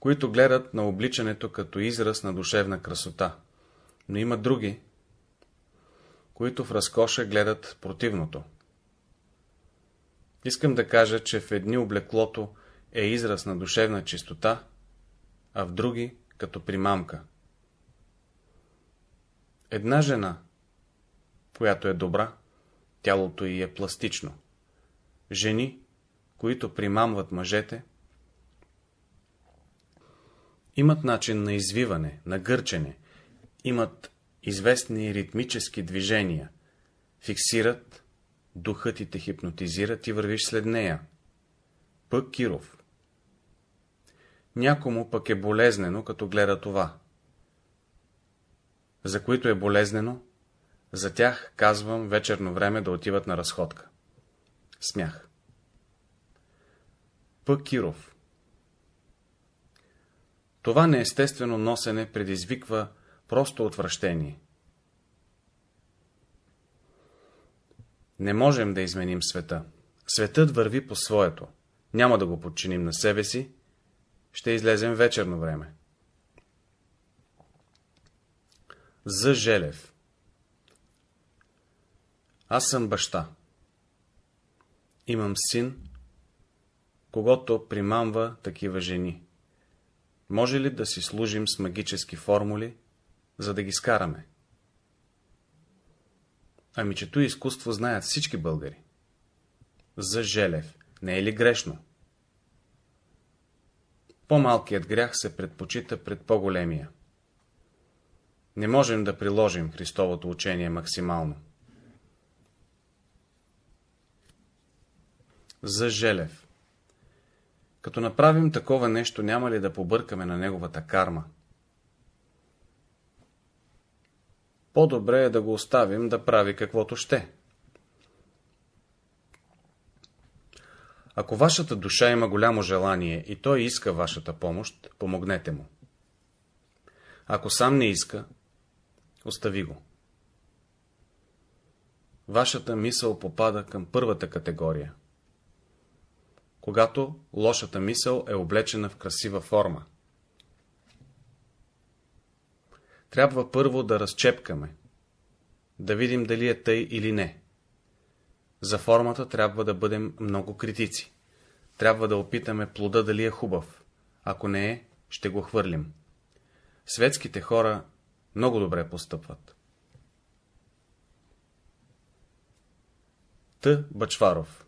които гледат на обличането като израз на душевна красота, но има други, които в разкоша гледат противното. Искам да кажа, че в едни облеклото е израз на душевна чистота, а в други като примамка. Една жена, която е добра, тялото й е пластично. Жени, които примамват мъжете, имат начин на извиване, на гърчене, имат известни ритмически движения, фиксират, духът и те хипнотизират и вървиш след нея. Пък Киров. Някому пък е болезнено, като гледа това. За които е болезнено, за тях казвам вечерно време да отиват на разходка. Смях. П. Киров Това неестествено носене предизвиква просто отвращение. Не можем да изменим света. Светът върви по своето. Няма да го подчиним на себе си. Ще излезем вечерно време. За Желев Аз съм баща. Имам син, когато примамва такива жени. Може ли да си служим с магически формули, за да ги скараме? Ами, че изкуство знаят всички българи. За Желев. Не е ли грешно? По-малкият грях се предпочита пред по-големия. Не можем да приложим Христовото учение максимално. За Желев. Като направим такова нещо, няма ли да побъркаме на неговата карма? По-добре е да го оставим да прави каквото ще. Ако вашата душа има голямо желание и той иска вашата помощ, помогнете му. Ако сам не иска, остави го. Вашата мисъл попада към първата категория когато лошата мисъл е облечена в красива форма. Трябва първо да разчепкаме, да видим дали е тъй или не. За формата трябва да бъдем много критици. Трябва да опитаме плода дали е хубав. Ако не е, ще го хвърлим. Светските хора много добре постъпват. Т. Бачваров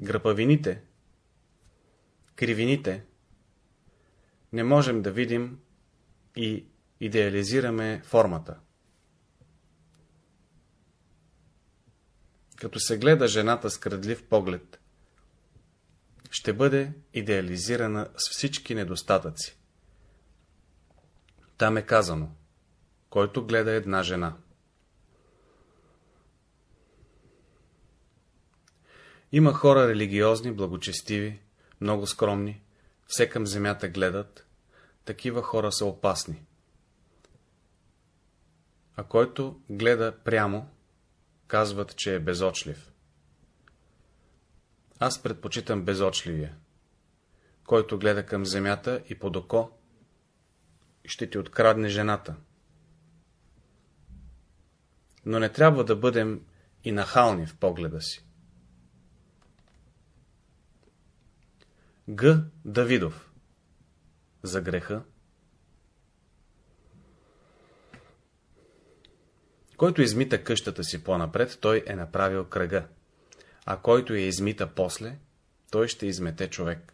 гръпавините, кривините, не можем да видим и идеализираме формата. Като се гледа жената с крадлив поглед, ще бъде идеализирана с всички недостатъци. Там е казано, който гледа една жена. Има хора религиозни, благочестиви, много скромни, все към земята гледат, такива хора са опасни. А който гледа прямо, казват, че е безочлив. Аз предпочитам безочливия, който гледа към земята и под око ще ти открадне жената. Но не трябва да бъдем и нахални в погледа си. Г. Давидов За греха Който измита къщата си по-напред, той е направил кръга, а който я измита после, той ще измете човек.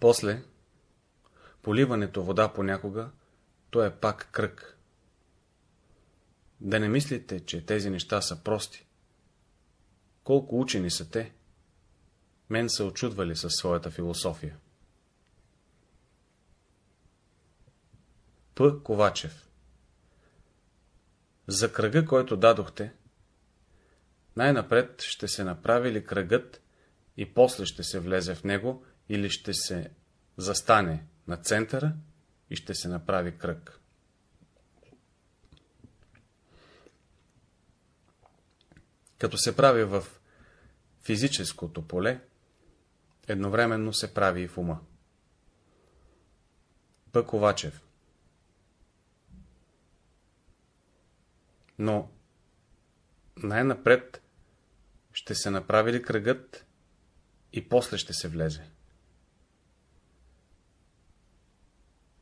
После, поливането вода понякога, то е пак кръг. Да не мислите, че тези неща са прости. Колко учени са те, мен са очудвали със своята философия. П. Ковачев За кръга, който дадохте, най-напред ще се направи ли кръгът и после ще се влезе в него или ще се застане на центъра и ще се направи кръг. Като се прави в физическото поле, едновременно се прави и в ума. Пъковачев Но най-напред ще се направи ли кръгът и после ще се влезе.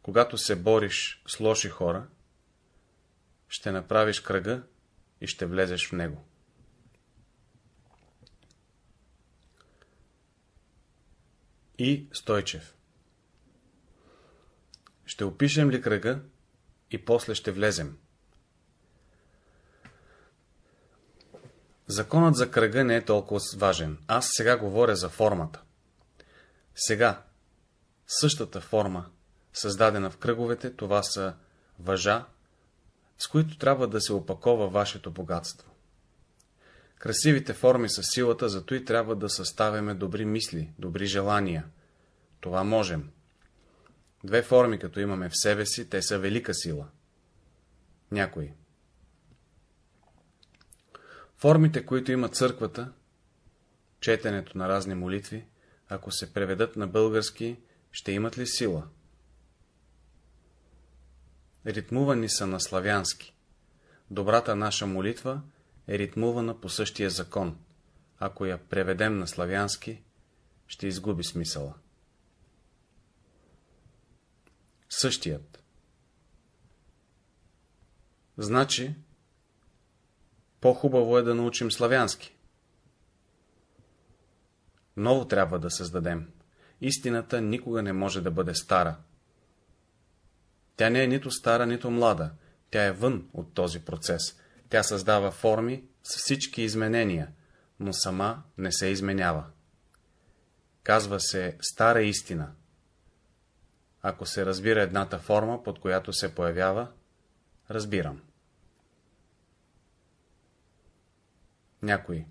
Когато се бориш с лоши хора, ще направиш кръга и ще влезеш в него. И Стойчев Ще опишем ли кръга и после ще влезем. Законът за кръга не е толкова важен. Аз сега говоря за формата. Сега, същата форма, създадена в кръговете, това са въжа, с които трябва да се опакова вашето богатство. Красивите форми са силата, зато и трябва да съставяме добри мисли, добри желания. Това можем. Две форми, като имаме в себе си, те са велика сила. Някои. Формите, които има църквата, четенето на разни молитви, ако се преведат на български, ще имат ли сила? Ритмувани са на славянски. Добрата наша молитва е ритмувана по същия закон. Ако я преведем на славянски, ще изгуби смисъла. Същият. Значи, по-хубаво е да научим славянски. Ново трябва да създадем. Истината никога не може да бъде стара. Тя не е нито стара, нито млада. Тя е вън от този процес. Тя създава форми с всички изменения, но сама не се изменява. Казва се стара истина. Ако се разбира едната форма, под която се появява, разбирам. Някой.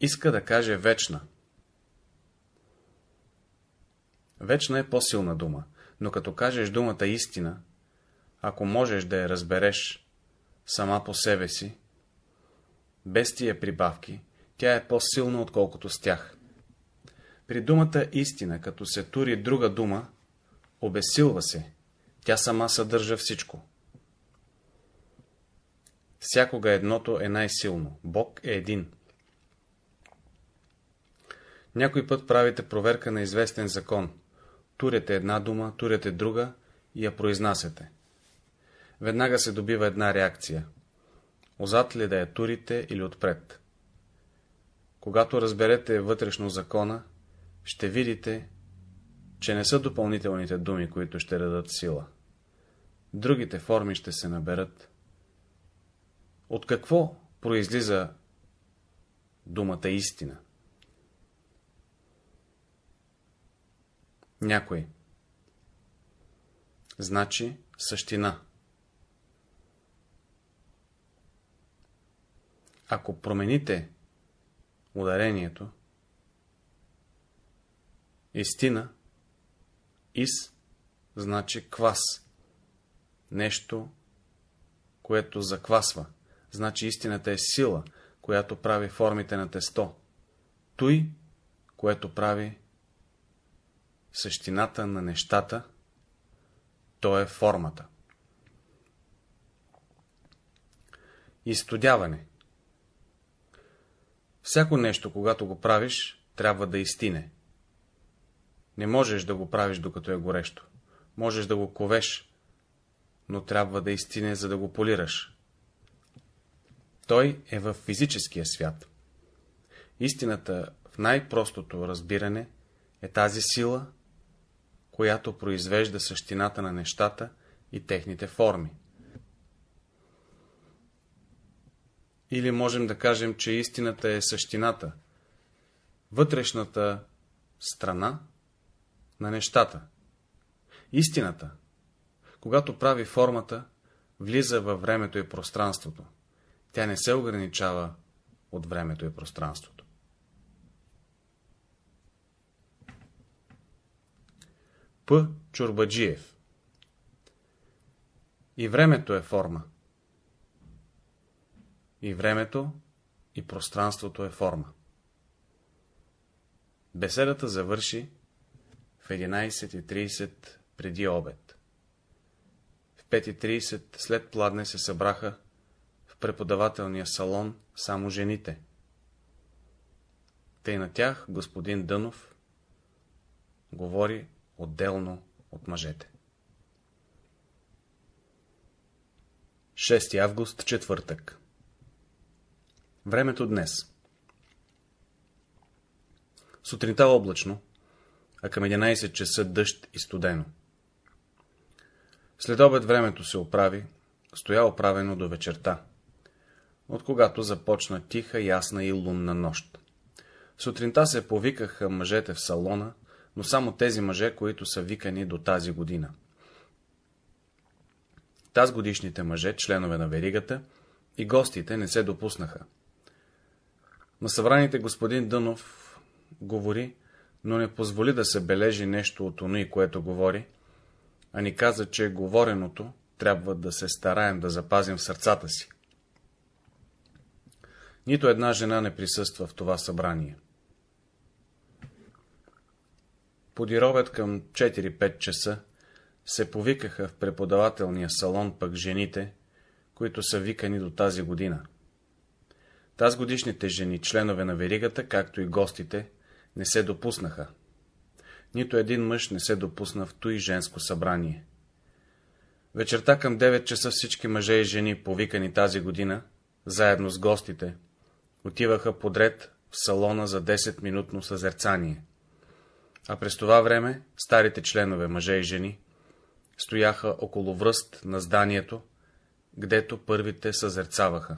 Иска да каже вечна. Вечна е по-силна дума, но като кажеш думата истина, ако можеш да я разбереш сама по себе си, без тия прибавки, тя е по-силна, отколкото с тях. При думата истина, като се тури друга дума, обесилва се, тя сама съдържа всичко. Всякога едното е най-силно. Бог е един. Някой път правите проверка на известен закон. Турете една дума, турете друга и я произнасяте. Веднага се добива една реакция. Озад ли да я турите или отпред. Когато разберете вътрешно закона, ще видите, че не са допълнителните думи, които ще дадат сила. Другите форми ще се наберат от какво произлиза думата истина? Някой. Значи същина. Ако промените ударението, истина, из, значи квас, нещо, което заквасва. Значи истината е сила, която прави формите на тесто. Той, което прави същината на нещата, то е формата. Изстудяване Всяко нещо, когато го правиш, трябва да изтине. Не можеш да го правиш, докато е горещо. Можеш да го ковеш, но трябва да изтине, за да го полираш. Той е в физическия свят. Истината в най-простото разбиране е тази сила, която произвежда същината на нещата и техните форми. Или можем да кажем, че истината е същината, вътрешната страна на нещата. Истината, Когато прави формата, влиза във времето и пространството. Тя не се ограничава от времето и пространството. П. Чурбаджиев И времето е форма. И времето, и пространството е форма. Беседата завърши в 11.30 преди обед. В 5.30 след пладне се събраха в преподавателния салон само жените. Тъй на тях господин Дънов говори отделно от мъжете. 6 август, четвъртък Времето днес Сутринта облачно, а към 11 часа дъжд и студено. След обед времето се оправи, стоя оправено до вечерта, от когато започна тиха, ясна и лунна нощ. Сутринта се повикаха мъжете в салона, но само тези мъже, които са викани до тази година. Таз годишните мъже, членове на веригата, и гостите не се допуснаха. На събраните господин Дънов говори, но не позволи да се бележи нещо от оно което говори, а ни каза, че говореното трябва да се стараем да запазим в сърцата си. Нито една жена не присъства в това събрание. Подировят към 4-5 часа се повикаха в преподавателния салон пък жените, които са викани до тази година. Таз годишните жени, членове на веригата, както и гостите, не се допуснаха. Нито един мъж не се допусна в той женско събрание. Вечерта към 9 часа всички мъже и жени, повикани тази година, заедно с гостите, отиваха подред в салона за 10-минутно съзерцание. А през това време старите членове, мъже и жени, стояха около връст на зданието, гдето първите съзерцаваха.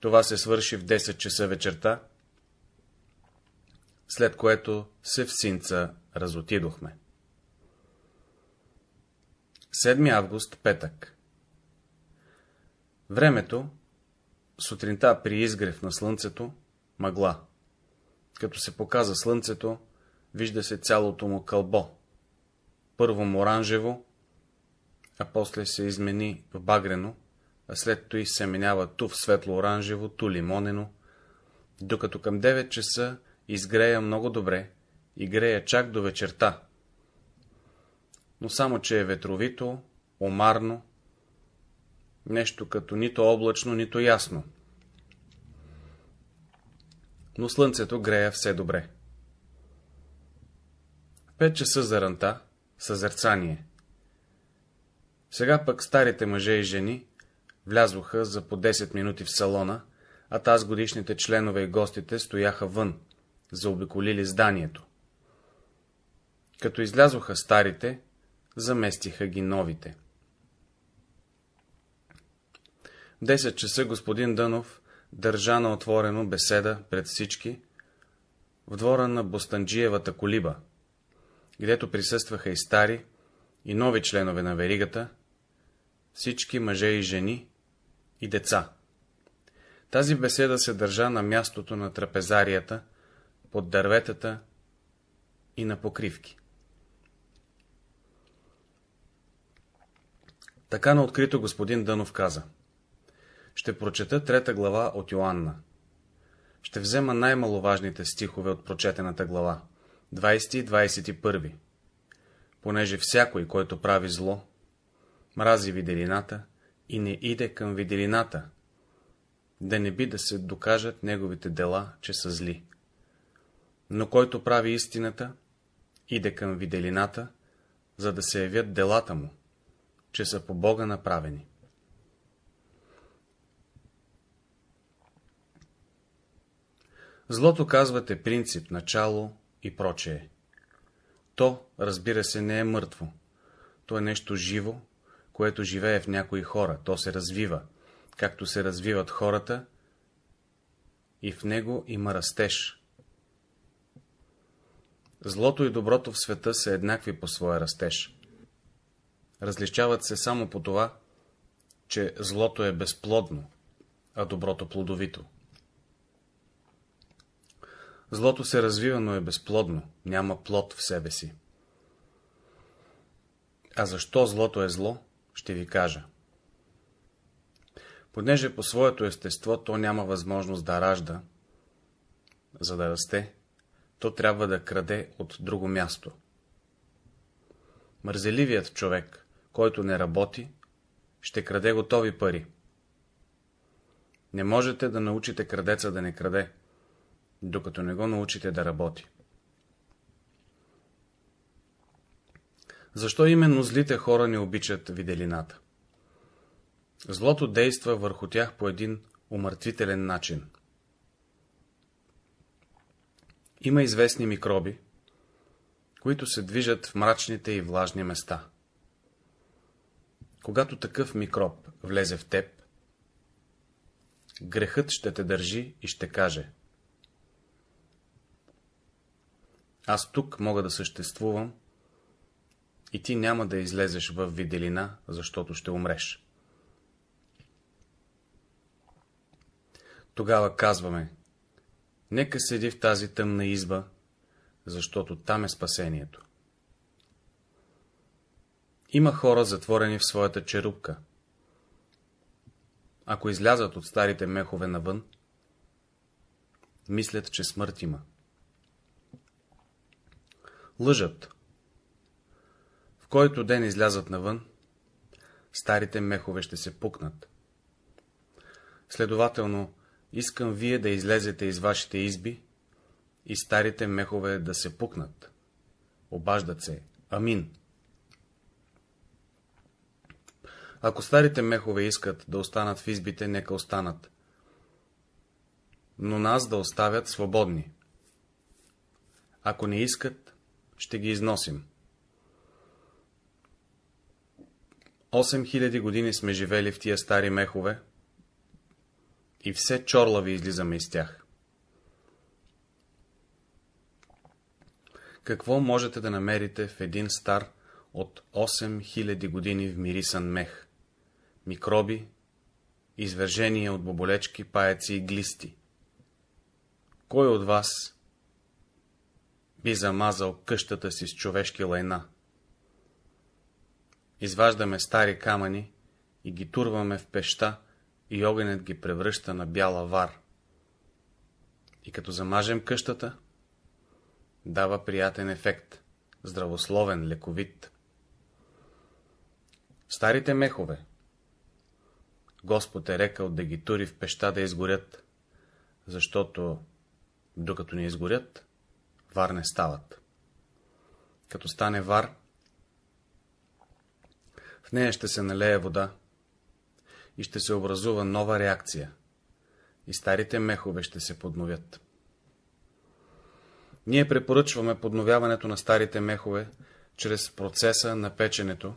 Това се свърши в 10 часа вечерта, след което се в синца разотидохме. 7 август, петък Времето, сутринта при изгрев на слънцето, мъгла. Като се показа слънцето, вижда се цялото му кълбо. Първо оранжево, а после се измени в багрено, а след той се минава ту в светло-оранжево, ту лимонено, докато към 9 часа изгрея много добре и грея чак до вечерта. Но само, че е ветровито, омарно, нещо като нито облачно, нито ясно. Но слънцето грея все добре. Пет часа за ранта, съзерцание. Сега пък старите мъже и жени влязоха за по 10 минути в салона, а таз годишните членове и гостите стояха вън, заобиколили зданието. Като излязоха старите, заместиха ги новите. В 10 часа господин Дънов държа на отворено беседа пред всички в двора на Бостанджиевата колиба, гдето присъстваха и стари, и нови членове на веригата, всички мъже и жени и деца. Тази беседа се държа на мястото на трапезарията, под дърветата и на покривки. Така на открито господин Дънов каза. Ще прочета трета глава от Йоанна. Ще взема най-маловажните стихове от прочетената глава, 20 и 21. Понеже всякой, който прави зло, мрази виделината и не иде към виделината, да не би да се докажат неговите дела, че са зли но който прави истината, иде към виделината, за да се явят делата му, че са по Бога направени. Злото, казвате, принцип, начало и прочее. То, разбира се, не е мъртво. То е нещо живо, което живее в някои хора. То се развива, както се развиват хората, и в него има растеж, Злото и доброто в света са еднакви по своя растеж. различават се само по това, че злото е безплодно, а доброто плодовито. Злото се развива, но е безплодно, няма плод в себе си. А защо злото е зло, ще ви кажа. Понеже по своето естество то няма възможност да ражда, за да расте, то трябва да краде от друго място. Мързеливият човек, който не работи, ще краде готови пари. Не можете да научите крадеца да не краде, докато не го научите да работи. Защо именно злите хора не обичат виделината? Злото действа върху тях по един умъртвителен начин. Има известни микроби, които се движат в мрачните и влажни места. Когато такъв микроб влезе в теб, грехът ще те държи и ще каже Аз тук мога да съществувам и ти няма да излезеш в виделина, защото ще умреш. Тогава казваме, нека седи в тази тъмна изба, защото там е спасението. Има хора затворени в своята черупка. Ако излязат от старите мехове навън, мислят, че смърт има. Лъжат. Който ден излязат навън, старите мехове ще се пукнат. Следователно, искам вие да излезете из вашите изби и старите мехове да се пукнат. Обаждат се. Амин. Ако старите мехове искат да останат в избите, нека останат. Но нас да оставят свободни. Ако не искат, ще ги износим. 8000 години сме живели в тия стари мехове и все чорлави излизаме из тях. Какво можете да намерите в един стар от 8000 години в мирисан мех? Микроби, извържения от боболечки, паяци и глисти. Кой от вас би замазал къщата си с човешки лайна? Изваждаме стари камъни и ги турваме в пеща и огънят ги превръща на бяла вар. И като замажем къщата, дава приятен ефект, здравословен, лековит. Старите мехове Господ е рекал да ги тури в пеща да изгорят, защото докато не изгорят, вар не стават. Като стане вар, в нея ще се налее вода и ще се образува нова реакция и старите мехове ще се подновят. Ние препоръчваме подновяването на старите мехове чрез процеса на печенето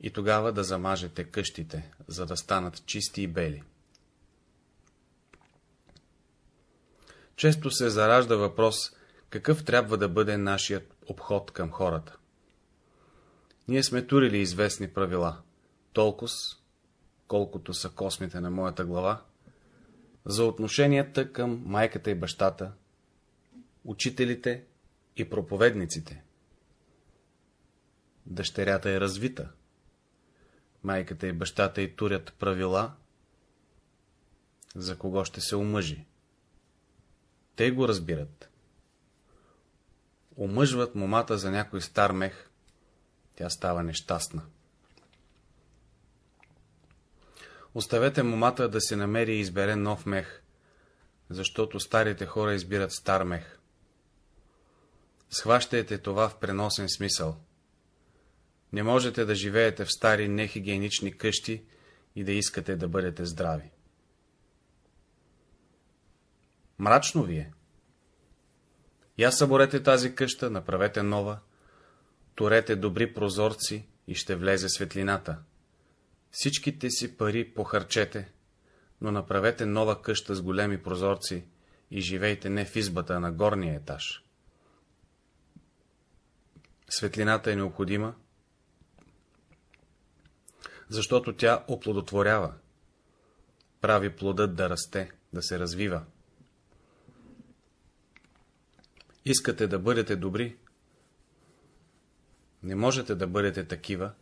и тогава да замажете къщите, за да станат чисти и бели. Често се заражда въпрос, какъв трябва да бъде нашият обход към хората. Ние сме турили известни правила, толкова, колкото са космите на моята глава, за отношенията към майката и бащата, учителите и проповедниците. Дъщерята е развита. Майката и бащата й турят правила, за кого ще се омъжи. Те го разбират. Омъжват момата за някой стар мех, тя става нещастна. Оставете момата да се намери и избере нов мех, защото старите хора избират стар мех. Схващайте това в преносен смисъл. Не можете да живеете в стари нехигиенични къщи и да искате да бъдете здрави. Мрачно ви е. Я съборете тази къща, направете нова, турете добри прозорци и ще влезе светлината. Всичките си пари похарчете, но направете нова къща с големи прозорци и живейте не в избата, а на горния етаж. Светлината е необходима, защото тя оплодотворява, прави плодът да расте, да се развива. Искате да бъдете добри, не можете да бъдете такива,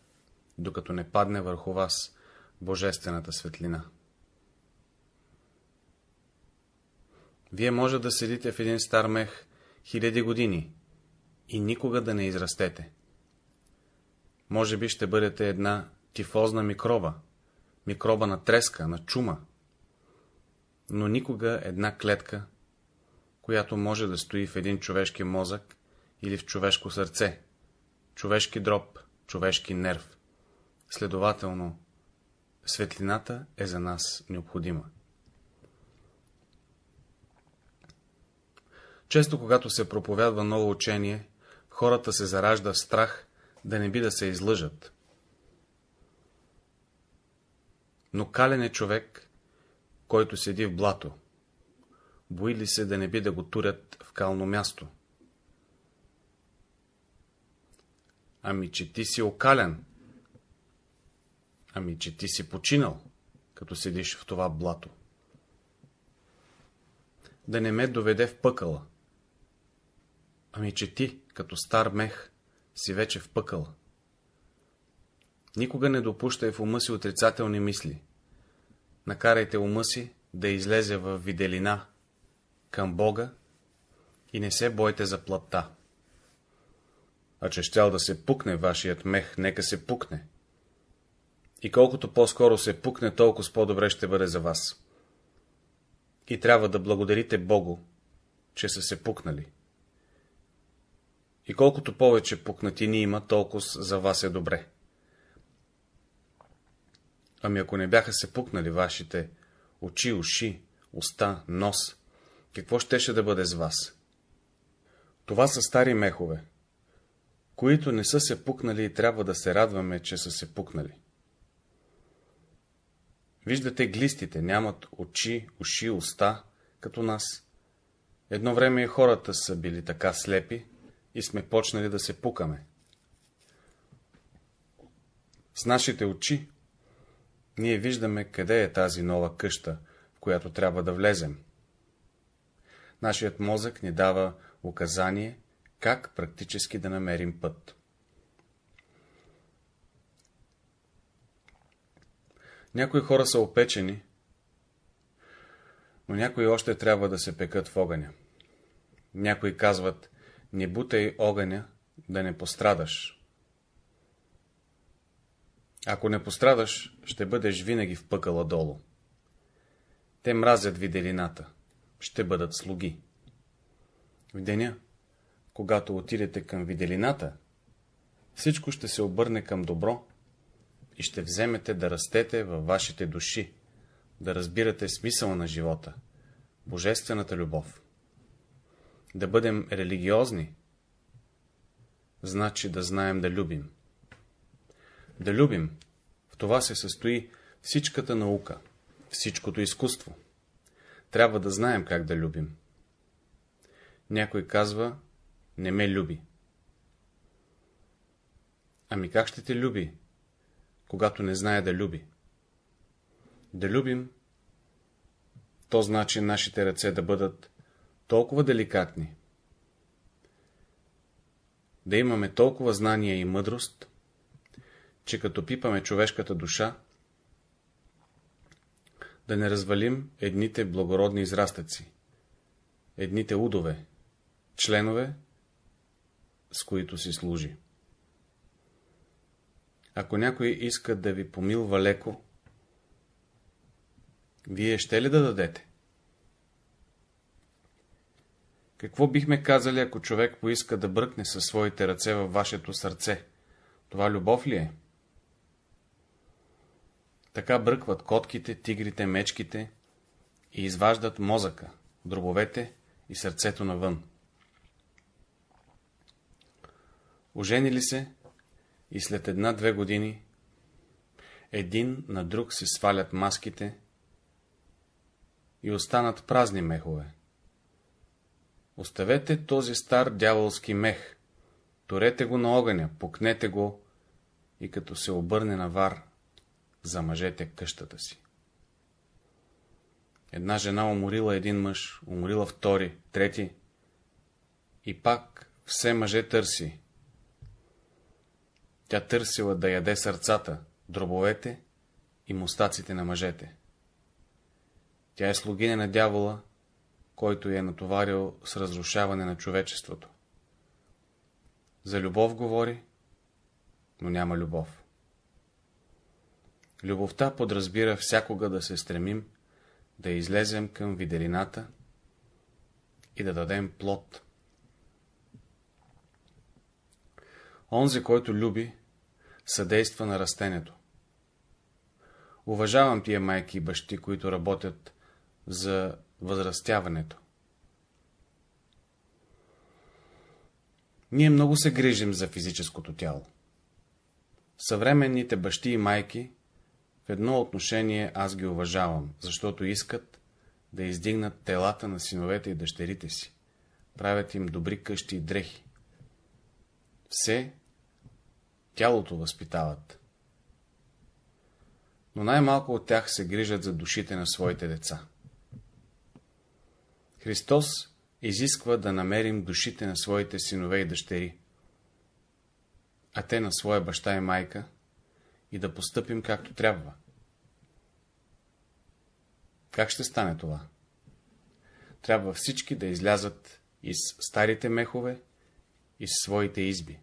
докато не падне върху вас Божествената светлина. Вие може да седите в един стар мех хиляди години и никога да не израстете. Може би ще бъдете една тифозна микроба, микроба на треска, на чума, но никога една клетка, която може да стои в един човешки мозък или в човешко сърце, човешки дроб, човешки нерв. Следователно, светлината е за нас необходима. Често, когато се проповядва ново учение, хората се заражда в страх да не би да се излъжат. Но кален е човек, който седи в блато. Бои ли се да не би да го турят в кално място? Ами, че ти си окален. Ами, че ти си починал, като седиш в това блато. Да не ме доведе в пъкъла. Ами, че ти, като стар мех, си вече в пъкъл. Никога не допущай в ума си отрицателни мисли. Накарайте ума си да излезе в виделина към Бога и не се бойте за плътта. А че щял да се пукне вашият мех, нека се пукне. И колкото по-скоро се пукне, толкова по-добре ще бъде за вас. И трябва да благодарите Богу, че са се пукнали. И колкото повече пукнатини има, толкова за вас е добре. Ами ако не бяха се пукнали вашите очи, уши, уста, нос, какво щеше да бъде с вас? Това са стари мехове, които не са се пукнали и трябва да се радваме, че са се пукнали. Виждате, глистите нямат очи, уши, уста, като нас. Едно време и хората са били така слепи, и сме почнали да се пукаме. С нашите очи ние виждаме къде е тази нова къща, в която трябва да влезем. Нашият мозък ни дава указание, как практически да намерим път. Някои хора са опечени, но някои още трябва да се пекат в огъня. Някои казват, не бутай огъня, да не пострадаш. Ако не пострадаш, ще бъдеш винаги в пъкала долу. Те мразят виделината, ще бъдат слуги. В деня, когато отидете към виделината, всичко ще се обърне към добро и ще вземете да растете във вашите души, да разбирате смисъл на живота, божествената любов. Да бъдем религиозни, значи да знаем да любим. Да любим, в това се състои всичката наука, всичкото изкуство. Трябва да знаем как да любим. Някой казва, не ме люби. Ами как ще те люби, когато не знае да люби? Да любим, то значи нашите ръце да бъдат толкова деликатни, да имаме толкова знание и мъдрост, че като пипаме човешката душа, да не развалим едните благородни израстъци, едните удове, членове, с които си служи. Ако някой иска да ви помилва леко, вие ще ли да дадете? Какво бихме казали, ако човек поиска да бръкне със своите ръце във вашето сърце? Това любов ли е? Така бръкват котките, тигрите, мечките и изваждат мозъка, дробовете и сърцето навън. Оженили се и след една-две години един на друг се свалят маските и останат празни мехове. Оставете този стар дяволски мех, турете го на огъня, пукнете го и като се обърне на вар, за мъжете къщата си. Една жена уморила един мъж, уморила втори, трети и пак все мъже търси. Тя търсила да яде сърцата, дробовете и мустаците на мъжете. Тя е слугиня на дявола, който я е натоварил с разрушаване на човечеството. За любов говори, но няма любов. Любовта подразбира всякога да се стремим да излезем към виделината и да дадем плод. Онзи, който люби, съдейства на растението. Уважавам тия майки и бащи, които работят за възрастяването. Ние много се грижим за физическото тяло. Съвременните бащи и майки в едно отношение аз ги уважавам, защото искат да издигнат телата на синовете и дъщерите си. Правят им добри къщи и дрехи. Все тялото възпитават. Но най-малко от тях се грижат за душите на своите деца. Христос изисква да намерим душите на своите синове и дъщери, а те на своя баща и майка, и да постъпим както трябва. Как ще стане това? Трябва всички да излязат из старите мехове, из своите изби.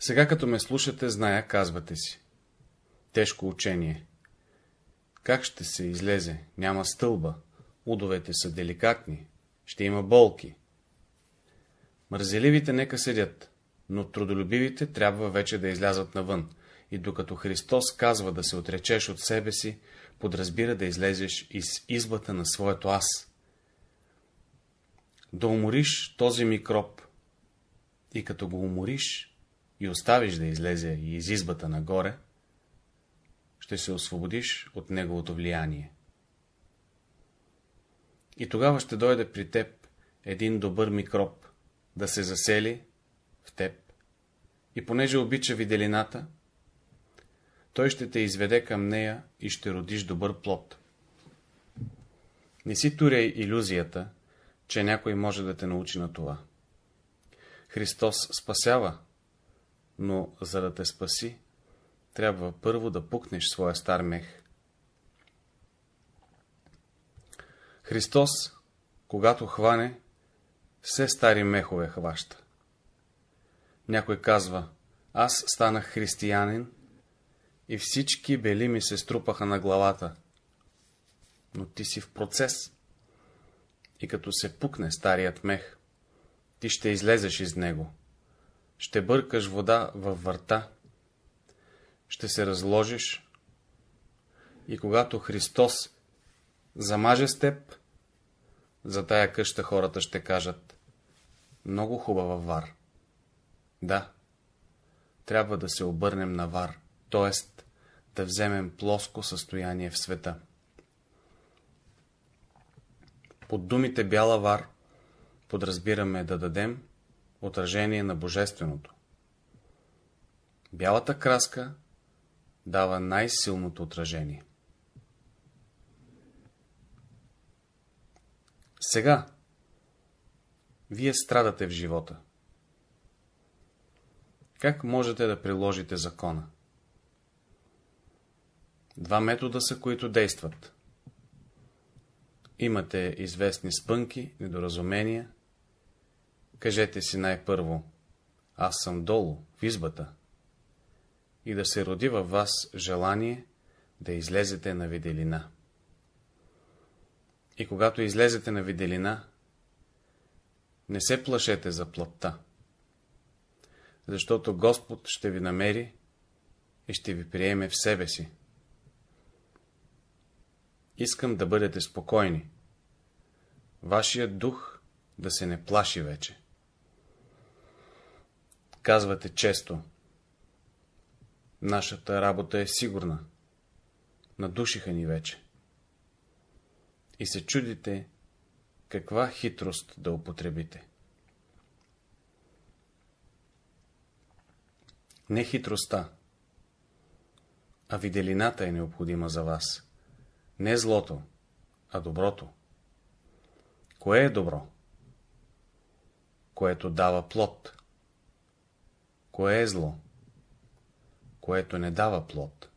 Сега като ме слушате, зная, казвате си. Тежко учение. Как ще се излезе? Няма стълба. Удовете са деликатни. Ще има болки. Мързеливите нека седят, но трудолюбивите трябва вече да излязат навън. И докато Христос казва да се отречеш от себе си, подразбира да излезеш из избата на своето аз. Да умориш този микроб и като го умориш и оставиш да излезе и из избата нагоре, ще се освободиш от неговото влияние. И тогава ще дойде при теб един добър микроб, да се засели в теб, и понеже обича виделината, той ще те изведе към нея и ще родиш добър плод. Не си туряй иллюзията, че някой може да те научи на това. Христос спасява, но за да те спаси, трябва първо да пукнеш своя стар мех. Христос, когато хване, все стари мехове хваща. Някой казва, аз станах християнин и всички бели ми се струпаха на главата. Но ти си в процес. И като се пукне старият мех, ти ще излезеш из него. Ще бъркаш вода във върта ще се разложиш и когато Христос замаже с теб, за тая къща хората ще кажат много хубава вар. Да, трябва да се обърнем на вар, т.е. да вземем плоско състояние в света. Под думите бяла вар подразбираме да дадем отражение на Божественото. Бялата краска дава най-силното отражение. Сега, вие страдате в живота. Как можете да приложите закона? Два метода са, които действат. Имате известни спънки, недоразумения. Кажете си най-първо, аз съм долу, в избата, и да се роди във вас желание да излезете на виделина. И когато излезете на виделина, не се плашете за плътта, защото Господ ще ви намери и ще ви приеме в себе си. Искам да бъдете спокойни. Вашият дух да се не плаши вече. Казвате често, Нашата работа е сигурна. Надушиха ни вече. И се чудите, каква хитрост да употребите. Не хитростта, а виделината е необходима за вас. Не злото, а доброто. Кое е добро? Което дава плод. Кое е зло? Което не дава плод.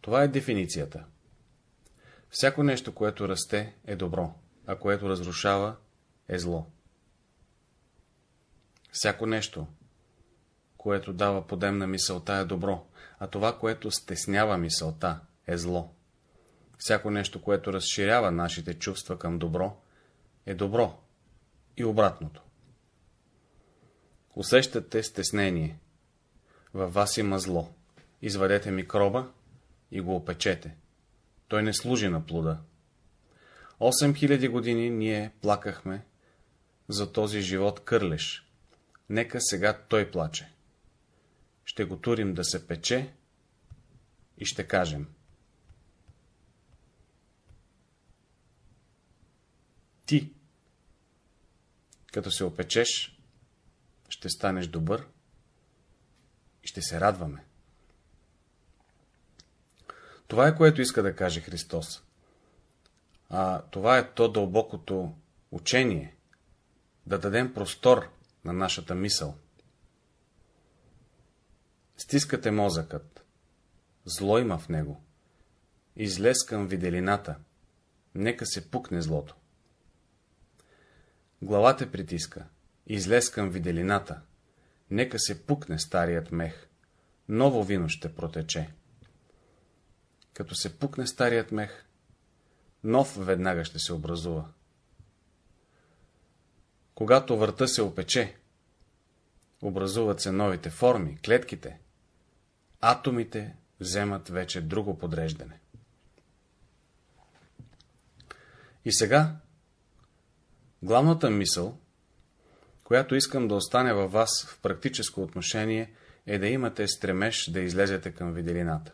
Това е дефиницията. Всяко нещо, което расте, е добро, а което разрушава, е зло. Всяко нещо, което дава подем на мисълта, е добро, а това, което стеснява мисълта, е зло. Всяко нещо, което разширява нашите чувства към добро, е добро и обратното. Усещате стеснение. Във вас има зло. Извадете микроба и го опечете. Той не служи на плода. 8000 години ние плакахме за този живот кърлеш. Нека сега той плаче. Ще го турим да се пече и ще кажем. Ти, като се опечеш, ще станеш добър и ще се радваме. Това е, което иска да каже Христос. А това е то дълбокото учение, да дадем простор на нашата мисъл. Стискате мозъкът. Зло има в него. Излез към виделината. Нека се пукне злото. Главата притиска. Излез към виделината. Нека се пукне старият мех. Ново вино ще протече. Като се пукне старият мех, нов веднага ще се образува. Когато върта се опече, образуват се новите форми, клетките, атомите вземат вече друго подреждане. И сега, главната мисъл, която искам да остане във вас в практическо отношение, е да имате стремеж да излезете към виделината.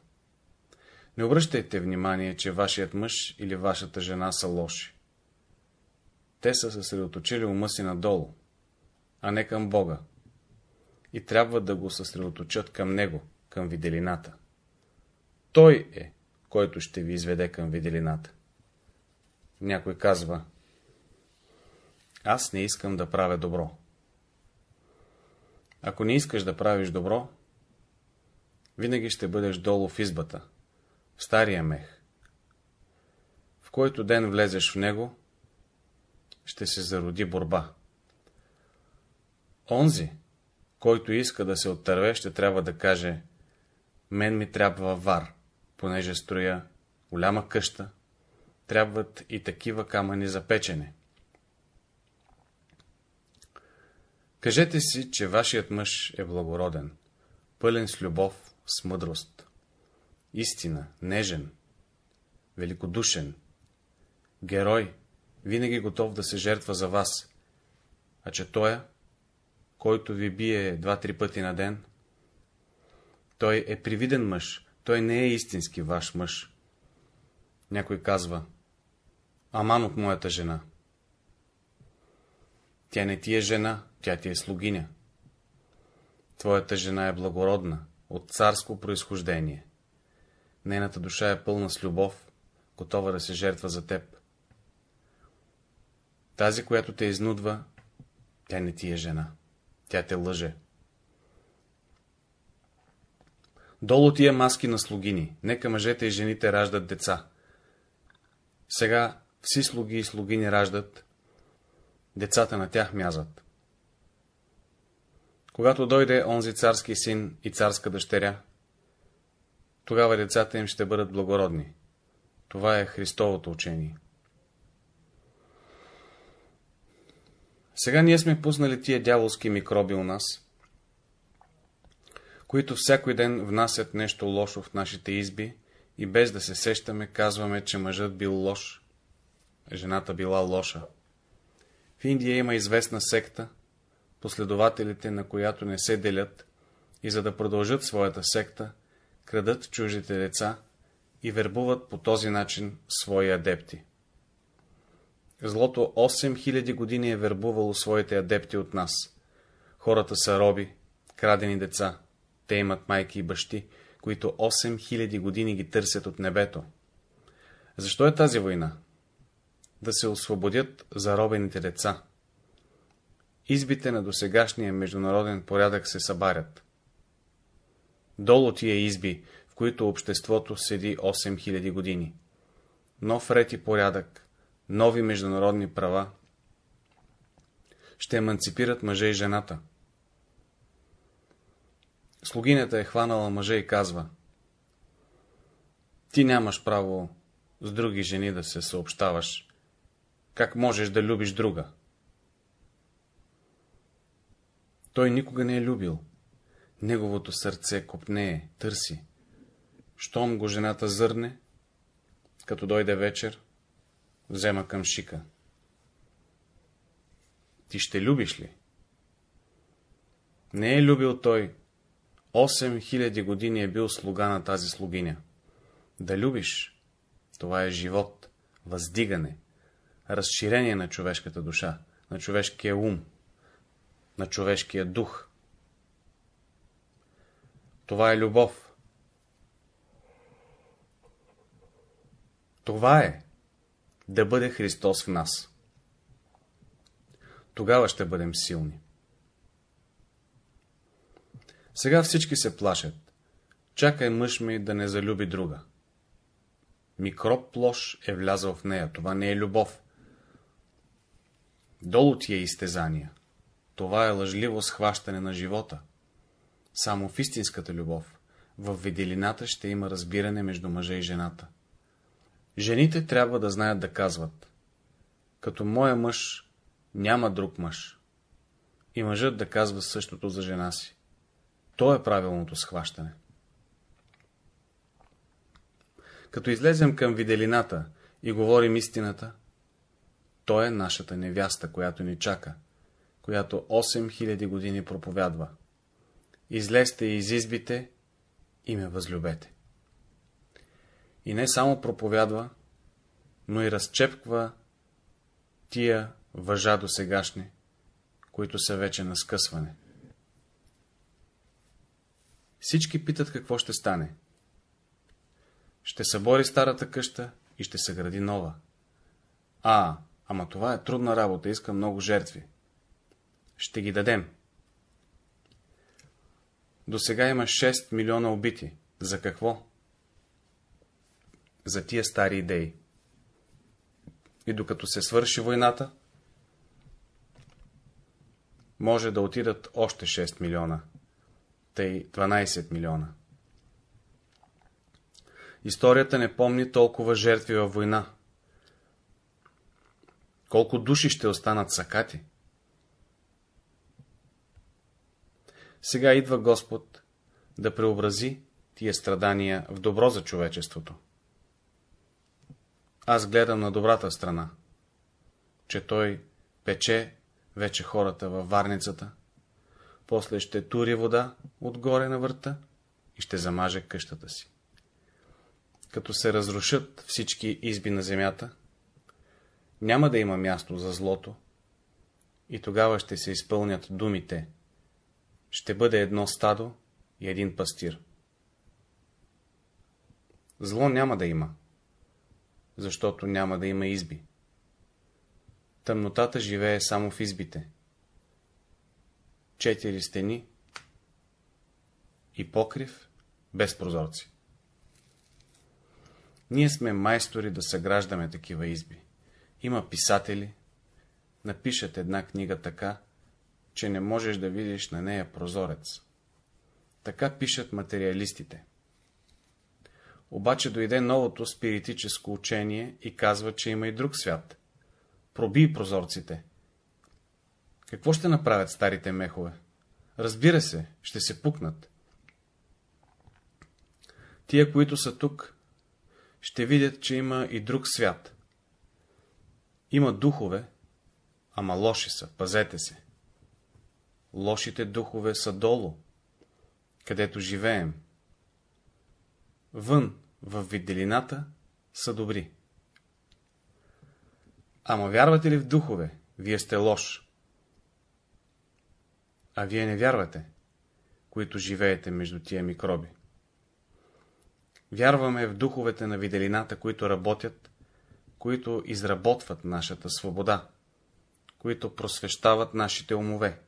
Не обръщайте внимание, че вашият мъж или вашата жена са лоши. Те са съсредоточили ума си надолу, а не към Бога. И трябва да го съсредоточат към Него, към виделината. Той е, който ще ви изведе към виделината. Някой казва, аз не искам да правя добро. Ако не искаш да правиш добро, винаги ще бъдеш долу в избата, в стария мех. В който ден влезеш в него, ще се зароди борба. Онзи, който иска да се оттърве, ще трябва да каже, мен ми трябва вар, понеже строя голяма къща, трябват и такива камъни за печене. Кажете си, че вашият мъж е благороден, пълен с любов, с мъдрост истина, нежен, великодушен, герой, винаги готов да се жертва за вас, а че той, който ви бие два-три пъти на ден, той е привиден мъж, той не е истински ваш мъж. Някой казва, аман от моята жена. Тя не ти е жена, тя ти е слугиня. Твоята жена е благородна, от царско происхождение. Нейната душа е пълна с любов, готова да се жертва за теб. Тази, която те изнудва, тя не ти е жена. Тя те лъже. Долу тия маски на слугини. Нека мъжете и жените раждат деца. Сега всички слуги и слугини раждат, децата на тях мязат. Когато дойде онзи царски син и царска дъщеря, тогава децата им ще бъдат благородни. Това е Христовото учение. Сега ние сме пуснали тия дяволски микроби у нас, които всякой ден внасят нещо лошо в нашите изби и без да се сещаме казваме, че мъжът бил лош, жената била лоша. В Индия има известна секта, последователите на която не се делят и за да продължат своята секта, крадат чуждите деца и вербуват по този начин свои адепти. Злото 8000 години е вербувало своите адепти от нас. Хората са роби, крадени деца. Те имат майки и бащи, които 8000 години ги търсят от небето. Защо е тази война? Да се освободят заробените деца. Избите на досегашния международен порядък се събарят. Долу тия изби, в които обществото седи 8000 години. Нов ред и порядък, нови международни права, ще еманципират мъжа и жената. Слугинята е хванала мъжа и казва Ти нямаш право с други жени да се съобщаваш. Как можеш да любиш друга? Той никога не е любил. Неговото сърце копнее, търси. Щом го жената зърне, като дойде вечер, взема към шика. Ти ще любиш ли? Не е любил той. 8000 години е бил слуга на тази слугиня. Да любиш, това е живот, въздигане, разширение на човешката душа, на човешкия ум, на човешкия дух. Това е любов. Това е да бъде Христос в нас. Тогава ще бъдем силни. Сега всички се плашат. Чакай мъж ми да не залюби друга. Микроб плош е влязъл в нея. Това не е любов. Долу ти е изтезания. Това е лъжливо схващане на живота. Само в истинската любов, в виделината ще има разбиране между мъжа и жената. Жените трябва да знаят да казват. Като моя мъж няма друг мъж. И мъжът да казва същото за жена си. То е правилното схващане. Като излезем към виделината и говорим истината, то е нашата невяста, която ни чака, която 8000 години проповядва. Излезте и изизбите и ме възлюбете. И не само проповядва, но и разчепква тия въжа до сегашни, които са вече на скъсване. Всички питат какво ще стане. Ще събори старата къща и ще се гради нова. А, ама това е трудна работа, иска много жертви. Ще ги дадем. До сега има 6 милиона убити. За какво? За тия стари идеи. И докато се свърши войната, може да отидат още 6 милиона, тъй 12 милиона. Историята не помни толкова жертви във война. Колко души ще останат сакати? Сега идва Господ да преобрази тия страдания в добро за човечеството. Аз гледам на добрата страна, че той пече вече хората във варницата, после ще тури вода отгоре на върта и ще замаже къщата си. Като се разрушат всички изби на земята, няма да има място за злото и тогава ще се изпълнят думите. Ще бъде едно стадо и един пастир. Зло няма да има, защото няма да има изби. Тъмнотата живее само в избите. Четири стени и покрив без прозорци. Ние сме майстори да съграждаме такива изби. Има писатели, напишат една книга така, че не можеш да видиш на нея прозорец. Така пишат материалистите. Обаче дойде новото спиритическо учение и казва, че има и друг свят. Проби прозорците. Какво ще направят старите мехове? Разбира се, ще се пукнат. Тия, които са тук, ще видят, че има и друг свят. Има духове, ама лоши са, пазете се. Лошите духове са долу, където живеем. Вън, в виделината, са добри. Ама вярвате ли в духове? Вие сте лош. А вие не вярвате. които живеете между тия микроби. Вярваме в духовете на виделината, които работят, които изработват нашата свобода, които просвещават нашите умове,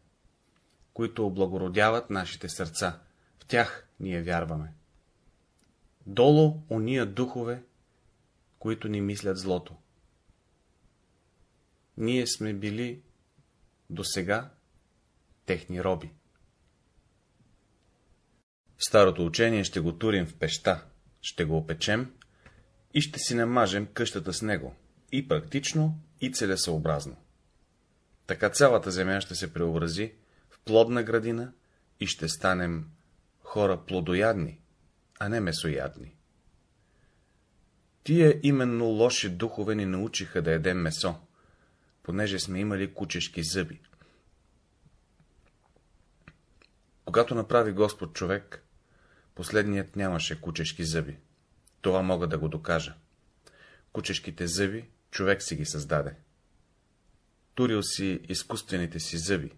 които облагородяват нашите сърца. В тях ние вярваме. Долу уния духове, които ни мислят злото. Ние сме били до сега техни роби. Старото учение ще го турим в пеща, ще го опечем и ще си намажем къщата с него, и практично, и целесъобразно. Така цялата земя ще се преобрази плодна градина и ще станем хора плодоядни, а не месоядни. Тия именно лоши духове ни научиха да едем месо, понеже сме имали кучешки зъби. Когато направи Господ човек, последният нямаше кучешки зъби. Това мога да го докажа. Кучешките зъби човек си ги създаде. Турил си изкуствените си зъби.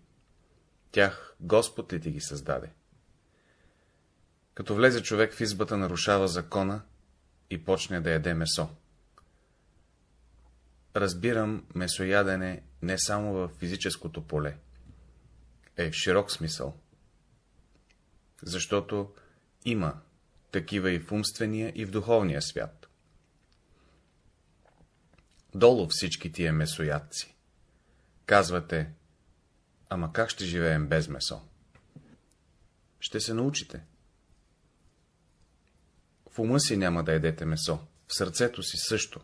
Тях Господ ли ти ги създаде? Като влезе човек в избата, нарушава закона и почне да яде месо. Разбирам месоядене не само в физическото поле, е в широк смисъл. Защото има такива и в умствения, и в духовния свят. Долу всички тия месоядци. Казвате, ама как ще живеем без месо? Ще се научите. В ума си няма да едете месо, в сърцето си също.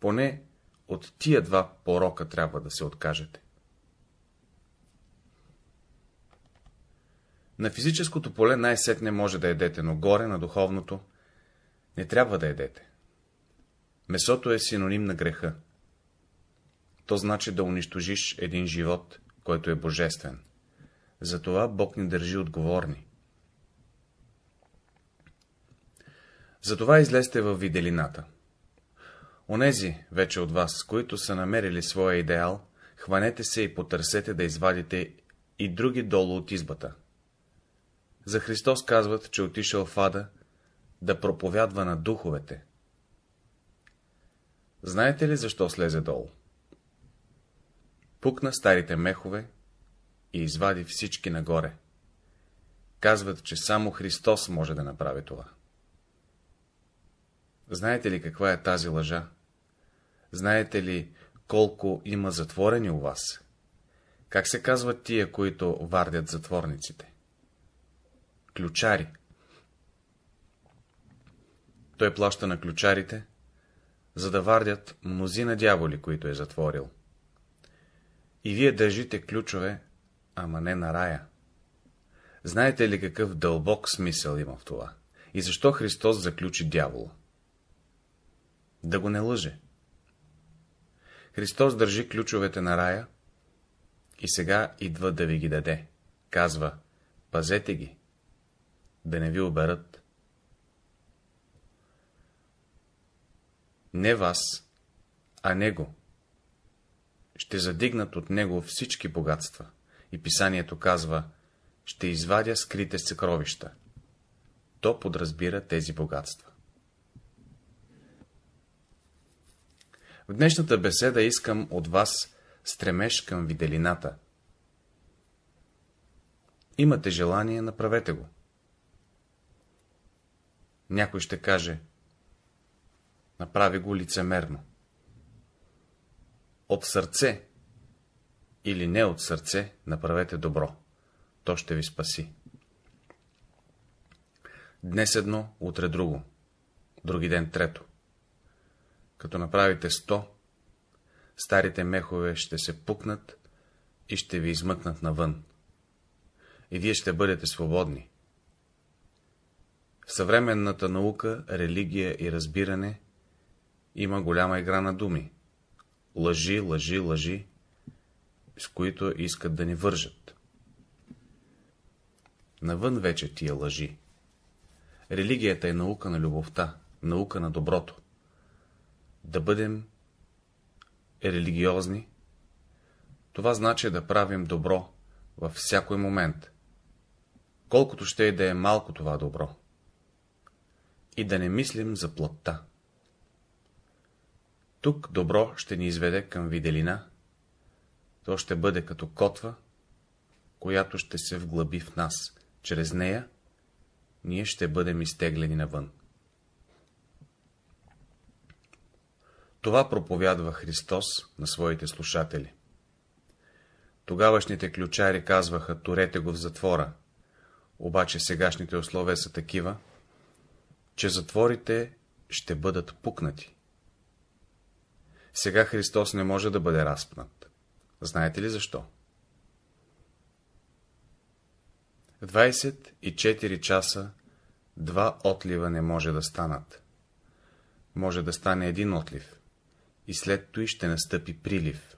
Поне от тия два порока трябва да се откажете. На физическото поле най-сетне може да едете, но горе на духовното не трябва да едете. Месото е синоним на греха. То значи да унищожиш един живот, който е божествен. Затова Бог ни държи отговорни. Затова излезте във виделината. Онези вече от вас, които са намерили своя идеал, хванете се и потърсете да извадите и други долу от избата. За Христос казват, че отишъл в ада да проповядва на духовете. Знаете ли защо слезе долу? Пукна старите мехове и извади всички нагоре. Казват, че само Христос може да направи това. Знаете ли каква е тази лъжа? Знаете ли колко има затворени у вас? Как се казват тия, които вардят затворниците? Ключари. Той плаща на ключарите, за да вардят мнозина дяволи, които е затворил. И вие държите ключове, ама не на рая. Знаете ли какъв дълбок смисъл има в това? И защо Христос заключи дявола? Да го не лъже. Христос държи ключовете на рая и сега идва да ви ги даде. Казва, пазете ги, да не ви оберат. Не вас, а него. Ще задигнат от него всички богатства. И писанието казва, ще извадя скрите съкровища. То подразбира тези богатства. В днешната беседа искам от вас стремеж към виделината. Имате желание, направете го. Някой ще каже, направи го лицемерно. От сърце или не от сърце, направете добро. То ще ви спаси. Днес едно, утре друго, други ден трето. Като направите 100, старите мехове ще се пукнат и ще ви измъкнат навън. И вие ще бъдете свободни. В съвременната наука, религия и разбиране има голяма игра на думи. Лъжи, лъжи, лъжи, с които искат да ни вържат. Навън вече тия лъжи. Религията е наука на любовта, наука на доброто да бъдем религиозни, това значи да правим добро във всякой момент, колкото ще и да е малко това добро. И да не мислим за плътта. Тук добро ще ни изведе към виделина, то ще бъде като котва, която ще се вглъби в нас. Чрез нея ние ще бъдем изтеглени навън. Това проповядва Христос на своите слушатели. Тогавашните ключари казваха, турете го в затвора, обаче сегашните условия са такива, че затворите ще бъдат пукнати. Сега Христос не може да бъде разпнат. Знаете ли защо? В 24 часа два отлива не може да станат. Може да стане един отлив и след той ще настъпи прилив.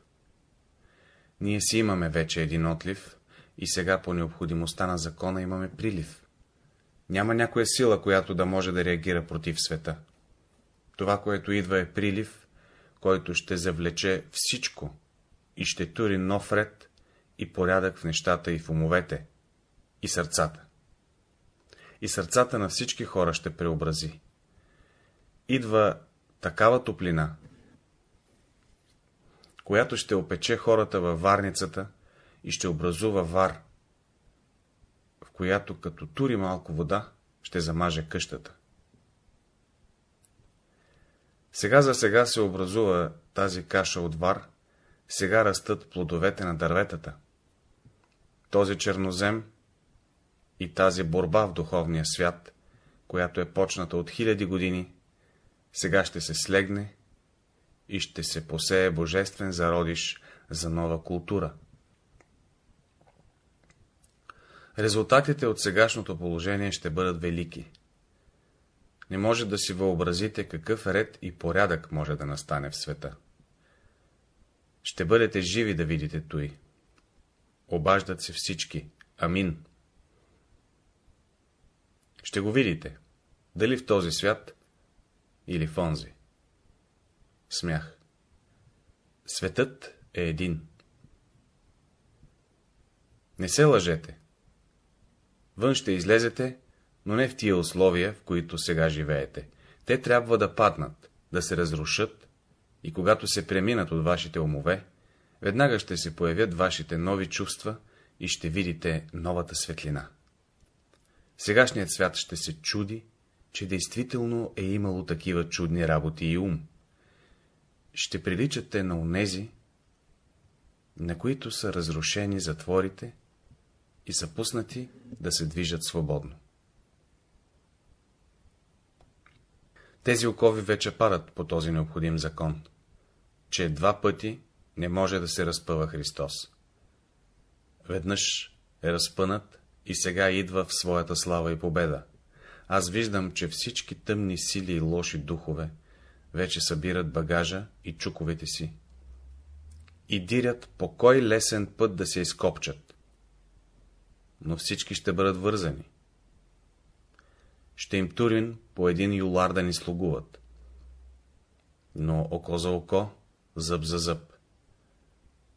Ние си имаме вече един отлив и сега по необходимостта на закона имаме прилив. Няма някоя сила, която да може да реагира против света. Това, което идва е прилив, който ще завлече всичко и ще тури нов ред и порядък в нещата и в умовете, и сърцата. И сърцата на всички хора ще преобрази. Идва такава топлина, която ще опече хората във варницата и ще образува вар, в която като тури малко вода, ще замаже къщата. Сега за сега се образува тази каша от вар, сега растат плодовете на дърветата. Този чернозем и тази борба в духовния свят, която е почната от хиляди години, сега ще се слегне и ще се посее божествен зародиш за нова култура. Резултатите от сегашното положение ще бъдат велики. Не може да си въобразите какъв ред и порядък може да настане в света. Ще бъдете живи да видите той. Обаждат се всички. Амин. Ще го видите. Дали в този свят или в онзи. Смях. Светът е един. Не се лъжете. Вън ще излезете, но не в тия условия, в които сега живеете. Те трябва да паднат, да се разрушат, и когато се преминат от вашите умове, веднага ще се появят вашите нови чувства и ще видите новата светлина. Сегашният свят ще се чуди, че действително е имало такива чудни работи и ум. Ще приличате на онези, на които са разрушени затворите и са пуснати да се движат свободно. Тези окови вече падат по този необходим закон, че два пъти не може да се разпъва Христос. Веднъж е разпънат и сега идва в своята слава и победа. Аз виждам, че всички тъмни сили и лоши духове вече събират багажа и чуковете си и дирят по кой лесен път да се изкопчат. Но всички ще бъдат вързани. Ще им турин по един юлар да ни слугуват. Но око за око, зъб за зъб.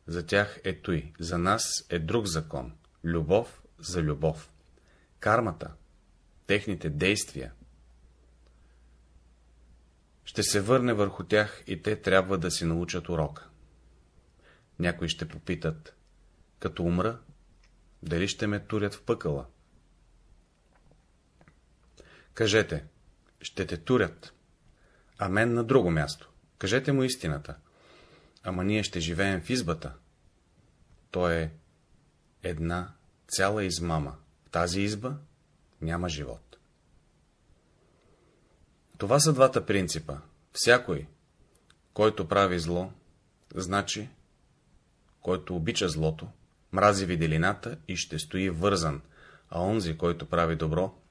За тях е той, за нас е друг закон, любов за любов. Кармата, техните действия, ще се върне върху тях и те трябва да си научат урока. Някои ще попитат, като умра, дали ще ме турят в пъкъла. Кажете, ще те турят, а мен на друго място. Кажете му истината. Ама ние ще живеем в избата. То е една цяла измама. В тази изба няма живот. Това са двата принципа. Всякой, който прави зло, значи, който обича злото, мрази виделината и ще стои вързан, а онзи, който прави добро,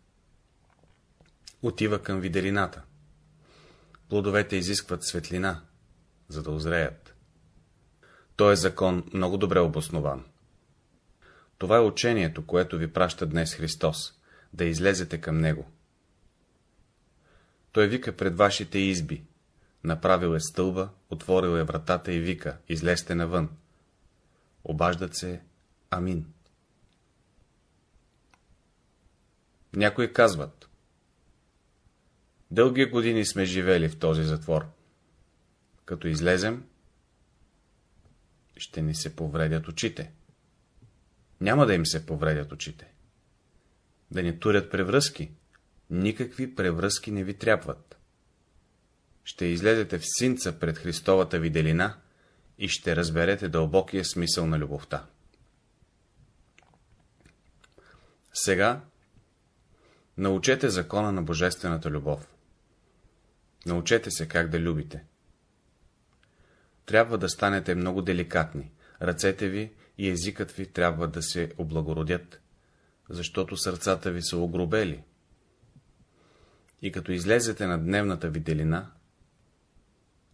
отива към виделината. Плодовете изискват светлина, за да озреят. Той е закон много добре обоснован. Това е учението, което ви праща днес Христос, да излезете към Него. Той вика пред вашите изби, направил е стълба, отворил е вратата и вика, излезте навън. Обаждат се Амин. Някои казват. Дълги години сме живели в този затвор. Като излезем, ще ни се повредят очите. Няма да им се повредят очите. Да ни турят превръзки. Никакви превръзки не ви трябват. Ще излезете в синца пред Христовата виделина и ще разберете дълбокия смисъл на любовта. Сега научете закона на божествената любов. Научете се как да любите. Трябва да станете много деликатни. Ръцете ви и езикът ви трябва да се облагородят, защото сърцата ви са огробели. И като излезете на дневната виделина,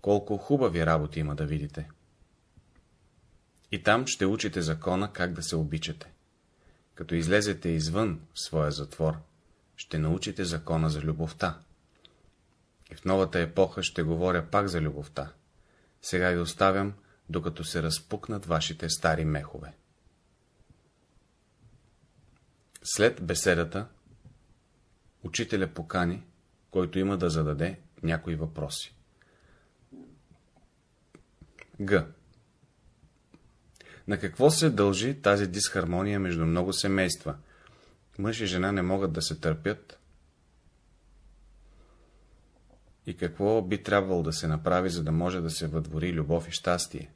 колко хубави работи има да видите. И там ще учите закона как да се обичате. Като излезете извън своя затвор, ще научите закона за любовта. И в новата епоха ще говоря пак за любовта. Сега ви оставям, докато се разпукнат вашите стари мехове. След беседата, учителя покани, който има да зададе някои въпроси. Г. На какво се дължи тази дисхармония между много семейства? Мъж и жена не могат да се търпят. И какво би трябвало да се направи, за да може да се въдвори любов и щастие?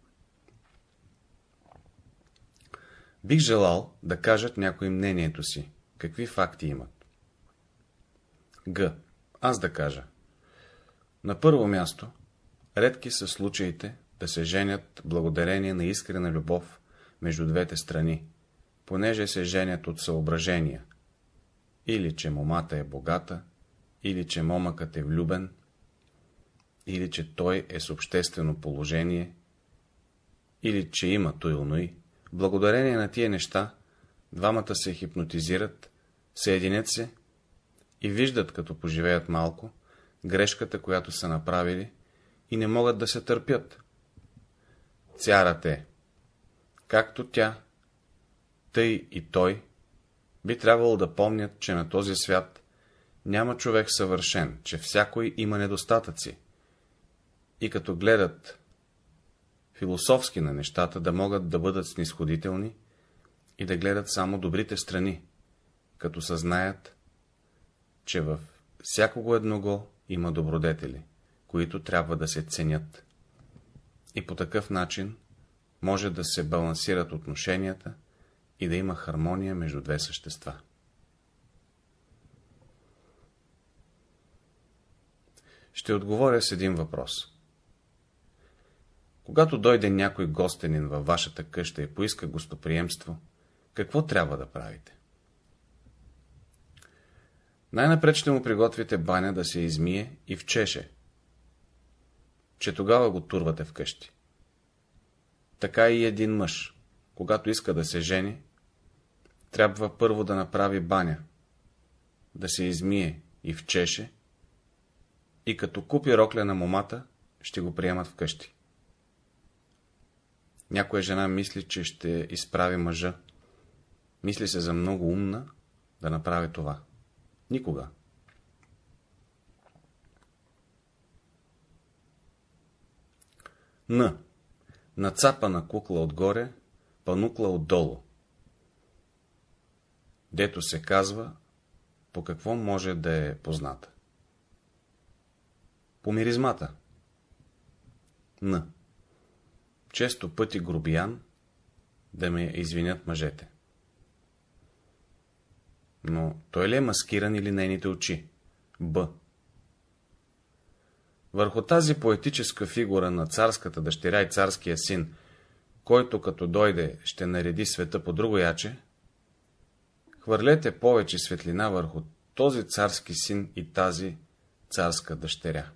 Бих желал да кажат някои мнението си. Какви факти имат? Г. Аз да кажа. На първо място, редки са случаите да се женят благодарение на искрена любов между двете страни, понеже се женят от съображения, или че момата е богата, или че момъкът е влюбен, или че той е с обществено положение, или че има той и. Благодарение на тия неща, двамата се хипнотизират, съединят се и виждат, като поживеят малко, грешката, която са направили, и не могат да се търпят. Цярът е, както тя, тъй и той, би трябвало да помнят, че на този свят няма човек съвършен, че всякой има недостатъци. И като гледат философски на нещата, да могат да бъдат снисходителни и да гледат само добрите страни, като съзнаят, че във всякого едного има добродетели, които трябва да се ценят. И по такъв начин може да се балансират отношенията и да има хармония между две същества. Ще отговоря с един въпрос. Когато дойде някой гостенин във вашата къща и поиска гостоприемство, какво трябва да правите? Най-напред ще му приготвите баня да се измие и вчеше, че тогава го турвате вкъщи. Така и един мъж, когато иска да се жени, трябва първо да направи баня, да се измие и вчеше, и като купи рокля на момата, ще го приемат вкъщи. Някоя жена мисли, че ще изправи мъжа. Мисли се за много умна да направи това. Никога. Н. Нацапана кукла отгоре, панукла отдолу. Дето се казва, по какво може да е позната. По миризмата. Н често пъти грубиян, да ме извинят мъжете. Но той ли е маскиран или нейните очи? Б. Върху тази поетическа фигура на царската дъщеря и царския син, който като дойде ще нареди света по друго яче, хвърлете повече светлина върху този царски син и тази царска дъщеря.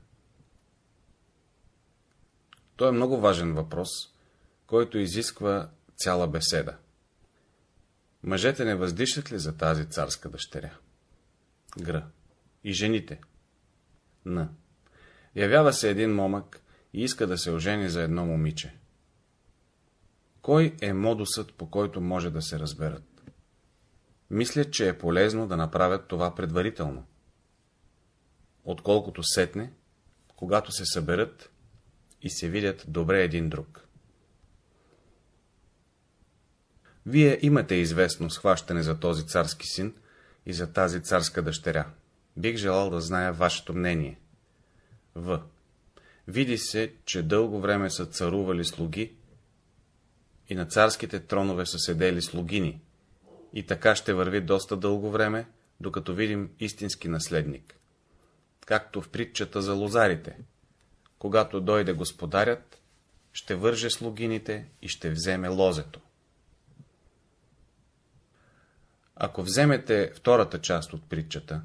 То е много важен въпрос, който изисква цяла беседа. Мъжете не въздишат ли за тази царска дъщеря? Гра. И жените. Н. Явява се един момък и иска да се ожени за едно момиче. Кой е модусът, по който може да се разберат? Мисля, че е полезно да направят това предварително. Отколкото сетне, когато се съберат и се видят добре един друг. Вие имате известно схващане за този царски син и за тази царска дъщеря. Бих желал да зная вашето мнение. В. Види се, че дълго време са царували слуги и на царските тронове са седели слугини, и така ще върви доста дълго време, докато видим истински наследник. Както в притчата за лозарите. Когато дойде господарят, ще върже слугините и ще вземе лозето. Ако вземете втората част от притчата,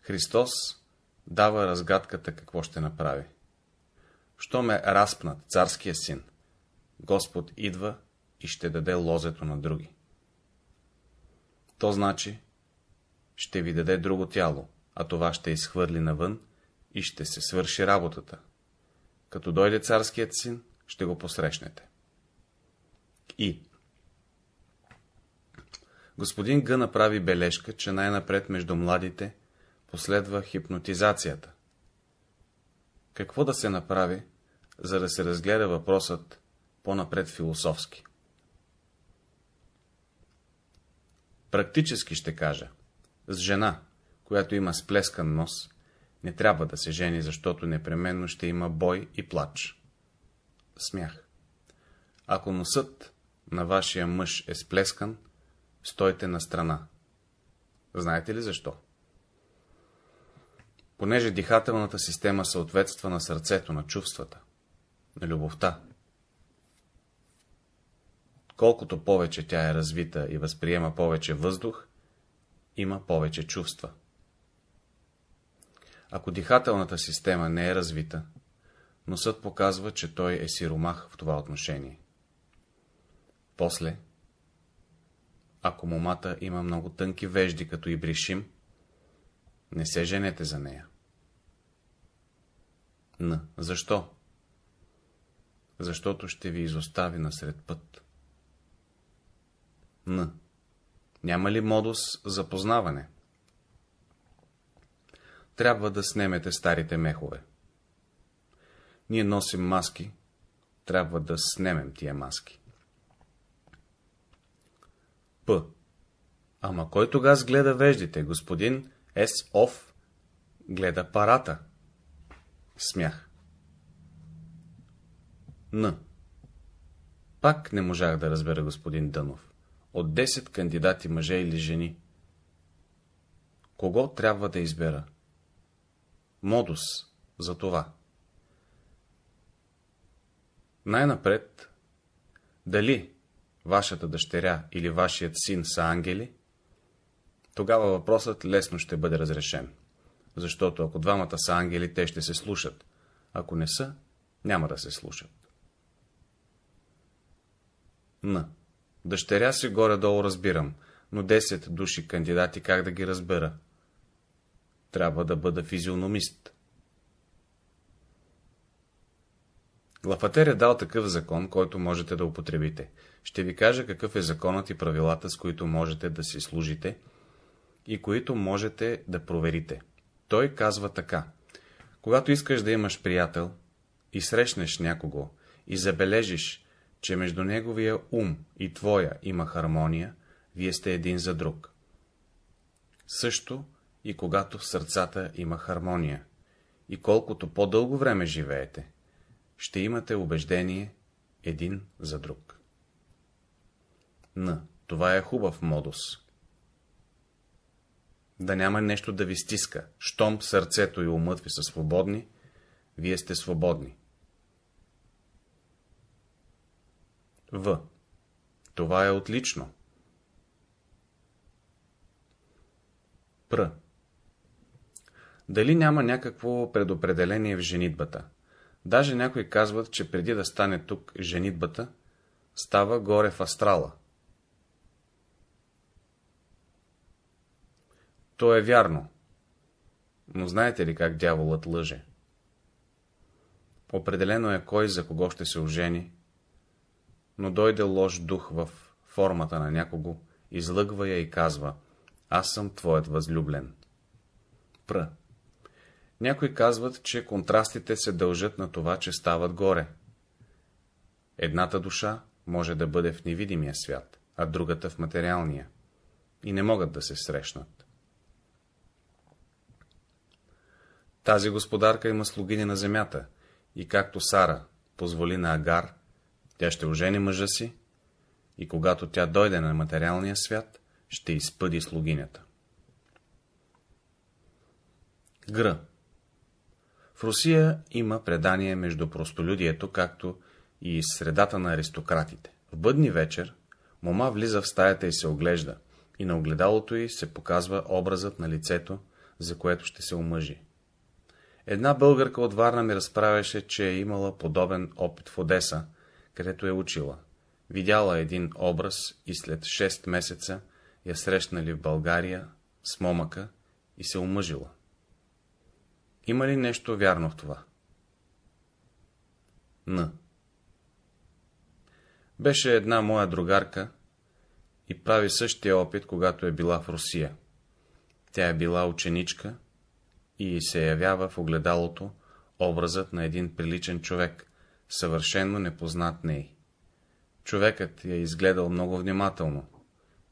Христос дава разгадката какво ще направи. Що ме разпнат царския син, Господ идва и ще даде лозето на други. То значи, ще ви даде друго тяло, а това ще изхвърли навън и ще се свърши работата. Като дойде царският син, ще го посрещнете. И Господин Г. направи бележка, че най-напред между младите последва хипнотизацията. Какво да се направи, за да се разгледа въпросът по-напред философски? Практически ще кажа, с жена, която има сплескан нос, не трябва да се жени, защото непременно ще има бой и плач. Смях. Ако носът на вашия мъж е сплескан, стойте на страна. Знаете ли защо? Понеже дихателната система съответства на сърцето, на чувствата, на любовта. Колкото повече тя е развита и възприема повече въздух, има повече чувства. Ако дихателната система не е развита, носът показва, че той е сиромах в това отношение. После, ако момата има много тънки вежди, като и бришим, не се женете за нея. Н. Защо? Защото ще ви изостави насред път. Н. Няма ли модус за познаване? Трябва да снемете старите мехове. Ние носим маски, трябва да снемем тия маски. П. Ама кой тогас гледа веждите? Господин С. Ов гледа парата. Смях. Н. Пак не можах да разбера господин Дънов. От 10 кандидати мъже или жени. Кого трябва да избера? Модус за това. Най-напред, дали вашата дъщеря или вашият син са ангели, тогава въпросът лесно ще бъде разрешен. Защото ако двамата са ангели, те ще се слушат. Ако не са, няма да се слушат. Н. Дъщеря си горе-долу разбирам, но 10 души кандидати как да ги разбера? Трябва да бъда физиономист. Лафатер е дал такъв закон, който можете да употребите. Ще ви кажа какъв е законът и правилата, с които можете да си служите и които можете да проверите. Той казва така. Когато искаш да имаш приятел и срещнеш някого и забележиш, че между неговия ум и твоя има хармония, вие сте един за друг. Също и когато в сърцата има хармония. И колкото по-дълго време живеете, ще имате убеждение един за друг. Н. Това е хубав модус. Да няма нещо да ви стиска. Щом сърцето и умът ви са свободни, вие сте свободни. В. Това е отлично. Пр. Дали няма някакво предопределение в женитбата? Даже някои казват, че преди да стане тук женитбата, става горе в астрала. То е вярно. Но знаете ли как дяволът лъже? Определено е кой за кого ще се ожени, но дойде лош дух в формата на някого излъгва я и казва, аз съм твоят възлюблен. Пр. Някои казват, че контрастите се дължат на това, че стават горе. Едната душа може да бъде в невидимия свят, а другата в материалния. И не могат да се срещнат. Тази господарка има слугини на земята, и както Сара позволи на Агар, тя ще ожени мъжа си, и когато тя дойде на материалния свят, ще изпъди слугинята. Гр. В Русия има предание между простолюдието, както и средата на аристократите. В бъдни вечер мома влиза в стаята и се оглежда, и на огледалото й се показва образът на лицето, за което ще се омъжи. Една българка от Варна ми разправяше, че е имала подобен опит в Одеса, където е учила. Видяла един образ и след 6 месеца я срещнали в България с момъка и се омъжила. Има ли нещо вярно в това? Н. Беше една моя другарка и прави същия опит, когато е била в Русия. Тя е била ученичка и се явява в огледалото образът на един приличен човек, съвършенно непознат ней. Човекът я е изгледал много внимателно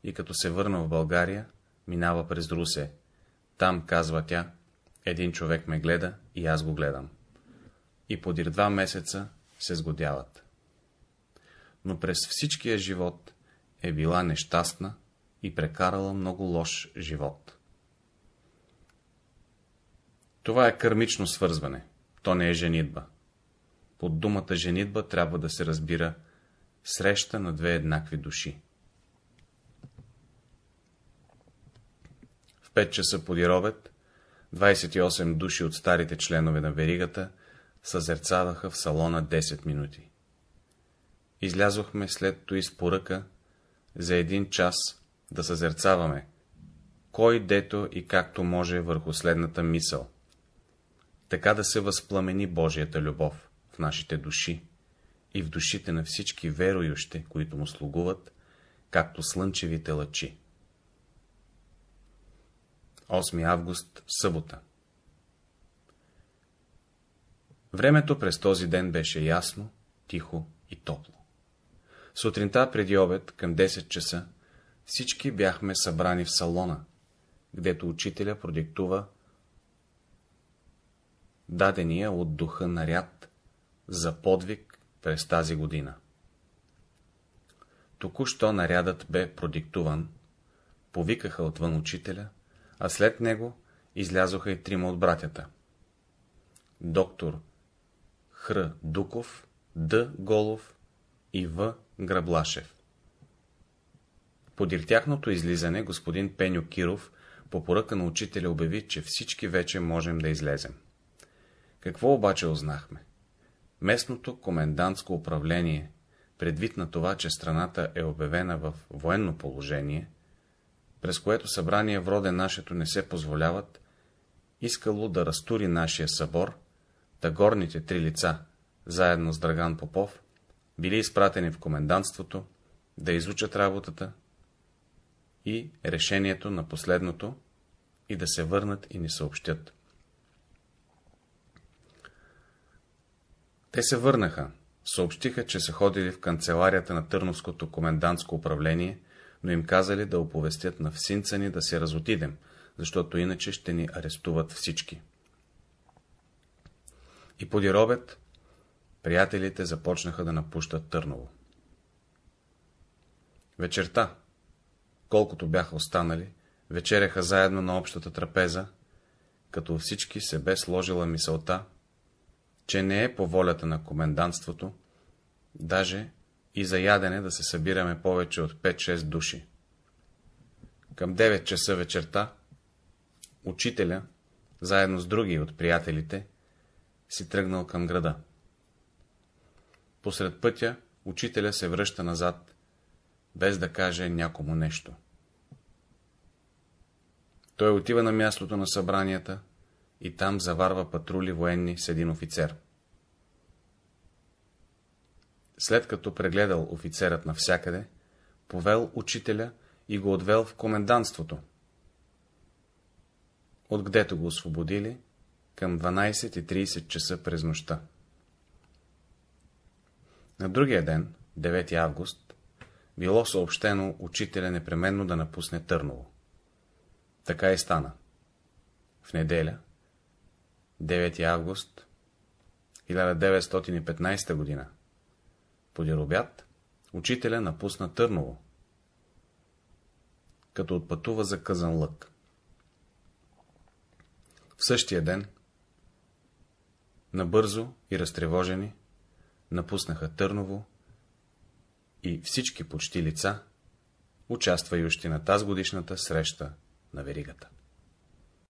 и като се върна в България, минава през Русе. Там, казва тя, един човек ме гледа и аз го гледам. И подир два месеца се сгодяват. Но през всичкия живот е била нещастна и прекарала много лош живот. Това е кърмично свързване, то не е женитба. Под думата женитба трябва да се разбира среща на две еднакви души. В 5 часа подир 28 души от старите членове на веригата съзерцаваха в салона 10 минути. Излязохме след той с поръка за един час да съзерцаваме, кой дето и както може върху следната мисъл. Така да се възпламени Божията любов в нашите души и в душите на всички верующи, които му слугуват, както слънчевите лъчи. 8 август, събота Времето през този ден беше ясно, тихо и топло. Сутринта преди обед, към 10 часа, всички бяхме събрани в салона, гдето учителя продиктува дадения от духа наряд за подвиг през тази година. Току-що нарядът бе продиктуван, повикаха отвън учителя, а след него излязоха и трима от братята. Доктор Хр. Дуков, Д. Голов и В. Граблашев. Подир тяхното излизане господин Пеню Киров по поръка на учителя обяви, че всички вече можем да излезем. Какво обаче узнахме? Местното комендантско управление, предвид на това, че страната е обявена в военно положение, през което събрание в роде нашето не се позволяват, искало да разтури нашия събор, да горните три лица, заедно с Драган Попов, били изпратени в комендантството, да изучат работата и решението на последното и да се върнат и ни съобщят. Те се върнаха, съобщиха, че са ходили в канцеларията на Търновското комендантско управление, но им казали да оповестят на всинца ни да се разотидем, защото иначе ще ни арестуват всички. И поди робет, приятелите започнаха да напущат Търново. Вечерта, колкото бяха останали, вечеряха заедно на общата трапеза, като всички се бе сложила мисълта, че не е по волята на комендантството, даже и за ядене да се събираме повече от 5-6 души. Към 9 часа вечерта, учителя, заедно с други от приятелите, си тръгнал към града. Посред пътя учителя се връща назад, без да каже някому нещо. Той отива на мястото на събранията и там заварва патрули военни с един офицер. След като прегледал офицерът навсякъде, повел учителя и го отвел в комендантството, отгдето го освободили към 12.30 часа през нощта. На другия ден, 9 август, било съобщено учителя непременно да напусне Търново. Така и стана. В неделя, 9 август 1915 година, подир обяд, учителя напусна Търново, като отпътува за Къзан лък. В същия ден, набързо и разтревожени, напуснаха Търново и всички почти лица, участвающи на тази годишната среща на веригата.